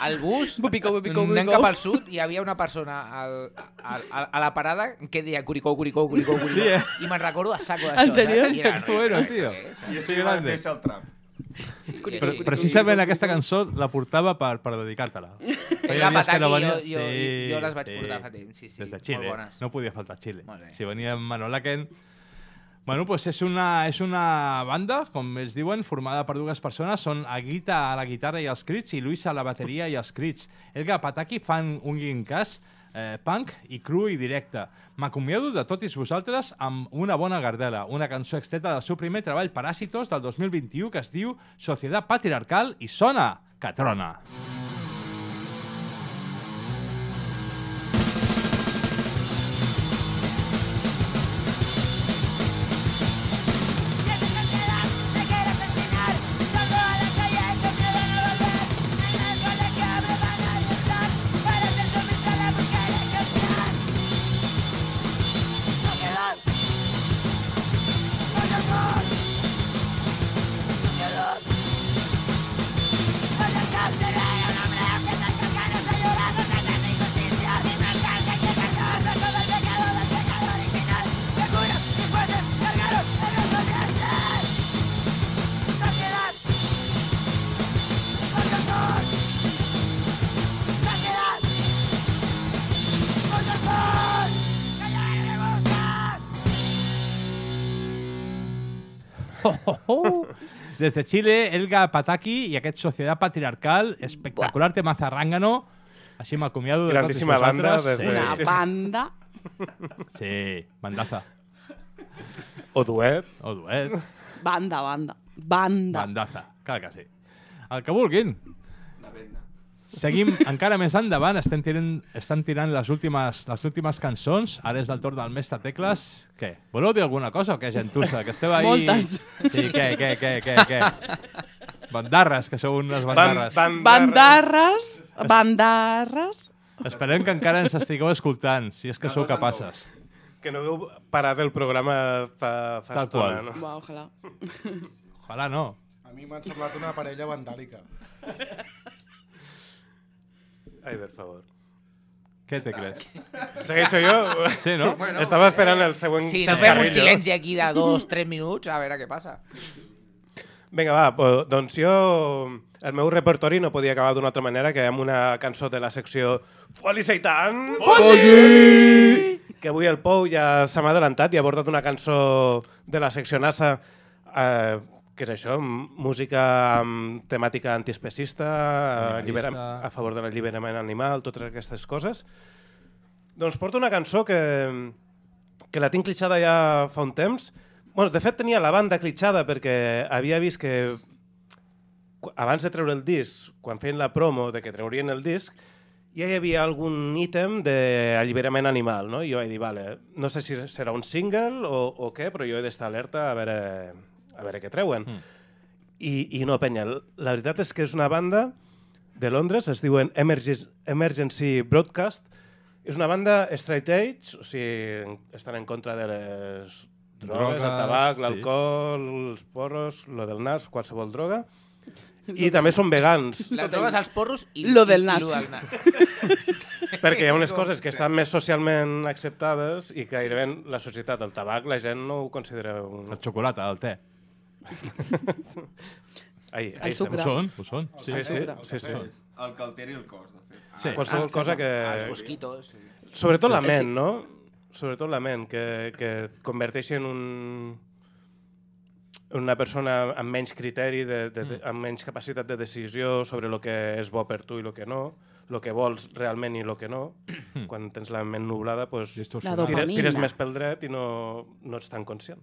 Al bus, Bupico, bupico, anant bupico. cap al sud, hi havia una persona al, al, al, a la parada que deia Curicó, Curicó, Curicó, Curicó. Sí, eh? I me'n recordo a saco d'això. En sèrio? saps? I era, Que bueno, tio. I Sí, així va grande. el trap. Pre precisament aquesta cançó la portava per, per dedicar-te-la. *laughs* Feia dies que no venia- jo, jo, jo les vaig portar fa temps, sí, sí. Des de Xile. No podia faltar Xile. Si venia Manolaken... Bueno, pues és una, és una banda, com ells diuen, formada per dues persones. Són Aguita a la guitarra i els crits i Luis a la bateria i els crits. Elga Pataki fan un guincàs eh, punk i cru i directe. M'acomiado de tots vosaltres amb una bona gardela, una cançó extreta del seu primer treball Paràsitos del 2021 que es diu Societat Patriarcal i sona Catrona. Des de Xile, Elga Pataki i aquest Societat Patriarcal, espectacular tema zarrangano. Així m'acomiado de Grandíssima tots banda vosaltres. des de- Una Sí. banda. *laughs* Sí, bandaza. O duet. O duet. Banda, banda. Banda. Bandaza, clar que sí. El que vulguin. Seguim encara més endavant, estem tirant, estan tirant les últimes, les últimes cançons, ara és el torn del mestre Tecles. Què? Voleu dir alguna cosa o què, gentussa? Que esteu ahí... Moltes. Sí, què, què, què, què, què? Bandarres, que sou unes bandarres. Ban- Bandarres. Bandarres. Esperem que encara ens estigueu escoltant, si és que sou capaces. Que no heu parat el programa fa, fa Tal estona, qual. no? Va, ojalà. Ojalà no. A mi m'han semblat una parella vandàlica. *laughs* Ai, per favor. Què te creus? Segueixo jo? Sí, no? Bueno, Estava esperant el següent Sí, nos fem un xascarrillo. silenci aquí de dos, tres minuts, a veure què passa. Vinga, va, po- doncs jo... El meu repertori no podia acabar d'una altra manera que amb una cançó de la secció Foli Seitan! Foli! Que avui el Pou ja se m'ha adelantat i ha abordat una cançó de la secció NASA eh, que és això, música amb temàtica antiespecista, allibera- a favor de l'alliberament animal, totes aquestes coses. Doncs porto una cançó que, que la tinc clitxada ja fa un temps. Bueno, de fet, tenia la banda clitxada perquè havia vist que qu- abans de treure el disc, quan feien la promo de que treurien el disc, ja hi havia algun ítem d'alliberament animal, no? I jo he dit, vale, no sé si serà un single o, o què, però jo he d'estar alerta a veure, a veure què treuen. Mm. I, I no, penya, la veritat és que és una banda de Londres, es diuen Emergency, Emergency Broadcast, és una banda straight edge, o sigui, estan en contra de les drogues, Drogues, el tabac, sí. l'alcohol, els porros, lo del nas, qualsevol droga. I també són vegans. Les drogues als porros i, Lo del i nas. lo del *laughs* nas. perquè hi ha unes coses que estan més socialment acceptades i que gairebé la societat, el tabac, la gent no ho considera un... El xocolata, el te. Ai, El sucre. Ho són, ho són. Sí, Sí, sí, sí, sí. El que alteri el cos, de fet. Sí. Qualsevol Ah, cosa que... els mosquitos. Sobretot la ment, no? Sobretot la ment, que, que et converteixi en un una persona amb menys criteri, de, de, de, amb menys capacitat de decisió sobre el que és bo per tu i el que no, el que vols realment i el que no. Quan tens la ment nublada, pues, tires, tires més pel dret i no, no ets tan conscient.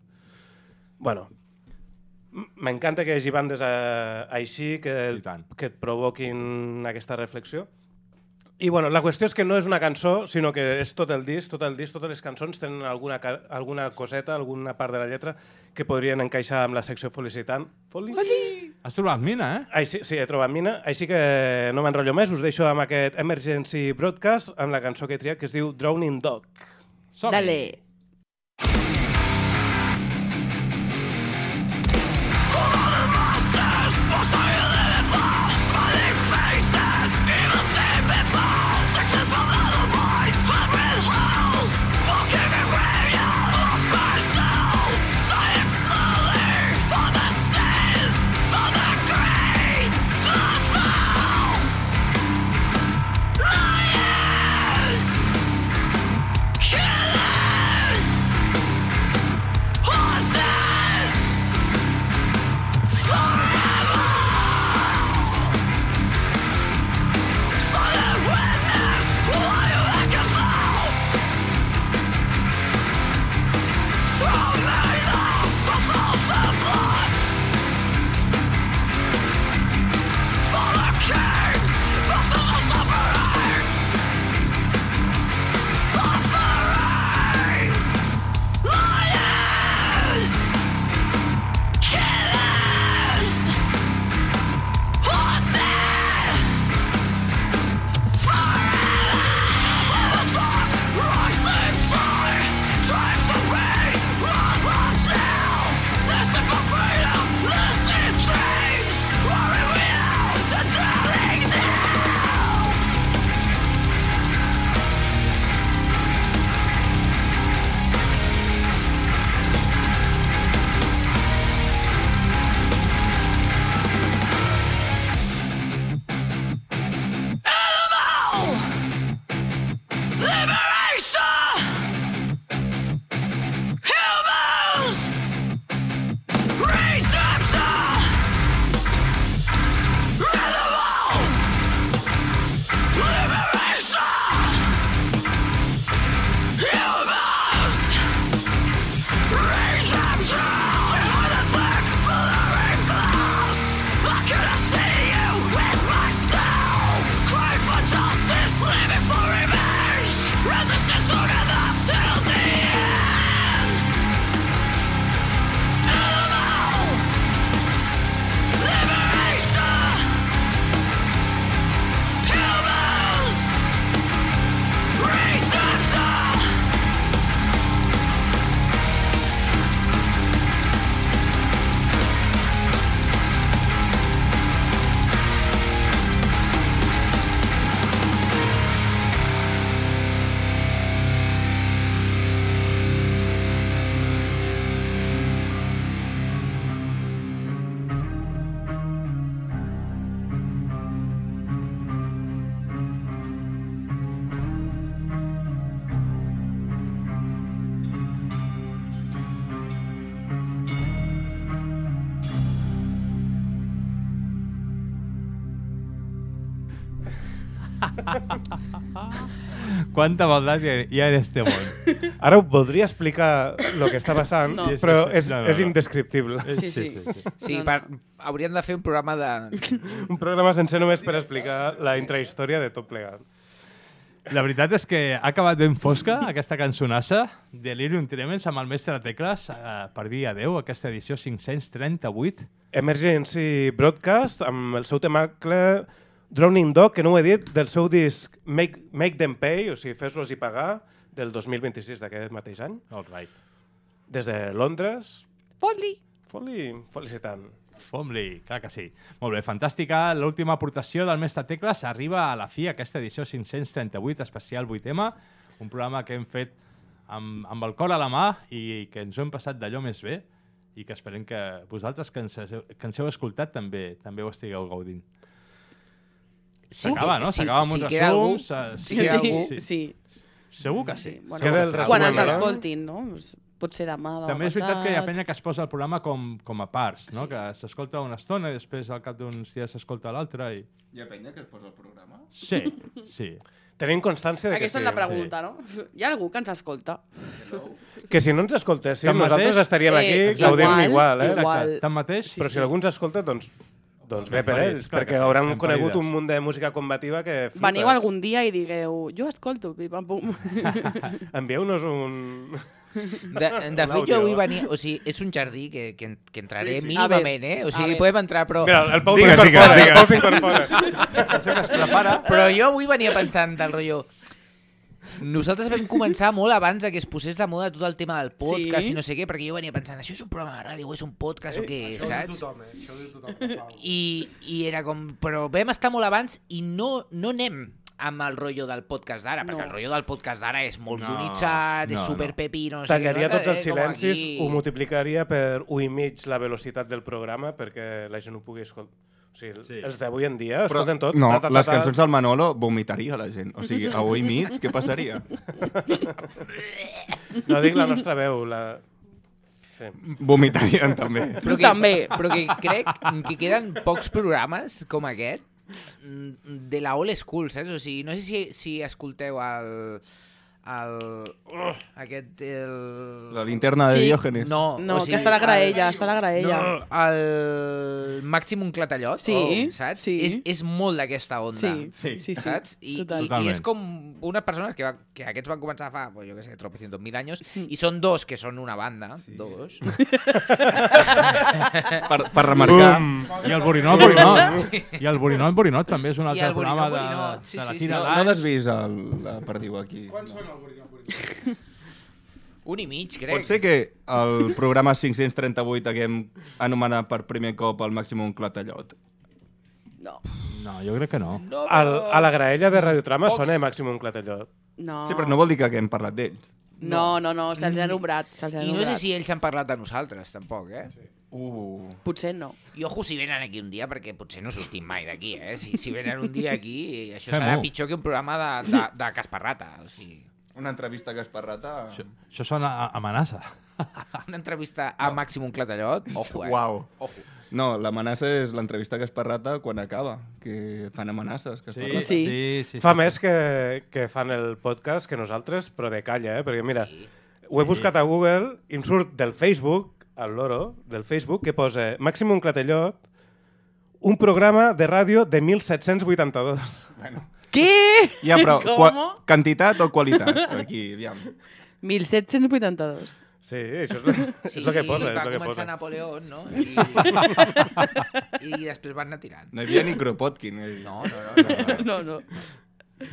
Bueno, m'encanta que hi hagi bandes eh, així que, que et provoquin aquesta reflexió. I bueno, la qüestió és que no és una cançó, sinó que és tot el disc, tot el disc, totes les cançons tenen alguna, alguna coseta, alguna part de la lletra que podrien encaixar amb la secció felicitant. Foli? Has trobat mina, eh? Així, sí, he trobat mina, així que no m'enrotllo més, us deixo amb aquest Emergency Broadcast, amb la cançó que he triat, que es diu Drowning Dog. Som-hi. Dale. Quanta maldat hi ha, hi ha en este món. *laughs* Ara ho voldria explicar el que està passant, No. però és, No, no, és indescriptible. Sí, sí, sí. sí. Sí, per, hauríem de fer un programa de... *laughs* Un programa sencer només per explicar la intrahistòria de tot plegat. La veritat és que ha acabat ben fosca aquesta cançonassa, Delirium Tremens amb el mestre Tecles, eh, per dir adeu, aquesta edició 538. Emergency Broadcast, amb el seu temacle Drowning Dog, que no ho he dit, del seu disc Make, Make Them Pay, o sigui, fes-los i pagar, del 2026 d'aquest mateix any. All right. Des de Londres. Foli. Foli, felicitant. Fom-li, clar que sí. Molt bé, fantàstica. L'última aportació del Mestre Tecles arriba a la fi, aquesta edició 538 especial 8M, un programa que hem fet amb, amb el cor a la mà i que ens ho hem passat d'allò més bé i que esperem que vosaltres que ens, que ens heu escoltat també també ho estigueu gaudint. Sí, S'acaba, no? S'acaba amb si uns queda algú- resums. eh, si queda algú- sí. Segur que sí. Bueno, Queda el resum quan ens escoltin, no? Pues Potser demà, demà També és veritat que hi ha passat. penya que es posa el programa com, com a parts, no? que s'escolta una estona i després al cap d'uns dies s'escolta l'altra. I... Hi ha penya que es posa el programa? Sí, sí. *laughs* Tenim constància de que Aquesta sí. és la pregunta, no? Hi ha algú que ens escolta? Que si no ens escoltéssim, Tanmateix- nosaltres estaríem aquí Eh, gaudint igual, igual, eh? igual. Tanmateix... Però si algú ens escolta, doncs, doncs bé per ells, perquè hauran ben conegut un munt de música combativa que flipes. Veniu algun dia i digueu, jo escolto, pim, pam, pum. *laughs* Envieu-nos un... De, *laughs* de fet, jo vull venir... O sigui, és un jardí que, que, que entraré Sí, sí. mínimament, eh? O sigui, podem entrar, però... Mira, el Pau s'incorpora, *laughs* el Pau s'incorpora. Pensa que es prepara. Però jo avui venia pensant del rotllo... Nosaltres vam començar molt abans que es posés de moda tot el tema del podcast Sí. i no sé què, perquè jo venia pensant, això és un programa de ràdio o és un podcast o què, Això ho diu saps? tothom, eh? Això ho diu tothom. Pau. I, I era com... Però vam estar molt abans i no, no anem amb el rotllo del podcast d'ara, perquè No. el rotllo del podcast d'ara és molt No, guionitzat, és no, super no. pepino, no sé què, Tallaria tots els eh, silencis, aquí. ho multiplicaria per 1 i mig la velocitat del programa perquè la gent ho pugui escoltar. O sigui, Sí. els d'avui en dia Però, escolten tot. no, ta, ta, ta, les cançons del Manolo vomitaria la gent. O sigui, a 1 i mig, què passaria? *laughs* No dic la nostra veu, la... Sí. Vomitarien també. Però que, També. Però que crec que queden pocs programes com aquest mm, de la old school, saps? O sigui, no sé si, si escolteu el... el uh, aquest... El... La linterna de Sí. Diògenes. No, No, o que sigui, està la graella, el- està la graella. No, el Màximum Clatallot, Sí, oh, saps? sí. És, és molt d'aquesta onda. Sí, Sí. sí, sí. saps? I, Total. i, i és com unes persones que, va, que aquests van començar fa, pues, jo què sé, tropecientos mil anys, Mm. i són dos que són una banda, dos. *laughs* Per, per remarcar... I el Borinot, Borinot. I el Borinot, Borinot també és un altre programa Borinot, de, Borinot, sí, de la sí, tira No, no desvis el, la perdiu aquí. Quan sona el? *laughs* Un i mig, crec. Pot ser que el programa 538 haguem anomenat per primer cop el Màximum Clatallot? No. No, jo crec que no. No, Al, a la graella de Radiotrama Pocs. sona Màximum Clatellot. No. Sí, però no vol dir que haguem parlat d'ells. No, no, no, se'ls ha nombrat, se'ls ha I no nombrat. sé si ells han parlat de nosaltres, tampoc, eh? Uh. Potser no. I ojo si venen aquí un dia, perquè potser no sortim mai d'aquí, eh? Si, si venen un dia aquí, això serà pitjor que un programa de, de, de Casparrata. O sigui, Una entrevista a Gasparrata... Això, això sona a amenaça. *laughs* una entrevista a Màximum Clatallot, ojo, eh? Uau. Ojo. No, l'amenaça és l'entrevista a Gasparrata quan acaba, que fan amenaces. Gasparrata. Sí. sí, sí. Fa sí, més que, que fan el podcast que nosaltres, però de calla, eh? Perquè mira, Sí. ho he buscat a Google i em surt del Facebook, al loro, del Facebook, que posa Màximum Clatellot, un programa de ràdio de 1782. Bueno. Què? Ja, però *laughs* Com? qua quantitat o qualitat? Aquí, aviam. 1782. Sí, això és, Sí, és el que posa. És va el que començar posa. Napoleón, no? I, I *laughs* després van anar tirant. No hi havia ni Kropotkin. Eh? No, no, no. no, no. *laughs* No, no.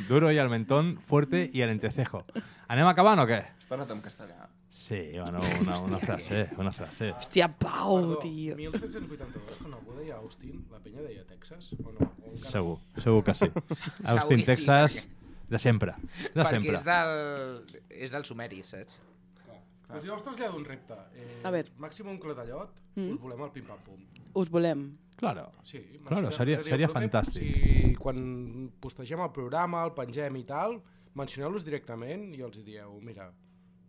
Duro y al mentón, fuerte y al entrecejo. Anem acabant o què? Has parlat en castellà. Sí, bueno, una, una frase, una frase. Hòstia, Pau, Perdó, tio. 1782, quan algú deia Austin, la penya deia Texas, o no? O Segur, segur que sí. *laughs* Austin, Texas, de sempre. De Perquè sempre. és del, és del sumeri, saps? Clar. Doncs jo us trasllado un repte. Eh, A veure. Màximum Clatallot, Mm. us volem al pim-pam-pum. Us volem. Claro. Sí, Claro, seria- seria fantàstic. Si quan postegem el programa, el pengem i tal, mencioneu-los directament i els dieu, mira,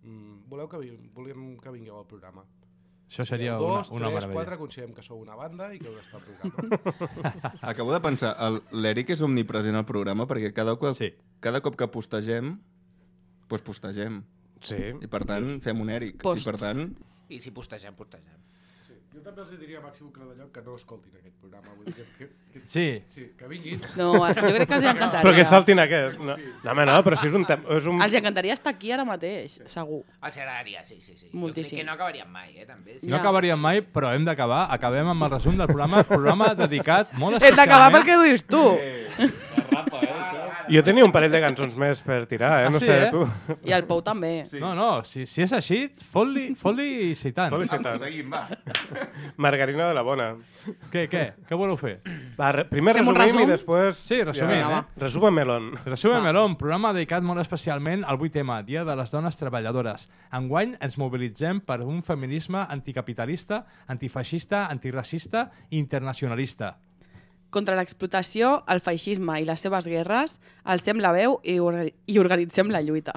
mm, voleu que, vi- volem que vingueu al programa. Això seria una, dos, una tres, meravella. quatre, considerem que sou una banda i que heu d'estar al programa. *laughs* Acabo de pensar, el- l'Eric és omnipresent al programa perquè cada cop, Sí. cada cop que postegem, doncs postegem. Sí. I per tant, fem un Eric. Post. I per tant, I si postegem, postegem. Sí. Jo també els diria a Màxim Clatallot que no escoltin aquest programa. Vull dir que, que, que, Sí. sí, que vinguin. No, jo crec que els encantaria. Però que saltin aquest. No, no, home, no, però si és un... tem- És un... Els encantaria estar aquí ara mateix, segur. Els agradaria, sí, sí, sí. Moltíssim. Jo crec que no acabaríem mai, eh, també. Sí. No Ja. acabaríem mai, però hem d'acabar. Acabem amb el resum del programa, programa dedicat molt Hem d'acabar especialment... perquè ho dius tu. Eh, trampa, eh, això. Jo tenia un parell de cançons més per tirar, eh? Ah, no sí, sé, eh? tu. I el Pou també. Sí. No, no, si, si és així, fot-li fot i tant. Fot-li citant. Seguim, va. *laughs* Margarina de la Bona. Què, què? Què voleu fer? Va, re, primer Fem resumim i resum? després... Sí, resumim, ja. eh? Resume Melon. Resume Melón, programa dedicat molt especialment al 8 tema, Dia de les Dones Treballadores. Enguany ens mobilitzem per un feminisme anticapitalista, antifeixista, antiracista i internacionalista. Contra l'explotació, el feixisme i les seves guerres, alcem la veu i, or i organitzem la lluita.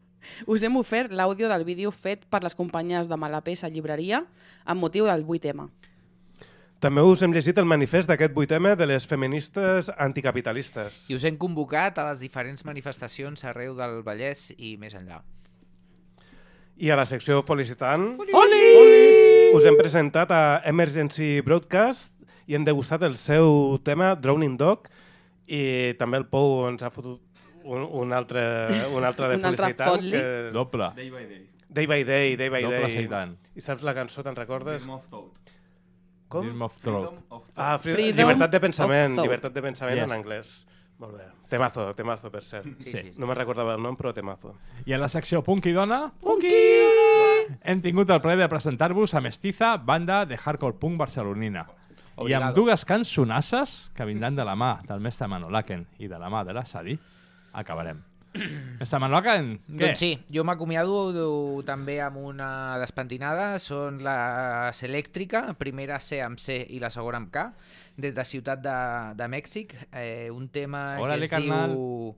*laughs* Us hem ofert l'àudio del vídeo fet per les companyies de Malapesa Llibreria amb motiu del 8M. També us hem llegit el manifest d'aquest 8M de les feministes anticapitalistes. I us hem convocat a les diferents manifestacions arreu del Vallès i més enllà. I a la secció Felicitant Oli! us hem presentat a Emergency Broadcast i hem degustat el seu tema Drowning Dog i també el Pou ens ha fotut un, un altre, un altre de Un altre Felicitant. fot-li. Que... Doble. Day by day. Day by Day, Day by Doble Day. Seitan. I saps la cançó, te'n recordes? Dream of thought. Com? Dream of Throat. Freedom of thought. Ah, fri Freedom llibertat de pensament, llibertat de pensament Yes. en anglès. Molt bé. Temazo, temazo, per cert. Sí, sí. No me'n recordava el nom, però temazo. I en la secció Punky Dona... Punky! Hem tingut el plaer de presentar-vos a Mestiza, banda de hardcore punk barcelonina. I amb dues cançonasses que vindran de la mà del mestre Manolaken i de la mà de la Sadi, acabarem. *clears throat* mestre Manolaken, què? Doncs sí, jo m'acomiado també amb una despentinada, són les Elèctrica, primera C amb C i la segona amb K, des de Ciutat de, de Mèxic, eh, un tema Órale, que es carnal. diu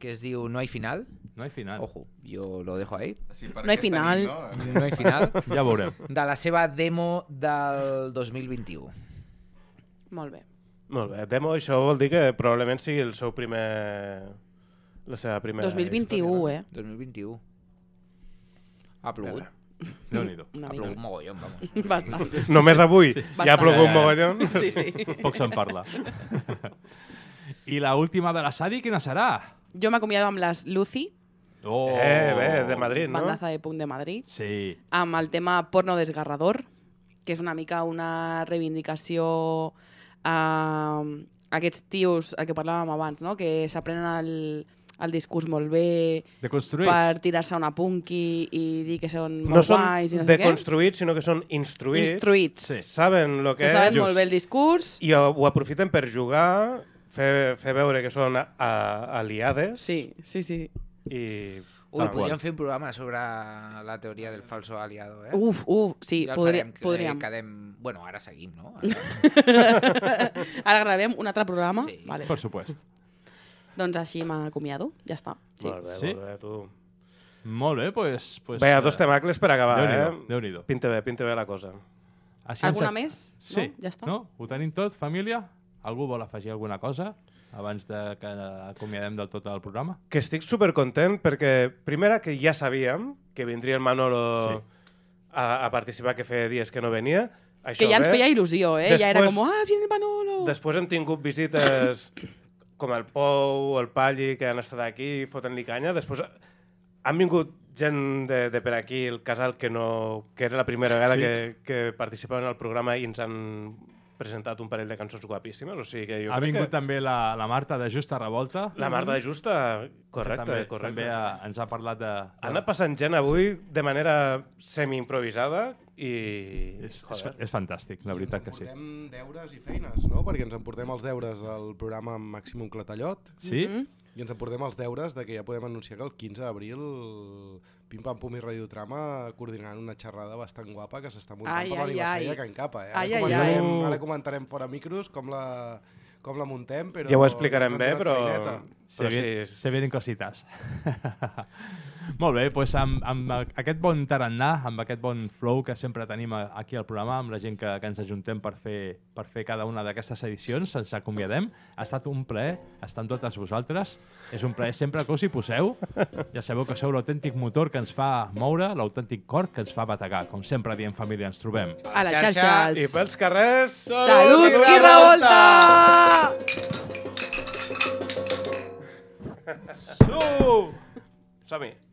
que es diu No hay final. No hay final. Ojo, yo lo dejo ahí. Sí, No hay final. nit, no? No hay final. *laughs* Ja veurem. De la seva demo del 2021. Molt bé. Molt bé. Demo, això vol dir que probablement sigui el seu primer... La seva primera 2021, història, eh? 2021. Ha plogut. Déu-n'hi-do. Una Ha plogut mogollon, vamos. Bastant. no? *laughs* Només avui Sí. ja ha plogut un mogollon. Sí, sí. *laughs* Poc se'n parla. *laughs* I la última de la Sadi, quina serà? Jo m'acomiado amb les Lucy, Oh. Eh, bé, de Madrid, no? bandaza de punk de Madrid, Sí. amb el tema Porno desgarrador, que és una mica una reivindicació a aquests tios, el que parlàvem abans, no? que s'aprenen el, el discurs molt bé per tirar-se una punky i dir que són No molt són guais i no sé què. deconstruïts, sinó que són instruïts. Instruïts. Sí. Saben el que Se saben és. molt bé el discurs. I ho, ho aprofiten per jugar, fer, fer veure que són a, a, aliades. Sí, sí, sí. I... Ui, tal podríem qual. fer un programa sobre la teoria del falso aliado, eh? Uf, uf, sí, Ja el podria, farem, podríem. Quedem... Bueno, ara seguim, no? *laughs* Ara... Ara gravem un altre programa? Sí. Vale. Per supuest. Doncs així m'acomiado, ja està. Sí. Molt bé, Sí? molt bé, tu. Molt bé, pues... pues Bé, dos temacles per acabar, eh? Déu-n'hi-do. Pinta bé, pinta bé la cosa. Així ens- Alguna més? Sí. No? Ja està. No? Ho tenim tot, família? Algú vol afegir alguna cosa abans de que acomiadem del tot el programa? Que estic supercontent perquè, primera, que ja sabíem que vindria el Manolo Sí. a, a participar, que feia dies que no venia. Això Que ja ens feia il·lusió, eh? ja era Després- com, ah, viene el Manolo! Després hem tingut visites *coughs* com el Pou, el Palli, que han estat aquí fotent-li canya. Després han vingut gent de, de per aquí, el casal, que, no, que era la primera vegada Sí. que, que participaven al programa i ens han presentat un parell de cançons guapíssimes. O sigui que jo ha vingut que també la, la Marta de Justa Revolta. la Marta de Justa, que correcte, també, correcte. També ha, ens ha parlat de... Ha anat passant gent avui de manera semi-improvisada i... És, és, Joder. és fantàstic, la veritat que sí. Portem deures i feines, no? Perquè ens emportem els deures del programa Màximum Clatallot Sí? Mhm. I ens emportem els deures de que ja podem anunciar que el 15 d'abril Pim Pam Pum i Radiotrama coordinaran una xerrada bastant guapa que s'està muntant Ai, per ai, l'aniversari ai. de Can Capa. Eh? Ara, Ai, ai, comentarem, ai. ara comentarem fora micros com la, com la muntem, però... Ja ho explicarem bé, però... feineta. Se, però sí, se vienen cositas. *laughs* Molt bé, doncs amb, amb aquest bon tarannà, amb aquest bon flow que sempre tenim aquí al programa, amb la gent que, que ens ajuntem per fer, per fer cada una d'aquestes edicions, ens acomiadem. Ha estat un plaer estar amb totes vosaltres. És un plaer sempre que us hi poseu. Ja sabeu que sou l'autèntic motor que ens fa moure, l'autèntic cor que ens fa bategar. Com sempre diem, família, ens trobem. A les xarxes. I pels carrers... Salut i revolta! Su! Som-hi.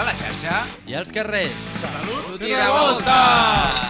A la xarxa i als carrers. Salut i revolta!